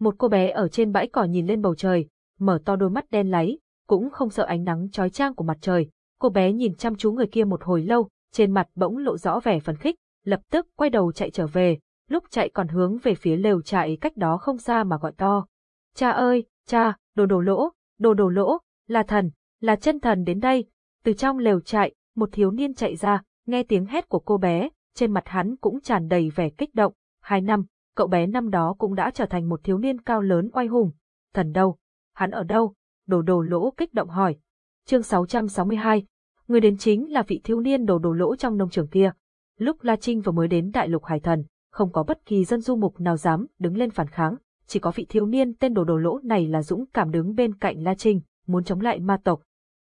Một cô bé ở trên bãi cỏ nhìn lên bầu trời, mở to đôi mắt đen láy, cũng không sợ ánh nắng chói chang của mặt trời. Cô bé nhìn chăm chú người kia một hồi lâu, trên mặt bỗng lộ rõ vẻ phấn khích, lập tức quay đầu chạy trở về, lúc chạy còn hướng về phía lều trại cách đó không xa mà gọi to. Cha ơi, cha, đồ đồ lỗ, đồ đồ lỗ, là thần, là chân thần đến đây. Từ trong lều trại, một thiếu niên chạy ra, nghe tiếng hét của cô bé, trên mặt hắn cũng tràn đầy vẻ kích động. Hai năm, cậu bé năm đó cũng đã trở thành một thiếu niên cao lớn oai hùng. Thần đâu? Hắn ở đâu? Đồ đồ lỗ kích động hỏi. Chương 662, người đến chính là vị thiếu niên đồ đồ lỗ trong nông trường kia. Lúc La Trinh vừa mới đến đại lục hải thần, không có bất kỳ dân du mục nào dám đứng lên phản kháng, chỉ có vị thiếu niên tên đồ đồ lỗ này là dũng cảm đứng bên cạnh La Trinh, muốn chống lại ma tộc.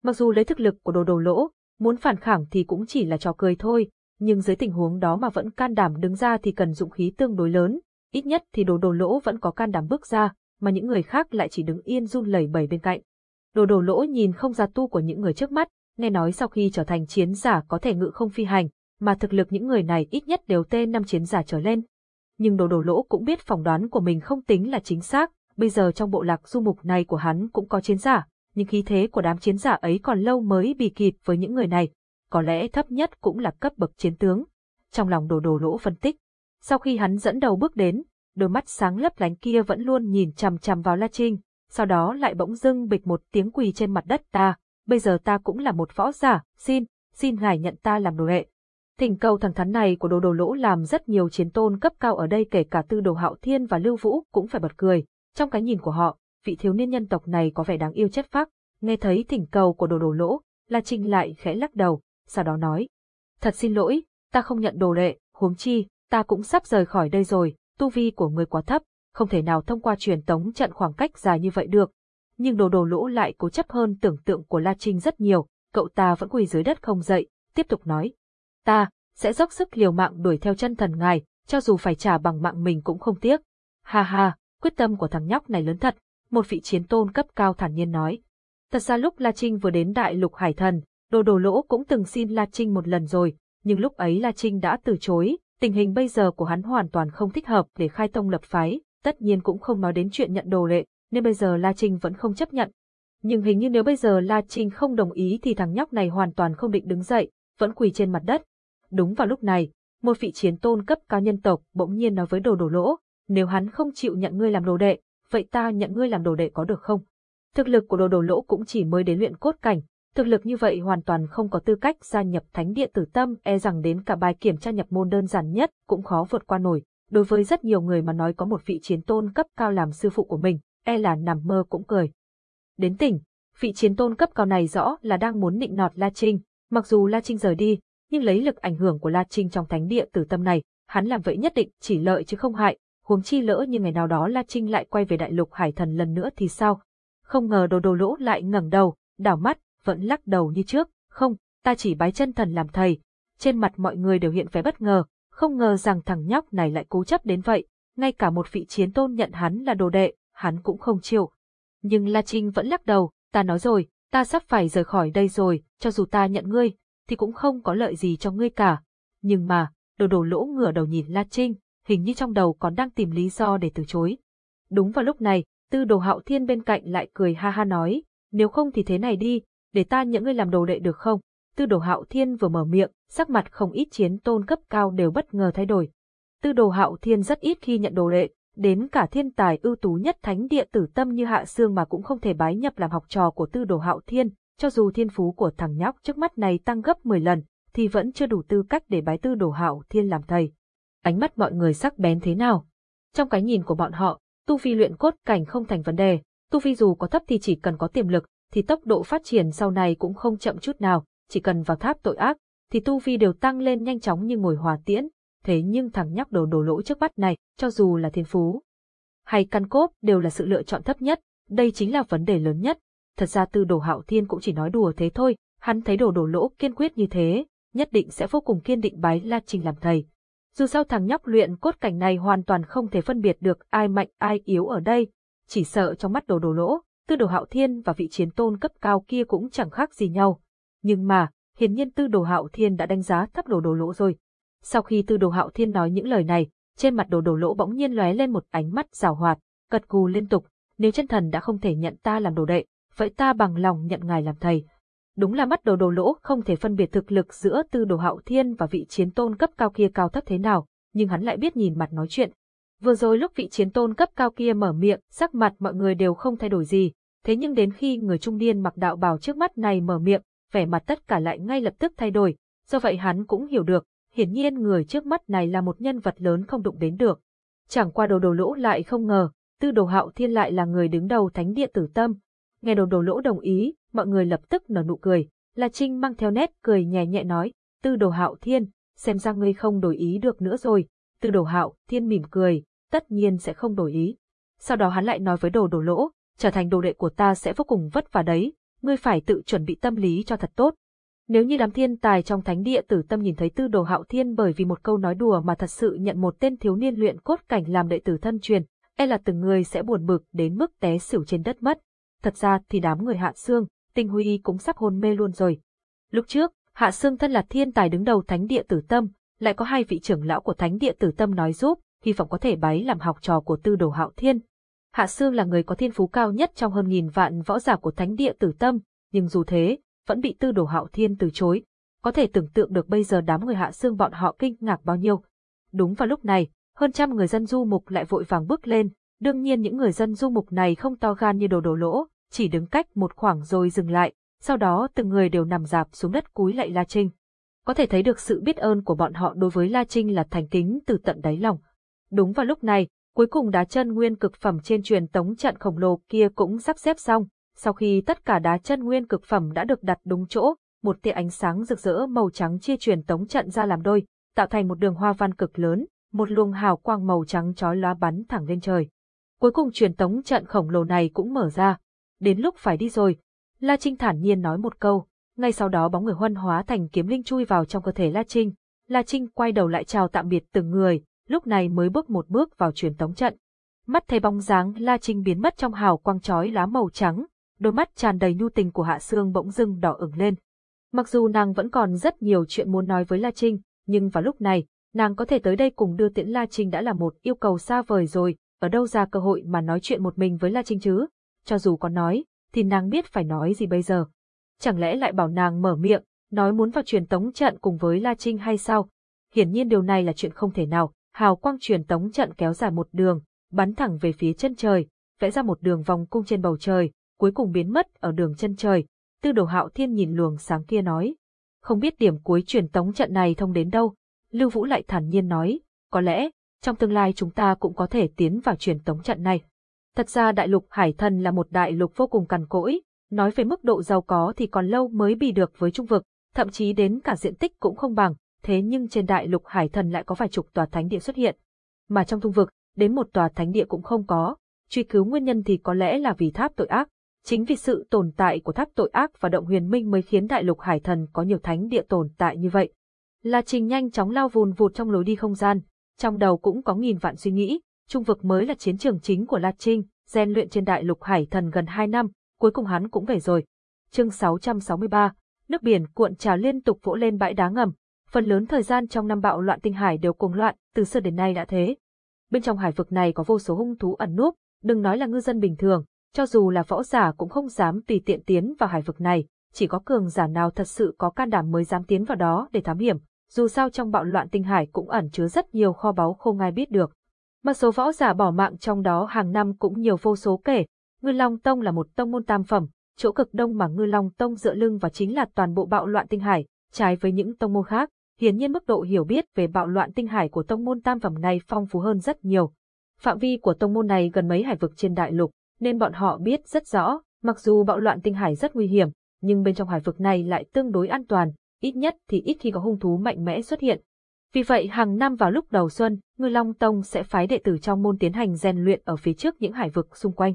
Mặc dù lấy thực lực của đồ đồ lỗ, muốn phản kháng thì cũng chỉ là trò cười thôi, nhưng dưới tình huống đó mà vẫn can đảm đứng ra thì cần dụng khí tương đối lớn, ít nhất thì đồ đồ lỗ vẫn có can đảm bước ra, mà những người khác lại chỉ đứng yên run lẩy bẩy bên cạnh. Đồ đồ lỗ nhìn không ra tu của những người trước mắt, nghe nói sau khi trở thành chiến giả có thể ngự không phi hành, mà thực lực những người này ít nhất đều tên năm chiến giả trở lên. Nhưng đồ đồ lỗ cũng biết phỏng đoán của mình không tính là chính xác, bây giờ trong bộ lạc du mục này của hắn cũng có chiến giả, nhưng khí thế của đám chiến giả ấy còn lâu mới bị kịp với những người này, có lẽ thấp nhất cũng là cấp bậc chiến tướng. Trong lòng đồ đồ lỗ phân tích, sau khi hắn dẫn đầu bước đến, đôi mắt sáng lấp lánh kia vẫn luôn nhìn chằm chằm vào La Trinh, sau đó lại bỗng dưng bịch một tiếng quỳ trên mặt đất ta, bây giờ ta cũng là một võ giả, xin, xin ngài nhận ta làm đồ đệ. Thỉnh cầu thẳng thắn này của đồ đồ lỗ làm rất nhiều chiến tôn cấp cao ở đây kể cả tư đồ hạo thiên và lưu vũ cũng phải bật cười, trong cái nhìn của họ, vị thiếu niên nhân tộc này có vẻ đáng yêu chất phác, nghe thấy thỉnh cầu của đồ đồ lỗ, La Trinh lại khẽ lắc đầu, sau đó nói. Thật xin lỗi, ta không nhận đồ lệ huống chi, ta cũng sắp rời khỏi đây rồi, tu vi của người quá thấp, không thể nào thông qua truyền tống trận khoảng cách dài như vậy được. Nhưng đồ đồ lỗ lại cố chấp hơn tưởng tượng của La Trinh rất nhiều, cậu ta vẫn quỳ dưới đất không dậy, tiếp tục nói. Ta, sẽ dốc sức liều mạng đuổi theo chân thần ngài, cho dù phải trả bằng mạng mình cũng không tiếc. Ha ha, quyết tâm của thằng nhóc này lớn thật, một vị chiến tôn cấp cao thản nhiên nói. Thật ra lúc La Trinh vừa đến đại lục hải thần, đồ đồ lỗ cũng từng xin La Trinh một lần rồi, nhưng lúc ấy La Trinh đã từ chối, tình hình bây giờ của hắn hoàn toàn không thích hợp để khai tông lập phái, tất nhiên cũng không nói đến chuyện nhận đồ lệ, nên bây giờ La Trinh vẫn không chấp nhận. Nhưng hình như nếu bây giờ La Trinh không đồng ý thì thằng nhóc này hoàn toàn không định đứng dậy, vẫn quỳ trên mặt đất. Đúng vào lúc này, một vị chiến tôn cấp cao nhân tộc bỗng nhiên nói với đồ đồ lỗ, nếu hắn không chịu nhận ngươi làm đồ đệ, vậy ta nhận ngươi làm đồ đệ có được không? Thực lực của đồ đồ lỗ cũng chỉ mới đến luyện cốt cảnh, thực lực như vậy hoàn toàn không có tư cách gia nhập thánh địa tử tâm e rằng đến cả bài kiểm tra nhập môn đơn giản nhất cũng khó vượt qua nổi. Đối với rất nhiều người mà nói có một vị chiến tôn cấp cao làm sư phụ của mình, e là nằm mơ cũng cười. Đến tỉnh, vị chiến tôn cấp cao này rõ là đang muốn nịnh nọt La Trinh, mặc dù La Trinh rời đi, nhưng lấy lực ảnh hưởng của La Trinh trong thánh địa tử tâm này, hắn làm vậy nhất định chỉ lợi chứ không hại, huống chi lỡ như ngày nào đó La Trinh lại quay về đại lục hải thần lần nữa thì sao? Không ngờ đồ đồ lỗ lại ngẩng đầu, đảo mắt, vẫn lắc đầu như trước, không, ta chỉ bái chân thần làm thầy. Trên mặt mọi người đều hiện vẻ bất ngờ, không ngờ rằng thằng nhóc này lại cố chấp đến vậy, ngay cả một vị chiến tôn nhận hắn là đồ đệ, hắn cũng không chịu. Nhưng La Trinh vẫn lắc đầu, ta nói rồi, ta sắp phải rời khỏi đây rồi, cho dù ta nhận ngươi, thì cũng không có lợi gì cho ngươi cả. Nhưng mà, đồ đồ lỗ ngửa đầu nhìn La Trinh, hình như trong đầu còn đang tìm lý do để từ chối. Đúng vào lúc này, tư đồ hạo thiên bên cạnh lại cười ha ha nói, nếu không thì thế này đi, để ta nhận ngươi làm đồ đệ được không? Tư đồ hạo thiên vừa mở miệng, sắc mặt không ít chiến tôn cấp cao đều bất ngờ thay đổi. Tư đồ hạo thiên rất ít khi nhận đồ đệ, đến cả thiên tài ưu tú nhất thánh địa tử tâm như hạ xương mà cũng không thể bái nhập làm học trò của tư đồ hạo thiên, cho dù thiên phú của thằng nhóc trước mắt này tăng gấp 10 lần, thì vẫn chưa đủ tư cách để bái tư đồ hạo thiên làm thầy. Ánh mắt mọi người sắc bén thế nào? Trong cái nhìn của bọn họ, tu vi luyện cốt cảnh không thành vấn đề, tu vi dù có thấp thì chỉ cần có tiềm lực, thì tốc độ phát triển sau này cũng không chậm chút nào, chỉ cần vào tháp tội ác, thì tu vi đều tăng lên nhanh chóng như ngồi hòa tiễn. Thế nhưng thằng nhóc đồ đổ lỗ trước mắt này, cho dù là thiên phú hay căn cốt đều là sự lựa chọn thấp nhất, đây chính là vấn đề lớn nhất. Thật ra tư đồ hạo thiên cũng chỉ nói đùa thế thôi, hắn thấy đồ đổ lỗ kiên quyết như thế, nhất định sẽ vô cùng kiên định bái La Trình làm thầy. Dù sao thằng nhóc luyện cốt cảnh này hoàn toàn không thể phân biệt được ai mạnh ai yếu ở đây, chỉ sợ trong mắt đồ đồ lỗ, tư đồ hạo thiên và vị chiến tôn cấp cao kia cũng chẳng khác gì nhau. Nhưng mà, hiển nhiên tư đồ hạo thiên đã đánh giá thấp đồ đồ lỗ rồi. Sau khi tư đồ hạo thiên nói những lời này, trên mặt đồ đồ lỗ bỗng nhiên lóe lên một ánh mắt rào hoạt, cật cù liên tục, nếu chân thần đã không thể nhận ta làm đồ đệ, vậy ta bằng lòng nhận ngài làm thầy. Đúng là mắt đồ đồ lỗ không thể phân biệt thực lực giữa tư đồ hạo thiên và vị chiến tôn cấp cao kia cao thấp thế nào, nhưng hắn lại biết nhìn mặt nói chuyện. Vừa rồi lúc vị chiến tôn cấp cao kia mở miệng, sắc mặt mọi người đều không thay đổi gì, thế nhưng đến khi người trung niên mặc đạo bào trước mắt này mở miệng, vẻ mặt tất cả lại ngay lập tức thay đổi, do vậy hắn cũng hiểu được, hiển nhiên người trước mắt này là một nhân vật lớn không đụng đến được. Chẳng qua đồ đồ lỗ lại không ngờ, tư đồ hạo thiên lại là người đứng đầu thánh địa tử tâm. Nghe đồ đồ lỗ đồng ý, mọi người lập tức nở nụ cười, La Trinh mang theo nét cười nhẹ nhẹ nói, tư đồ hạo thiên, xem ra ngươi không đổi ý được nữa rồi. Tư đồ hạo thiên mỉm cười, tất nhiên sẽ không đổi ý. Sau đó hắn lại nói với đồ đồ lỗ, trở thành đồ đệ của ta sẽ vô cùng vất vả đấy, ngươi phải tự chuẩn bị tâm lý cho thật tốt. Nếu như đám thiên tài trong thánh địa tử tâm nhìn thấy tư đồ hạo thiên bởi vì một câu nói đùa mà thật sự nhận một tên thiếu niên luyện cốt cảnh làm đệ tử thân truyền, e là từng người sẽ buồn bực đến mức té xỉu trên đất mất. Thật ra thì đám người hạ xương, tinh huy cũng sắp hôn mê luôn rồi. Lúc trước, Hạ Sương thân là thiên tài đứng đầu thánh địa tử tâm, lại có hai vị trưởng lão của thánh địa tử tâm nói giúp, hy vọng có thể bái làm học trò của tư đồ hạo thiên. Hạ Sương là người có thiên phú cao nhất trong hơn nghìn vạn võ giả của thánh địa tử tâm, nhưng dù thế, vẫn bị tư đồ hạo thiên từ chối. Có thể tưởng tượng được bây giờ đám người Hạ Sương bọn họ kinh ngạc bao nhiêu. Đúng vào lúc này, hơn trăm người dân du mục lại vội vàng bước lên, đương nhiên những người dân du mục này không to gan như đồ đồ lỗ, chỉ đứng cách một khoảng rồi dừng lại, sau đó từng người đều nằm dạp xuống đất cúi lại La Trinh. Có thể thấy được sự biết ơn của bọn họ đối với La Trinh là thành kính từ tận đáy lòng. Đúng vào lúc này, cuối cùng đá chân nguyên cực phẩm trên truyền tống trận khổng lồ kia cũng sắp xếp xong, sau khi tất cả đá chân nguyên cực phẩm đã được đặt đúng chỗ, một tia ánh sáng rực rỡ màu trắng chia truyền tống trận ra làm đôi, tạo thành một đường hoa văn cực lớn, một luồng hào quang màu trắng chói lóa bắn thẳng lên trời. Cuối cùng truyền tống trận khổng lồ này cũng mở ra. Đến lúc phải đi rồi, La Trinh thản nhiên nói một câu, ngay sau đó bóng người huân hóa thành kiếm linh chui vào trong cơ thể La Trinh. La Trinh quay đầu lại chào tạm biệt từng người, lúc này mới bước một bước vào truyền tống trận. Mắt thấy bóng dáng La Trinh biến mất trong hào quang chói lá màu trắng, đôi mắt tràn đầy nhu tình của Hạ Sương bỗng dưng đỏ ửng lên. Mặc dù nàng vẫn còn rất nhiều chuyện muốn nói với La Trinh, nhưng vào lúc này, nàng có thể tới đây cùng đưa tiễn La Trinh đã là một yêu cầu xa vời rồi, ở đâu ra cơ hội mà nói chuyện một mình với La Trinh chứ? Cho dù có nói, thì nàng biết phải nói gì bây giờ. Chẳng lẽ lại bảo nàng mở miệng, nói muốn vào truyền tống trận cùng với La Trinh hay sao? Hiển nhiên điều này là chuyện không thể nào, hào quang truyền tống trận kéo dài một đường, bắn thẳng về phía chân trời, vẽ ra một đường vòng cung trên bầu trời, cuối cùng biến mất ở đường chân trời. Tư đồ hạo thiên nhìn luồng sáng kia nói. Không biết điểm cuối truyền tống trận này thông đến đâu. Lưu Vũ lại thản nhiên nói, có lẽ, trong tương lai chúng ta cũng có thể tiến vào truyền tống trận này. Thật ra đại lục Hải Thần là một đại lục vô cùng cằn cỗi, nói về mức độ giàu có thì còn lâu mới bì được với trung vực, thậm chí đến cả diện tích cũng không bằng, thế nhưng trên đại lục Hải Thần lại có vài chục tòa thánh địa xuất hiện. Mà trong trung vực, đến một tòa thánh địa cũng không có, truy cứu nguyên nhân thì có lẽ là vì tháp tội ác. Chính vì sự tồn tại của tháp tội ác và động huyền minh mới khiến đại lục Hải Thần có nhiều thánh địa tồn tại như vậy. La Trình nhanh chóng lao vùn vụt trong lối đi không gian, trong đầu cũng có nghìn vạn suy nghĩ, trung vực mới là chiến trường chính của La Trinh, rèn luyện trên đại lục hải thần gần 2 năm, cuối cùng hắn cũng về rồi. Chương 663, nước biển cuộn trào liên tục vỗ lên bãi đá ngầm, phần lớn thời gian trong năm bạo loạn tinh hải đều cuồng loạn, từ xưa đến nay đã thế. Bên trong hải vực này có vô số hung thú ẩn núp, đừng nói là ngư dân bình thường, cho dù là võ giả cũng không dám tùy tiện tiến vào hải vực này, chỉ có cường giả nào thật sự có can đảm mới dám tiến vào đó để thám hiểm, dù sao trong bạo loạn tinh hải cũng ẩn chứa rất nhiều kho báu không ai biết được. Mà số võ giả bỏ mạng trong đó hàng năm cũng nhiều vô số kể. Ngư Long Tông là một tông môn tam phẩm, chỗ cực đông mà Ngư Long Tông dựa lưng và chính là toàn bộ bạo loạn tinh hải, trái với những tông môn khác. Hiển nhiên mức độ hiểu biết về bạo loạn tinh hải của tông môn tam phẩm này phong phú hơn rất nhiều. Phạm vi của tông môn này gần mấy hải vực trên đại lục, nên bọn họ biết rất rõ, mặc dù bạo loạn tinh hải rất nguy hiểm, nhưng bên trong hải vực này lại tương đối an toàn, ít nhất thì ít khi có hung thú mạnh mẽ xuất hiện. Vì vậy hàng năm vào lúc đầu xuân, Ngư Long Tông sẽ phái đệ tử trong môn tiến hành rèn luyện ở phía trước những hải vực xung quanh.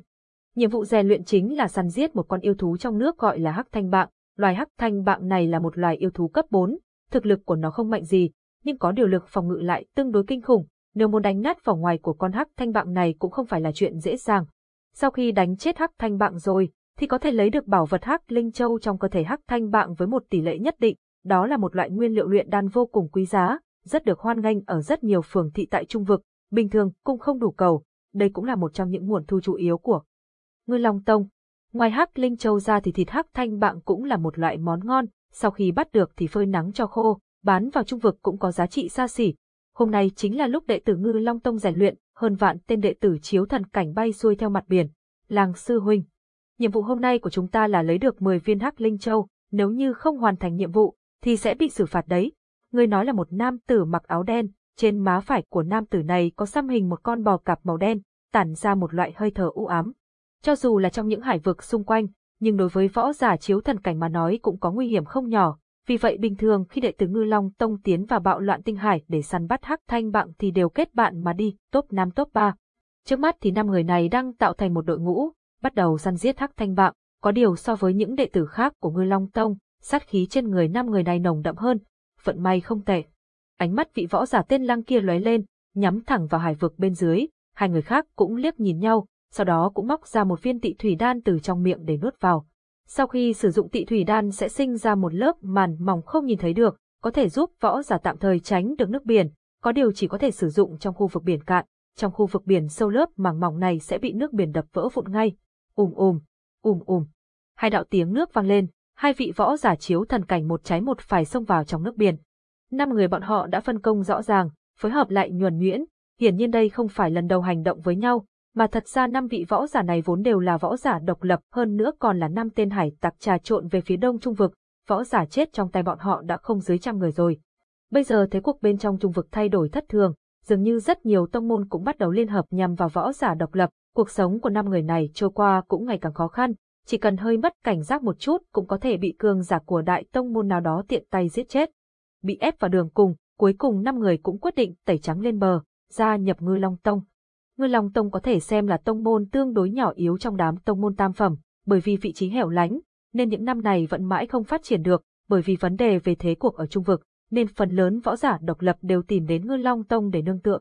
Nhiệm vụ rèn luyện chính là săn giết một con yêu thú trong nước gọi là hắc thanh bạng. Loài hắc thanh bạng này là một loài yêu thú cấp 4, thực lực của nó không mạnh gì, nhưng có điều lực phòng ngự lại tương đối kinh khủng, nếu muốn đánh nát vỏ ngoài của con hắc thanh bạng này cũng không phải là chuyện dễ dàng. Sau khi đánh chết hắc thanh bạng rồi, thì có thể lấy được bảo vật hắc linh châu trong cơ thể hắc thanh bạng với một tỷ lệ nhất định, đó là một loại nguyên liệu luyện đan vô cùng quý giá, rất được hoan nghênh ở rất nhiều phường thị tại trung vực, bình thường cũng không đủ cầu, đây cũng là một trong những nguồn thu chủ yếu của Ngư Long Tông. Ngoài hắc linh châu ra thì thịt hắc thanh bạng cũng là một loại món ngon, sau khi bắt được thì phơi nắng cho khô, bán vào trung vực cũng có giá trị xa xỉ. Hôm nay chính là lúc đệ tử Ngư Long Tông rèn luyện, hơn vạn tên đệ tử chiếu thần cảnh bay xuôi theo mặt biển. Làng sư huynh, nhiệm vụ hôm nay của chúng ta là lấy được 10 viên hắc linh châu, nếu như không hoàn thành nhiệm vụ thì sẽ bị xử phạt đấy, người nói là một nam tử mặc áo đen, trên má phải của nam tử này có xăm hình một con bò cạp màu đen, tản ra một loại hơi thở u ám. Cho dù là trong những hải vực xung quanh, nhưng đối với võ giả chiếu thần cảnh mà nói cũng có nguy hiểm không nhỏ, vì vậy bình thường khi đệ tử Ngư Long Tông tiến vào bạo loạn tinh hải để săn bắt hắc thanh bạng thì đều kết bạn mà đi, top 5 top 3. Trước mắt thì năm người này đang tạo thành một đội ngũ, bắt đầu săn giết hắc thanh bạng, có điều so với những đệ tử khác của Ngư Long Tông, sát khí trên người năm người này nồng đậm hơn, vận may không tệ. Ánh mắt vị võ giả tên lăng kia lóe lên, nhắm thẳng vào hải vực bên dưới, hai người khác cũng liếc nhìn nhau, sau đó cũng móc ra một viên tị thủy đan từ trong miệng để nuốt vào. Sau khi sử dụng tị thủy đan sẽ sinh ra một lớp màn mỏng không nhìn thấy được, có thể giúp võ giả tạm thời tránh được nước biển, có điều chỉ có thể sử dụng trong khu vực biển cạn, trong khu vực biển sâu lớp màng mỏng này sẽ bị nước biển đập vỡ vụn ngay. Ùm ùm, ùm ùm. Hai đạo tiếng nước vang lên, hai vị võ giả chiếu thần cảnh một trái một phải xông vào trong nước biển. Năm người bọn họ đã phân công rõ ràng, phối hợp lại nhuần nhuyễn, hiển nhiên đây không phải lần đầu hành động với nhau, mà thật ra năm vị võ giả này vốn đều là võ giả độc lập hơn nữa còn là năm tên hải tặc trà trộn về phía đông trung vực, võ giả chết trong tay bọn họ đã không dưới trăm người rồi. Bây giờ thế cuộc bên trong trung vực thay đổi thất thường, dường như rất nhiều tông môn cũng bắt đầu liên hợp nhằm vào võ giả độc lập, cuộc sống của năm người này trôi qua cũng ngày càng khó khăn, chỉ cần hơi mất cảnh giác một chút cũng có thể bị cường giả của đại tông môn nào đó tiện tay giết chết. Bị ép vào đường cùng, cuối cùng năm người cũng quyết định tẩy trắng lên bờ, gia nhập ngư long tông. Ngư long tông có thể xem là tông môn tương đối nhỏ yếu trong đám tông môn tam phẩm, bởi vì vị trí hẻo lánh, nên những năm này vẫn mãi không phát triển được, bởi vì vấn đề về thế cuộc ở trung vực, nên phần lớn võ giả độc lập đều tìm đến Ngư Long Tông để nương tựa.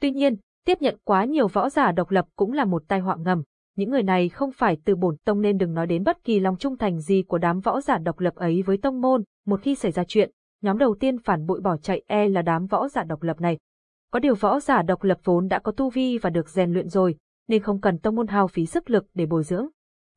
Tuy nhiên, tiếp nhận quá nhiều võ giả độc lập cũng là một tai họa ngầm. Những người này không phải từ bổn tông nên đừng nói đến bất kỳ lòng trung thành gì của đám võ giả độc lập ấy với tông môn, một khi xảy ra chuyện, nhóm đầu tiên phản bội bỏ chạy e là đám võ giả độc lập này. Có điều võ giả độc lập vốn đã có tu vi và được rèn luyện rồi, nên không cần tông môn hao phí sức lực để bồi dưỡng.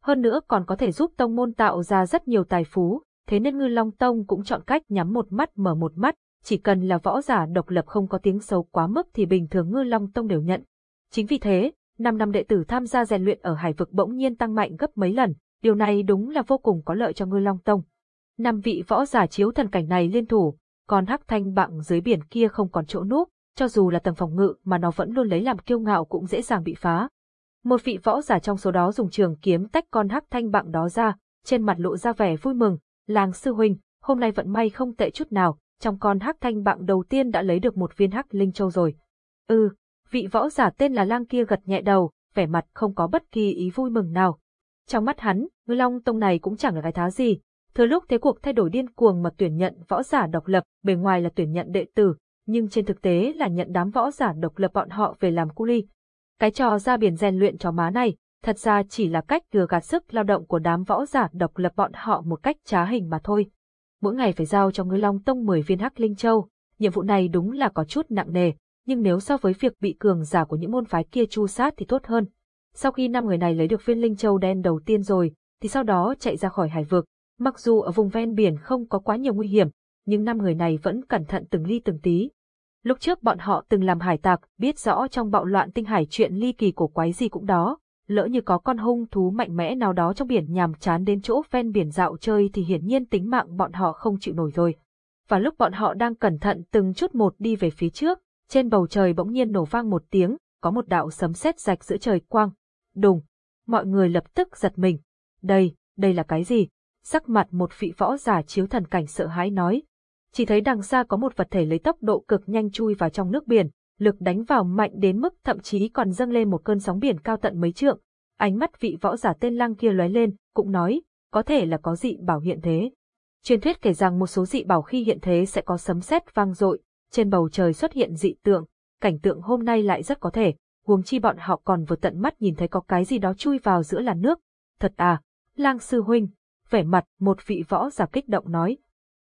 Hơn nữa còn có thể giúp tông môn tạo ra rất nhiều tài phú, thế nên Ngư Long Tông cũng chọn cách nhắm một mắt mở một mắt, chỉ cần là võ giả độc lập không có tiếng xấu quá mức thì bình thường Ngư Long Tông đều nhận. Chính vì thế, 5 năm đệ tử tham gia rèn luyện ở Hải vực bỗng nhiên tăng mạnh gấp mấy lần, điều này đúng là vô cùng có lợi cho Ngư Long Tông. Năm vị võ giả chiếu thần cảnh này liên thủ, còn hắc thanh bặng dưới biển kia không còn chỗ núp, cho dù là tầng phòng ngự mà nó vẫn luôn lấy làm kiêu ngạo cũng dễ dàng bị phá. Một vị võ giả trong số đó dùng trường kiếm tách con hắc thanh bặng đó ra, trên mặt lộ ra vẻ vui mừng, làng sư huynh, hôm nay vận may không tệ chút nào, trong con hắc thanh bặng đầu tiên đã lấy được một viên hắc linh châu rồi. Ừ, vị võ giả tên là lang kia gật nhẹ đầu, vẻ mặt không có bất kỳ ý vui mừng nào. Trong mắt hắn, ngư long tông này cũng chẳng là cái thá gì. Thừa lúc thế cuộc thay đổi điên cuồng mà tuyển nhận võ giả độc lập, bề ngoài là tuyển nhận đệ tử, nhưng trên thực tế là nhận đám võ giả độc lập bọn họ về làm cu ly. Cái trò ra biển rèn luyện chó má này, thật ra chỉ là cách lừa gạt sức lao động của đám võ giả độc lập bọn họ một cách trá hình mà thôi. Mỗi ngày phải giao cho ngư long tông 10 viên hắc linh châu, nhiệm vụ này đúng là có chút nặng nề, nhưng nếu so với việc bị cường giả của những môn phái kia chu sát thì tốt hơn. Sau khi năm người này lấy được viên linh châu đen đầu tiên rồi, thì sau đó chạy ra khỏi hải vực. Mặc dù ở vùng ven biển không có quá nhiều nguy hiểm, nhưng năm người này vẫn cẩn thận từng ly từng tí. Lúc trước bọn họ từng làm hải tặc, biết rõ trong bạo loạn tinh hải chuyện ly kỳ cổ quái gì cũng đó, lỡ như có con hung thú mạnh mẽ nào đó trong biển nhàm chán đến chỗ ven biển dạo chơi thì hiển nhiên tính mạng bọn họ không chịu nổi rồi. Và lúc bọn họ đang cẩn thận từng chút một đi về phía trước, trên bầu trời bỗng nhiên nổ vang một tiếng, có một đạo sấm sét rạch giữa trời quang. Đùng! Mọi người lập tức giật mình. Đây, đây là cái gì? Sắc mặt một vị võ giả chiếu thần cảnh sợ hãi nói. Chỉ thấy đằng xa có một vật thể lấy tốc độ cực nhanh chui vào trong nước biển, lực đánh vào mạnh đến mức thậm chí còn dâng lên một cơn sóng biển cao tận mấy trượng. Ánh mắt vị võ giả tên lăng kia lóe lên, cũng nói, có thể là có dị bảo hiện thế. Truyền thuyết kể rằng một số dị bảo khi hiện thế sẽ có sấm sét vang dội, trên bầu trời xuất hiện dị tượng, cảnh tượng hôm nay lại rất có thể, huống chi bọn họ còn vừa tận mắt nhìn thấy có cái gì đó chui vào giữa làn nước. Thật à, lang sư huynh, vẻ mặt một vị võ giả kích động nói.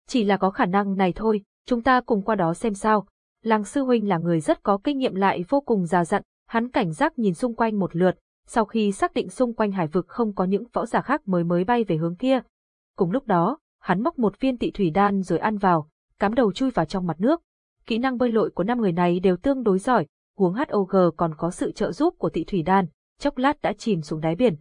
Chỉ là có khả năng này thôi, chúng ta cùng qua đó xem sao, lang sư huynh là người rất có kinh nghiệm lại vô cùng già dặn, hắn cảnh giác nhìn xung quanh một lượt, sau khi xác định xung quanh hải vực không có những võ giả khác mới mới bay về hướng kia. Cùng lúc đó, hắn móc một viên tị thủy đan rồi ăn vào, cắm đầu chui vào trong mặt nước. Kỹ năng bơi lội của năm người này đều tương đối giỏi, huống HOG còn có sự trợ giúp của tị thủy đan, chốc lát đã chìm xuống đáy biển.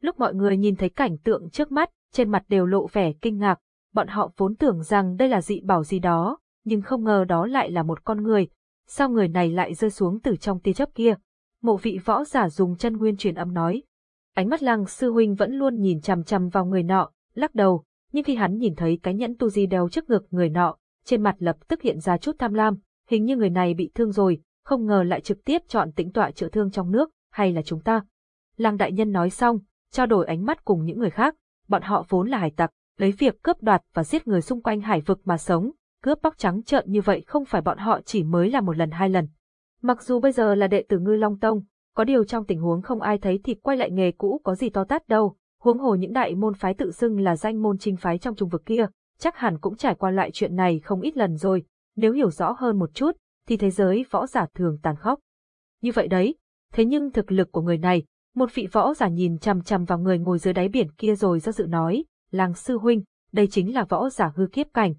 Lúc mọi người nhìn thấy cảnh tượng trước mắt, trên mặt đều lộ vẻ kinh ngạc, bọn họ vốn tưởng rằng đây là dị bảo gì đó, nhưng không ngờ đó lại là một con người. Sao người này lại rơi xuống từ trong tia chớp kia? Mộ vị võ giả dùng chân nguyên truyền âm nói. Ánh mắt lăng sư huynh vẫn luôn nhìn chằm chằm vào người nọ, lắc đầu, nhưng khi hắn nhìn thấy cái nhẫn tu di đeo trước ngực người nọ, trên mặt lập tức hiện ra chút tham lam, hình như người này bị thương rồi, không ngờ lại trực tiếp chọn tĩnh tọa chữa thương trong nước, hay là chúng ta. Làng đại nhân nói xong, trao đổi ánh mắt cùng những người khác, bọn họ vốn là hải tặc, lấy việc cướp đoạt và giết người xung quanh hải vực mà sống, cướp bóc trắng trợn như vậy không phải bọn họ chỉ mới là một lần hai lần. Mặc dù bây giờ là đệ tử Ngư Long Tông, có điều trong tình huống không ai thấy thì quay lại nghề cũ có gì to tát đâu, Huống hồ những đại môn phái tự xưng là danh môn chính phái trong trung vực kia, chắc hẳn cũng trải qua loại chuyện này không ít lần rồi, nếu hiểu rõ hơn một chút, thì thế giới võ giả thường tàn khốc. Như vậy đấy, thế nhưng thực lực của người này, một vị võ giả nhìn chằm chằm vào người ngồi dưới đáy biển kia rồi do dự nói, làng sư huynh, đây chính là võ giả hư kiếp cảnh.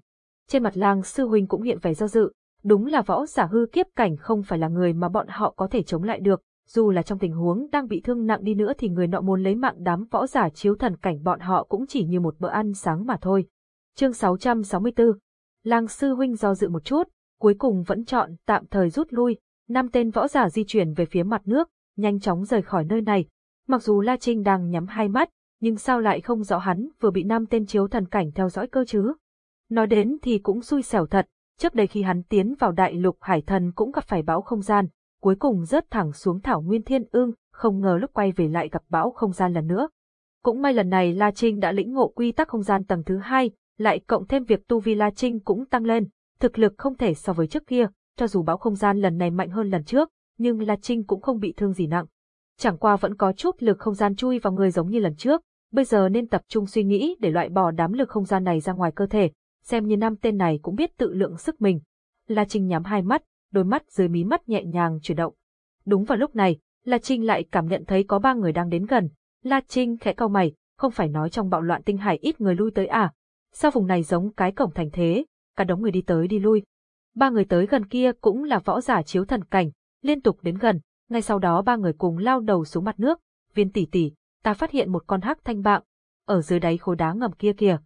Trên mặt làng sư huynh cũng hiện vẻ do dự, đúng là võ giả hư kiếp cảnh không phải là người mà bọn họ có thể chống lại được, dù là trong tình huống đang bị thương nặng đi nữa thì người nọ muốn lấy mạng đám võ giả chiếu thần cảnh bọn họ cũng chỉ như một bữa ăn sáng mà thôi. Chương 664 Lang sư huynh do dự một chút, cuối cùng vẫn chọn tạm thời rút lui, năm tên võ giả di chuyển về phía mặt nước, nhanh chóng rời khỏi nơi này. Mặc dù La Trinh đang nhắm hai mắt, nhưng sao lại không rõ hắn vừa bị năm tên chiếu thần cảnh theo dõi cơ chứ? Nói đến thì cũng xui xẻo thật, trước đây khi hắn tiến vào đại lục hải thần cũng gặp phải bão không gian, cuối cùng rớt thẳng xuống thảo nguyên thiên ương, không ngờ lúc quay về lại gặp bão không gian lần nữa. Cũng may lần này La Trinh đã lĩnh ngộ quy tắc không gian tầng thứ hai, lại cộng thêm việc tu vi La Trinh cũng tăng lên, thực lực không thể so với trước kia, cho dù bão không gian lần này mạnh hơn lần trước, nhưng La Trinh cũng không bị thương gì nặng. Chẳng qua vẫn có chút lực không gian chui vào người giống như lần trước, bây giờ nên tập trung suy nghĩ để loại bỏ đám lực không gian này ra ngoài cơ thể, xem như năm tên này cũng biết tự lượng sức mình. La Trinh nhắm hai mắt, đôi mắt dưới mí mắt nhẹ nhàng chuyển động. Đúng vào lúc này, La Trinh lại cảm nhận thấy có ba người đang đến gần. La Trinh khẽ cau mày, không phải nói trong bạo loạn tinh hải ít người lui tới à? Sao vùng này giống cái cổng thành thế, cả đống người đi tới đi lui. Ba người tới gần kia cũng là võ giả chiếu thần cảnh, liên tục đến gần, ngay sau đó ba người cùng lao đầu xuống mặt nước, viên tỷ tỷ, ta phát hiện một con hắc thanh bạng, ở dưới đáy khối đá ngầm kia kìa.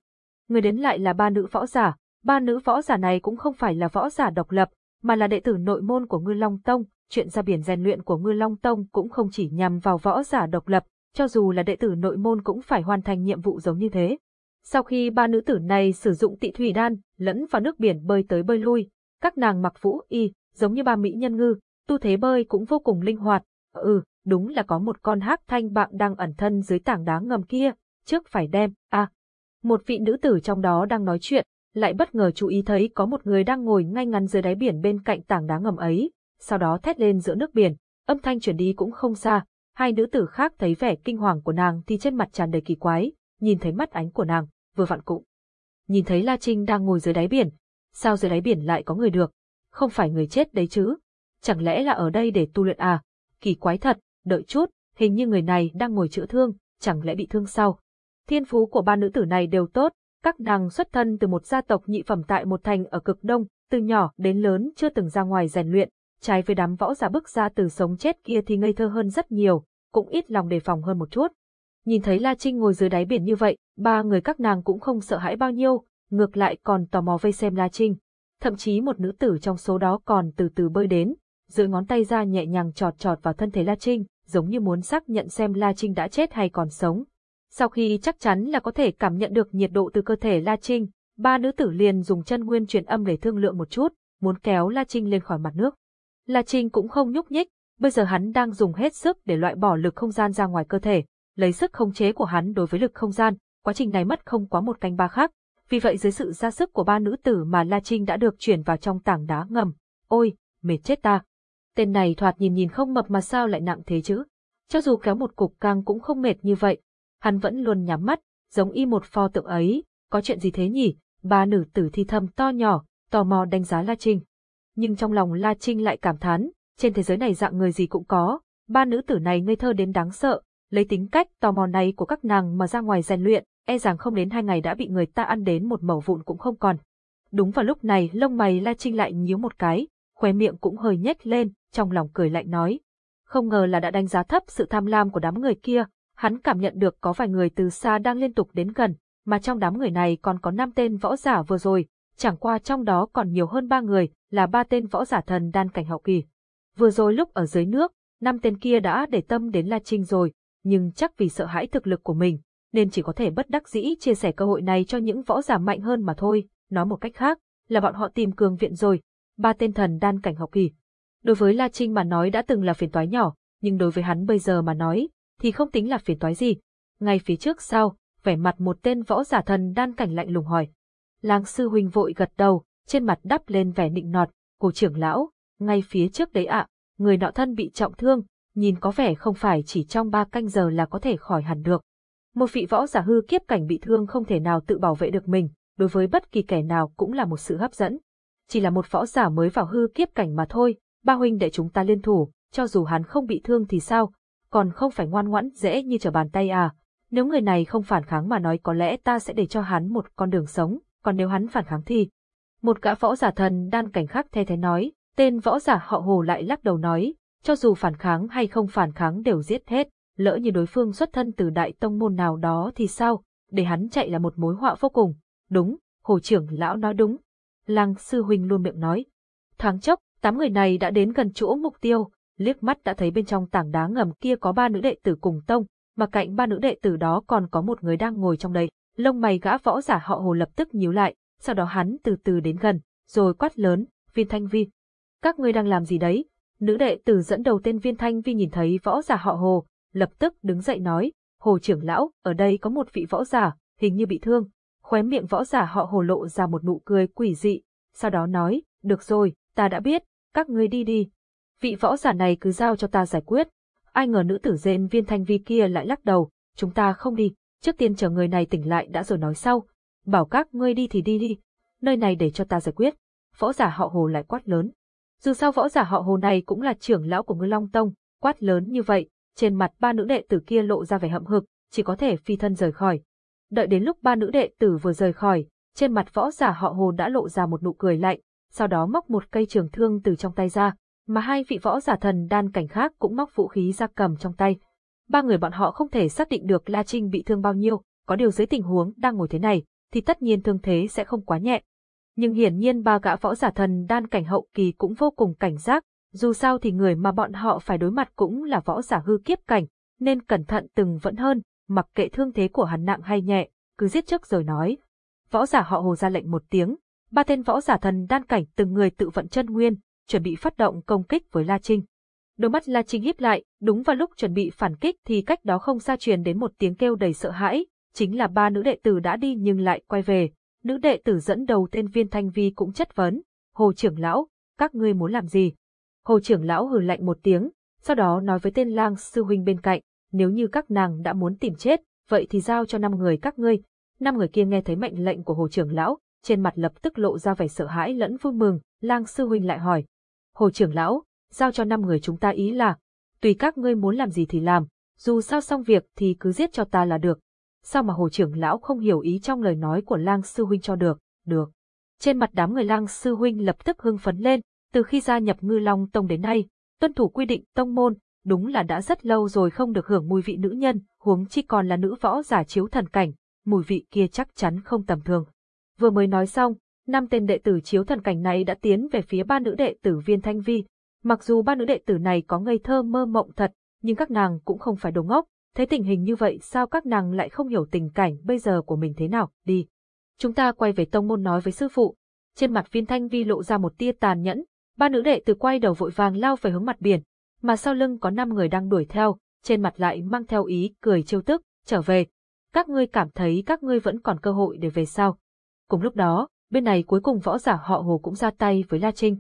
Người đến lại là ba nữ võ giả, ba nữ võ giả này cũng không phải là võ giả độc lập, mà là đệ tử nội môn của Ngư Long Tông, chuyện ra biển rèn luyện của Ngư Long Tông cũng không chỉ nhằm vào võ giả độc lập, cho dù là đệ tử nội môn cũng phải hoàn thành nhiệm vụ giống như thế. Sau khi ba nữ tử này sử dụng tị thủy đan, lẫn vào nước biển bơi tới bơi lui, các nàng mặc vũ y, giống như ba mỹ nhân ngư, tu thế bơi cũng vô cùng linh hoạt. Ừ, đúng là có một con hắc thanh bạn đang ẩn thân dưới tảng đá ngầm kia, trước phải đem, à. Một vị nữ tử trong đó đang nói chuyện, lại bất ngờ chú ý thấy có một người đang ngồi ngay ngắn dưới đáy biển bên cạnh tảng đá ngầm ấy, sau đó thét lên giữa nước biển, âm thanh chuyển đi cũng không xa, hai nữ tử khác thấy vẻ kinh hoàng của nàng thì trên mặt tràn đầy kỳ quái, nhìn thấy mắt ánh của nàng, vừa vặn cũng. Nhìn thấy La Trinh đang ngồi dưới đáy biển, sao dưới đáy biển lại có người được? Không phải người chết đấy chứ? Chẳng lẽ là ở đây để tu luyện à? Kỳ quái thật, đợi chút, hình như người này đang ngồi chữa thương, chẳng lẽ bị thương sao? Thiên phú của ba nữ tử này đều tốt, các nàng xuất thân từ một gia tộc nhị phẩm tại một thành ở cực đông, từ nhỏ đến lớn chưa từng ra ngoài rèn luyện, trái với đám võ giả bước ra từ sống chết kia thì ngây thơ hơn rất nhiều, cũng ít lòng đề phòng hơn một chút. Nhìn thấy La Trinh ngồi dưới đáy biển như vậy, ba người các nàng cũng không sợ hãi bao nhiêu, ngược lại còn tò mò vây xem La Trinh. Thậm chí một nữ tử trong số đó còn từ từ bơi đến, dưới ngón tay ra nhẹ nhàng trọt trọt vào thân thể La Trinh, giống như muốn xác nhận xem La Trinh đã chết hay còn sống. Sau khi chắc chắn là có thể cảm nhận được nhiệt độ từ cơ thể La Trinh, ba nữ tử liền dùng chân nguyên truyền âm để thương lượng một chút, muốn kéo La Trinh lên khỏi mặt nước. La Trinh cũng không nhúc nhích, bây giờ hắn đang dùng hết sức để loại bỏ lực không gian ra ngoài cơ thể, lấy sức khống chế của hắn đối với lực không gian, quá trình này mất không quá một canh ba khác. Vì vậy dưới sự ra sức của ba nữ tử mà La Trinh đã được chuyển vào trong tảng đá ngầm. Ôi, mệt chết ta. Tên này thoạt nhìn nhìn không mập mà sao lại nặng thế chứ? Cho dù kéo một cục căng cũng không mệt như vậy. Hắn vẫn luôn nhắm mắt, giống y một pho tượng ấy. Có chuyện gì thế nhỉ? Ba nữ tử thi thầm to nhỏ, tò mò đánh giá La Trinh. Nhưng trong lòng La Trinh lại cảm thán, trên thế giới này dạng người gì cũng có, ba nữ tử này ngây thơ đến đáng sợ, lấy tính cách tò mò này của các nàng mà ra ngoài rèn luyện, e rằng không đến hai ngày đã bị người ta ăn đến một mẩu vụn cũng không còn. Đúng vào lúc này lông mày La Trinh lại nhíu một cái, khóe miệng cũng hơi nhếch lên, trong lòng cười lạnh nói. Không ngờ là đã đánh giá thấp sự tham lam của đám người kia, hắn cảm nhận được có vài người từ xa đang liên tục đến gần, mà trong đám người này còn có năm tên võ giả vừa rồi, chẳng qua trong đó còn nhiều hơn ba người, là ba tên võ giả thần đan cảnh hậu kỳ. Vừa rồi lúc ở dưới nước, năm tên kia đã để tâm đến La Trinh rồi, nhưng chắc vì sợ hãi thực lực của mình, nên chỉ có thể bất đắc dĩ chia sẻ cơ hội này cho những võ giả mạnh hơn mà thôi, nói một cách khác, là bọn họ tìm cường viện rồi, ba tên thần đan cảnh học kỳ. Đối với La Trinh mà nói đã từng là phiền toái nhỏ, nhưng đối với hắn bây giờ mà nói, thì không tính là phiền toái gì. Ngay phía trước sau, vẻ mặt một tên võ giả thần đan cảnh lạnh lùng hỏi. Lang sư huynh vội gật đầu, trên mặt đắp lên vẻ nịnh nọt, Cổ trưởng lão, ngay phía trước đấy ạ, người nọ thân bị trọng thương, nhìn có vẻ không phải chỉ trong ba canh giờ là có thể khỏi hẳn được. Một vị võ giả hư kiếp cảnh bị thương không thể nào tự bảo vệ được mình, đối với bất kỳ kẻ nào cũng là một sự hấp dẫn. Chỉ là một võ giả mới vào hư kiếp cảnh mà thôi, ba huynh đệ chúng ta liên thủ, cho dù hắn không bị thương thì sao, còn không phải ngoan ngoãn dễ như trở bàn tay à. Nếu người này không phản kháng mà nói có lẽ ta sẽ để cho hắn một con đường sống, còn nếu hắn phản kháng thì... Một gã võ giả thần đan cảnh khác the thế nói, tên võ giả họ hồ lại lắc đầu nói, cho dù phản kháng hay không phản kháng đều giết hết, lỡ như đối phương xuất thân từ đại tông môn nào đó thì sao, để hắn chạy là một mối họa vô cùng. Đúng, hồ trưởng lão nói đúng. Lăng sư huynh luôn miệng nói. Thoáng chốc, tám người này đã đến gần chỗ mục tiêu, liếc mắt đã thấy bên trong tảng đá ngầm kia có ba nữ đệ tử cùng tông, mà cạnh ba nữ đệ tử đó còn có một người đang ngồi trong đây. Lông mày gã võ giả họ hồ lập tức nhíu lại, sau đó hắn từ từ đến gần, rồi quát lớn, viên thanh vi. Các ngươi đang làm gì đấy? Nữ đệ tử dẫn đầu tên viên thanh vi nhìn thấy võ giả họ hồ, lập tức đứng dậy nói, hồ trưởng lão, ở đây có một vị võ giả, hình như bị thương. Khóe miệng võ giả họ hồ lộ ra một nụ cười quỷ dị, sau đó nói, được rồi, ta đã biết, các ngươi đi đi. Vị võ giả này cứ giao cho ta giải quyết. Ai ngờ nữ tử dên viên thanh vi kia lại lắc đầu, chúng ta không đi, trước tiên chờ người này tỉnh lại đã rồi nói sau. Bảo các ngươi đi thì đi đi, nơi này để cho ta giải quyết. Võ giả họ hồ lại quát lớn. Dù sao võ giả họ hồ này cũng là trưởng lão của ngư Long Tông, quát lớn như vậy, trên mặt ba nữ đệ tử kia lộ ra vẻ hậm hực, chỉ có thể phi thân rời khỏi. Đợi đến lúc ba nữ đệ tử vừa rời khỏi, trên mặt võ giả họ hồ đã lộ ra một nụ cười lạnh, sau đó móc một cây trường thương từ trong tay ra, mà hai vị võ giả thần đan cảnh khác cũng móc vũ khí ra cầm trong tay. Ba người bọn họ không thể xác định được La Trinh bị thương bao nhiêu, có điều dưới tình huống đang ngồi thế này, thì tất nhiên thương thế sẽ không quá nhẹ. Nhưng hiển nhiên ba gã võ giả thần đan cảnh hậu kỳ cũng vô cùng cảnh giác, dù sao thì người mà bọn họ phải đối mặt cũng là võ giả hư kiếp cảnh, nên cẩn thận từng vẫn hơn, mặc kệ thương thế của hắn nặng hay nhẹ, cứ giết trước rồi nói. Võ giả họ hồ ra lệnh một tiếng, ba tên võ giả thần đan cảnh từng người tự vận chân nguyên, chuẩn bị phát động công kích với La Trinh. Đôi mắt La Trinh híp lại, đúng vào lúc chuẩn bị phản kích thì cách đó không xa truyền đến một tiếng kêu đầy sợ hãi, chính là ba nữ đệ tử đã đi nhưng lại quay về. Nữ đệ tử dẫn đầu tên viên thanh vi cũng chất vấn, Hồ trưởng lão, các ngươi muốn làm gì? Hồ trưởng lão hừ lạnh một tiếng, sau đó nói với tên lang sư huynh bên cạnh, nếu như các nàng đã muốn tìm chết, vậy thì giao cho năm người các ngươi. Năm người kia nghe thấy mệnh lệnh của hồ trưởng lão, trên mặt lập tức lộ ra vẻ sợ hãi lẫn vui mừng, lang sư huynh lại hỏi. Hồ trưởng lão, giao cho năm người chúng ta ý là, tùy các ngươi muốn làm gì thì làm, dù sao xong việc thì cứ giết cho ta là được. Sao mà hồ trưởng lão không hiểu ý trong lời nói của lang sư huynh cho được, được. Trên mặt đám người lang sư huynh lập tức hưng phấn lên, từ khi gia nhập ngư long tông đến nay, tuân thủ quy định tông môn, đúng là đã rất lâu rồi không được hưởng mùi vị nữ nhân, huống chi còn là nữ võ giả chiếu thần cảnh, mùi vị kia chắc chắn không tầm thường. Vừa mới nói xong, năm tên đệ tử chiếu thần cảnh này đã tiến về phía ba nữ đệ tử viên thanh vi. Mặc dù ba nữ đệ tử này có ngây thơ mơ mộng thật, nhưng các nàng cũng không phải đồ ngốc, thấy tình hình như vậy sao các nàng lại không hiểu tình cảnh bây giờ của mình thế nào, đi. Chúng ta quay về tông môn nói với sư phụ. Trên mặt viên thanh vi lộ ra một tia tàn nhẫn, ba nữ đệ tử quay đầu vội vàng lao về hướng mặt biển, mà sau lưng có năm người đang đuổi theo, trên mặt lại mang theo ý cười trêu tức, trở về. Các ngươi cảm thấy các ngươi vẫn còn cơ hội để về sao? Cùng lúc đó, bên này cuối cùng võ giả họ Hồ cũng ra tay với La Trinh.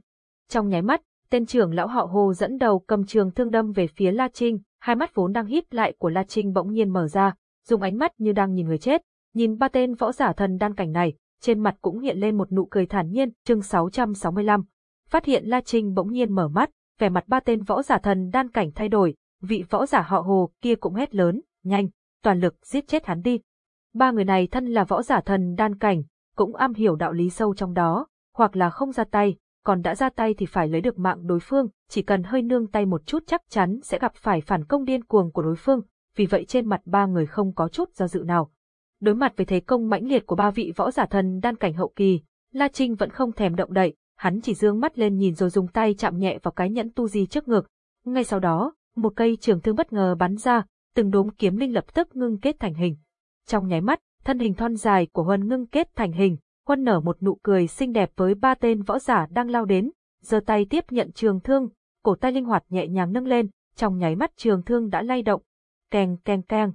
Trong nháy mắt, tên trưởng lão họ Hồ dẫn đầu cầm trường thương đâm về phía La Trinh, hai mắt vốn đang híp lại của La Trinh bỗng nhiên mở ra, dùng ánh mắt như đang nhìn người chết, nhìn ba tên võ giả thần đan cảnh này, trên mặt cũng hiện lên một nụ cười thản nhiên, chương 665. Phát hiện La Trinh bỗng nhiên mở mắt, vẻ mặt ba tên võ giả thần đan cảnh thay đổi, vị võ giả họ Hồ kia cũng hét lớn, nhanh, toàn lực giết chết hắn đi. Ba người này thân là võ giả thần đan cảnh, cũng am hiểu đạo lý sâu trong đó, hoặc là không ra tay, còn đã ra tay thì phải lấy được mạng đối phương, chỉ cần hơi nương tay một chút chắc chắn sẽ gặp phải phản công điên cuồng của đối phương, vì vậy trên mặt ba người không có chút do dự nào. Đối mặt với thế công mãnh liệt của ba vị võ giả thần đan cảnh hậu kỳ, La Trinh vẫn không thèm động đậy, hắn chỉ dương mắt lên nhìn rồi dùng tay chạm nhẹ vào cái nhẫn tu di trước ngực. Ngay sau đó, một cây trường thương bất ngờ bắn ra, từng đốm kiếm linh lập tức ngưng kết thành hình. Trong nháy mắt, thân hình thon dài của Huân ngưng kết thành hình, Huân nở một nụ cười xinh đẹp với ba tên võ giả đang lao đến, giơ tay tiếp nhận trường thương, cổ tay linh hoạt nhẹ nhàng nâng lên, trong nháy mắt trường thương đã lay động. Keng keng keng.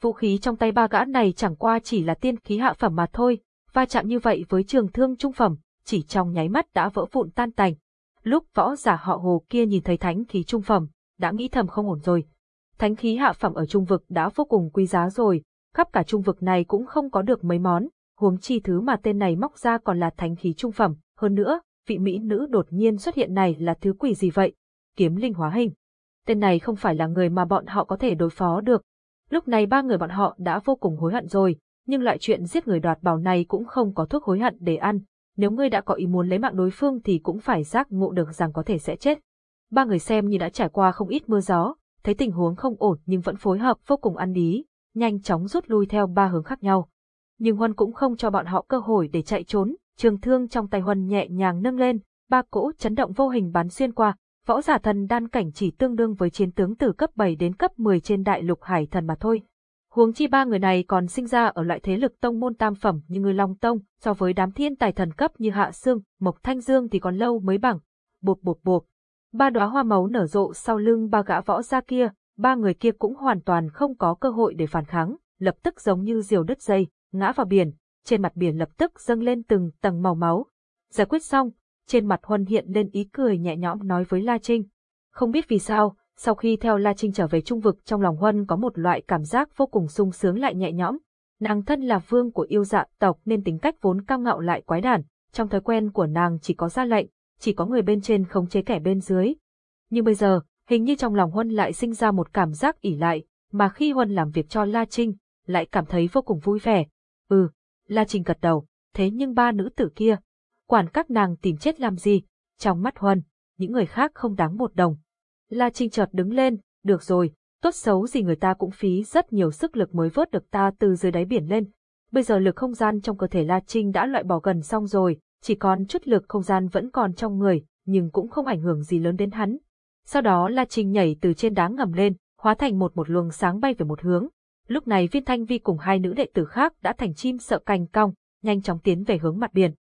Vũ khí trong tay ba gã này chẳng qua chỉ là tiên khí hạ phẩm mà thôi, va chạm như vậy với trường thương trung phẩm, chỉ trong nháy mắt đã vỡ vụn tan tành. Lúc võ giả họ hồ kia nhìn thấy thánh khí trung phẩm, đã nghĩ thầm không ổn rồi. Thánh khí hạ phẩm ở trung vực đã vô cùng quý giá rồi, khắp cả trung vực này cũng không có được mấy món, huống chi thứ mà tên này móc ra còn là thánh khí trung phẩm, hơn nữa, vị mỹ nữ đột nhiên xuất hiện này là thứ quỷ gì vậy? Kiếm linh hóa hình. Tên này không phải là người mà bọn họ có thể đối phó được. Lúc này ba người bọn họ đã vô cùng hối hận rồi, nhưng loại chuyện giết người đoạt bảo này cũng không có thuốc hối hận để ăn. Nếu ngươi đã có ý muốn lấy mạng đối phương thì cũng phải giác ngộ được rằng có thể sẽ chết. Ba người xem như đã trải qua không ít mưa gió, thấy tình huống không ổn nhưng vẫn phối hợp vô cùng ăn ý, nhanh chóng rút lui theo ba hướng khác nhau. Nhưng Huân cũng không cho bọn họ cơ hội để chạy trốn, trường thương trong tay Huân nhẹ nhàng nâng lên, ba cỗ chấn động vô hình bắn xuyên qua, võ giả thần đan cảnh chỉ tương đương với chiến tướng từ cấp 7 đến cấp 10 trên đại lục hải thần mà thôi. Huống chi ba người này còn sinh ra ở loại thế lực tông môn tam phẩm như người Long Tông, so với đám thiên tài thần cấp như Hạ Sương, Mộc Thanh Dương thì còn lâu mới bằng. Bộp bộp bộp. Ba đóa hoa máu nở rộ sau lưng ba gã võ gia kia, ba người kia cũng hoàn toàn không có cơ hội để phản kháng, lập tức giống như diều đứt dây, ngã vào biển, trên mặt biển lập tức dâng lên từng tầng màu máu. Giải quyết xong, trên mặt Huân hiện lên ý cười nhẹ nhõm nói với La Trinh. Không biết vì sao, sau khi theo La Trinh trở về trung vực trong lòng Huân có một loại cảm giác vô cùng sung sướng lại nhẹ nhõm. Nàng thân là vương của yêu dạ tộc nên tính cách vốn cao ngạo lại quái đản, trong thói quen của nàng chỉ có ra lệnh, chỉ có người bên trên khống chế kẻ bên dưới. Nhưng bây giờ, hình như trong lòng Huân lại sinh ra một cảm giác ỉ lại, mà khi Huân làm việc cho La Trinh, lại cảm thấy vô cùng vui vẻ. Ừ, La Trình gật đầu, thế nhưng ba nữ tử kia, quản các nàng tìm chết làm gì, trong mắt Huân, những người khác không đáng một đồng. La Trình chợt đứng lên, được rồi, tốt xấu gì người ta cũng phí rất nhiều sức lực mới vớt được ta từ dưới đáy biển lên. Bây giờ lực không gian trong cơ thể La Trinh đã loại bỏ gần xong rồi, chỉ còn chút lực không gian vẫn còn trong người, nhưng cũng không ảnh hưởng gì lớn đến hắn. Sau đó La Trinh nhảy từ trên đá ngầm lên, hóa thành một một luồng sáng bay về một hướng. Lúc này Viên Thanh Vi cùng hai nữ đệ tử khác đã thành chim sợ cành cong, nhanh chóng tiến về hướng mặt biển.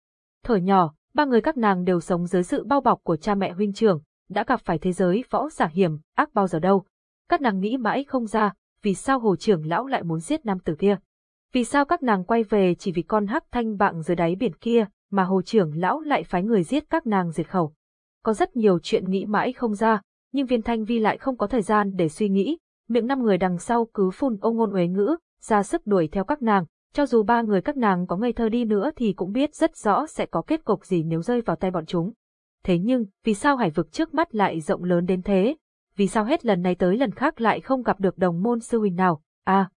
Thời nhỏ, ba người các nàng đều sống dưới sự bao bọc của cha mẹ huynh trưởng, đã gặp phải thế giới võ giả hiểm, ác bao giờ đâu. Các nàng nghĩ mãi không ra, vì sao hồ trưởng lão lại muốn giết nam tử kia. Vì sao các nàng quay về chỉ vì con hắc thanh bạn dưới đáy biển kia, mà hồ trưởng lão lại phái người giết các nàng diệt khẩu. Có rất nhiều chuyện nghĩ mãi không ra, nhưng viên thanh vi lại không có thời gian để suy nghĩ, miệng năm người đằng sau cứ phun ô ngôn uế ngữ, ra sức đuổi theo các nàng, cho dù ba người các nàng có ngây thơ đi nữa thì cũng biết rất rõ sẽ có kết cục gì nếu rơi vào tay bọn chúng. Thế nhưng, vì sao hải vực trước mắt lại rộng lớn đến thế? Vì sao hết lần này tới lần khác lại không gặp được đồng môn sư huynh nào? À,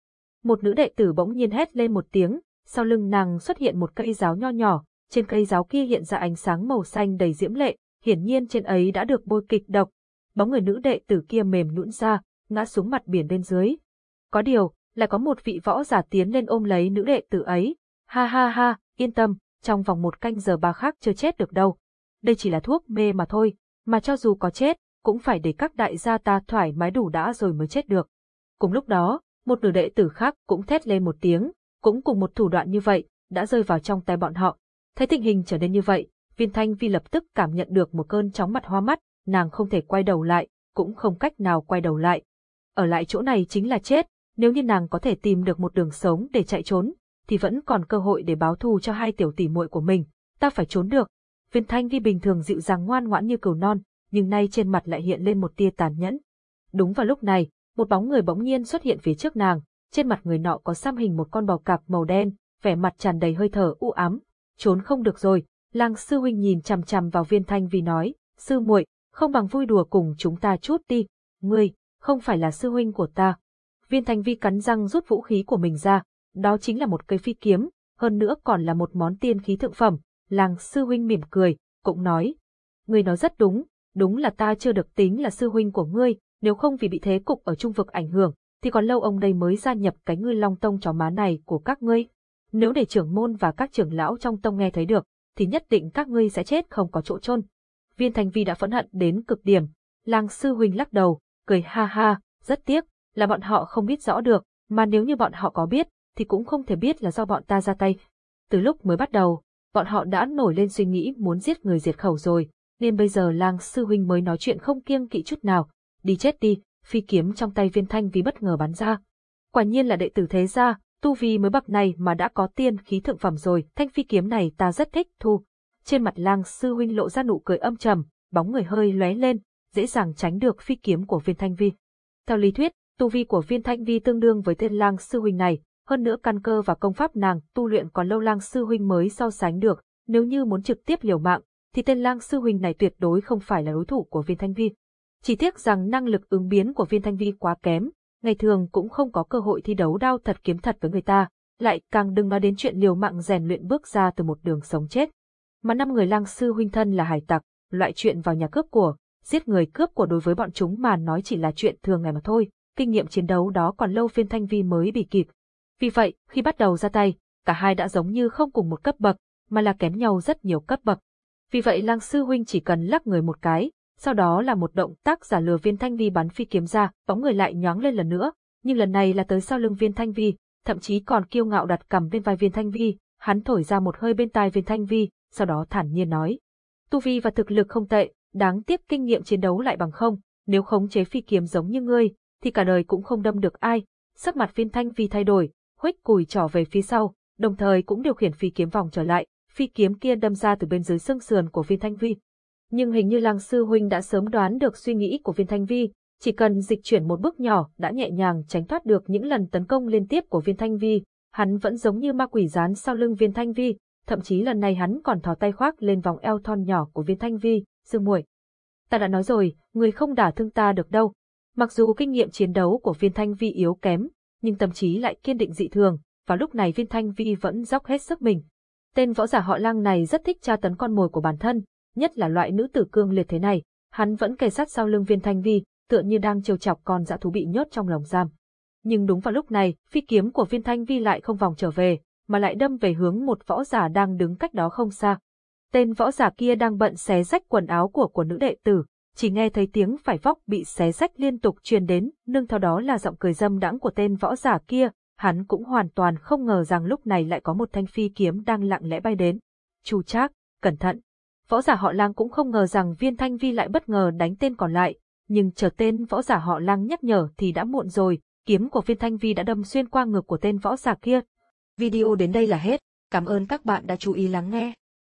một nữ đệ tử bỗng nhiên hét lên một tiếng, sau lưng nàng xuất hiện một cây giáo nho nhỏ, trên cây giáo kia hiện ra ánh sáng màu xanh đầy diễm lệ, hiển nhiên trên ấy đã được bôi kịch độc. Bóng người nữ đệ tử kia mềm nhũn ra, ngã xuống mặt biển bên dưới. Có điều, là có một vị võ giả tiến lên ôm lấy nữ đệ tử ấy. Ha ha ha, yên tâm, trong vòng một canh giờ bà khác chưa chết được đâu. Đây chỉ là thuốc mê mà thôi, mà cho dù có chết, cũng phải để các đại gia ta thoải mái đủ đã rồi mới chết được. Cùng lúc đó, một nữ đệ tử khác cũng thét lên một tiếng, cũng cùng một thủ đoạn như vậy, đã rơi vào trong tay bọn họ. Thấy tình hình trở nên như vậy, viên thanh vi lập tức cảm nhận được một cơn chóng mặt hoa mắt, nàng không thể quay đầu lại, cũng không cách nào quay đầu lại. Ở lại chỗ này chính là chết, nếu như nàng có thể tìm được một đường sống để chạy trốn, thì vẫn còn cơ hội để báo thù cho hai tiểu tỷ muội của mình. Ta phải trốn được. Viên Thanh đi bình thường dịu dàng ngoan ngoãn như cừu non, nhưng nay trên mặt lại hiện lên một tia tàn nhẫn. Đúng vào lúc này, một bóng người bỗng nhiên xuất hiện phía trước nàng, trên mặt người nọ có xăm hình một con bò cạp màu đen, vẻ mặt tràn đầy hơi thở u ám. Trốn không được rồi, Lang sư huynh nhìn chằm chằm vào Viên Thanh vì nói, sư muội, không bằng vui đùa cùng chúng ta chút đi. Ngươi, không phải là sư huynh của ta, Viên Thanh Vi cắn răng rút vũ khí của mình ra, đó chính là một cây phi kiếm, hơn nữa còn là một món tiên khí thượng phẩm. Làng sư huynh mỉm cười, cũng nói. người nói rất đúng, đúng là ta chưa được tính là sư huynh của ngươi, nếu không vì bị thế cục ở trung vực ảnh hưởng, thì còn lâu ông đây mới gia nhập cái ngươi long tông chó má này của các ngươi. Nếu để trưởng môn và các trưởng lão trong tông nghe thấy được, thì nhất định các ngươi sẽ chết không có chỗ chôn. Viên Thanh Vi đã phẫn hận đến cực điểm. Làng sư huynh lắc đầu, cười ha ha, rất tiếc, là bọn họ không biết rõ được, mà nếu như bọn họ có biết, thì cũng không thể biết là do bọn ta ra tay. Từ lúc mới bắt đầu, bọn họ đã nổi lên suy nghĩ muốn giết người diệt khẩu rồi, nên bây giờ lang sư huynh mới nói chuyện không kiêng kỵ chút nào. Đi chết đi, phi kiếm trong tay viên thanh vì bất ngờ bắn ra. Quả nhiên là đệ tử thế gia, tu vi mới bậc này mà đã có tiên khí thượng phẩm rồi, thanh phi kiếm này ta rất thích, thu. Trên mặt lang sư huynh lộ ra nụ cười âm trầm, bóng người hơi lóe lên, dễ dàng tránh được phi kiếm của viên thanh vi. Theo lý thuyết, tu vi của viên thanh vi tương đương với tên lang sư huynh này, hơn nữa căn cơ và công pháp nàng tu luyện còn lâu lang sư huynh mới so sánh được, nếu như muốn trực tiếp liều mạng, thì tên lang sư huynh này tuyệt đối không phải là đối thủ của viên thanh vi. Chỉ tiếc rằng năng lực ứng biến của viên thanh vi quá kém, ngày thường cũng không có cơ hội thi đấu đao thật kiếm thật với người ta, lại càng đừng nói đến chuyện liều mạng rèn luyện bước ra từ một đường sống chết. Mà năm người lang sư huynh thân là hải tặc, loại chuyện vào nhà cướp của, giết người cướp của đối với bọn chúng mà nói chỉ là chuyện thường ngày mà thôi, kinh nghiệm chiến đấu đó còn lâu phiên thanh vi mới bị kịp. Vì vậy, khi bắt đầu ra tay, cả hai đã giống như không cùng một cấp bậc, mà là kém nhau rất nhiều cấp bậc. Vì vậy lang sư huynh chỉ cần lắc người một cái, sau đó là một động tác giả lừa viên thanh vi bắn phi kiếm ra, bóng người lại nhoáng lên lần nữa, nhưng lần này là tới sau lưng viên thanh vi, thậm chí còn kiêu ngạo đặt cầm bên vai viên thanh vi, hắn thổi ra một hơi bên tai viên thanh vi, sau đó thản nhiên nói. Tu vi và thực lực không tệ, đáng tiếc kinh nghiệm chiến đấu lại bằng không, nếu khống chế phi kiếm giống như ngươi, thì cả đời cũng không đâm được ai. Sắc mặt viên thanh vi thay đổi, huếch cùi trỏ về phía sau, đồng thời cũng điều khiển phi kiếm vòng trở lại, phi kiếm kia đâm ra từ bên dưới xương sườn của viên thanh vi. Nhưng hình như lăng sư huynh đã sớm đoán được suy nghĩ của viên thanh vi, chỉ cần dịch chuyển một bước nhỏ đã nhẹ nhàng tránh thoát được những lần tấn công liên tiếp của viên thanh vi, hắn vẫn giống như ma quỷ dán sau lưng viên thanh vi, thậm chí lần này hắn còn thò tay khoác lên vòng eo thon nhỏ của viên thanh vi, dương muội. Ta đã nói rồi, người không đả thương ta được đâu. Mặc dù kinh nghiệm chiến đấu của viên thanh vi yếu kém, nhưng tâm trí lại kiên định dị thường, và lúc này viên thanh vi vẫn dốc hết sức mình. Tên võ giả họ lăng này rất thích tra tấn con mồi của bản thân, nhất là loại nữ tử cương liệt thế này, hắn vẫn kề sát sau lưng viên thanh vi, tựa như đang trêu chọc con dã thú bị nhốt trong lồng giam. Nhưng đúng vào lúc này, phi kiếm của viên thanh vi lại không vòng trở về, mà lại đâm về hướng một võ giả đang đứng cách đó không xa. Tên võ giả kia đang bận xé rách quần áo của của nữ đệ tử, chỉ nghe thấy tiếng phải vóc bị xé rách liên tục truyền đến, nương theo đó là giọng cười dâm đãng của tên võ giả kia, hắn cũng hoàn toàn không ngờ rằng lúc này lại có một thanh phi kiếm đang lặng lẽ bay đến. Chu Trác, cẩn thận. Võ giả họ Lang cũng không ngờ rằng Viên Thanh Vi lại bất ngờ đánh tên còn lại, nhưng chờ tên võ giả họ Lang nhắc nhở thì đã muộn rồi, kiếm của Viên Thanh Vi đã đâm xuyên qua ngực của tên võ giả kia. Video đến đây là hết, cảm ơn các bạn đã chú ý lắng nghe.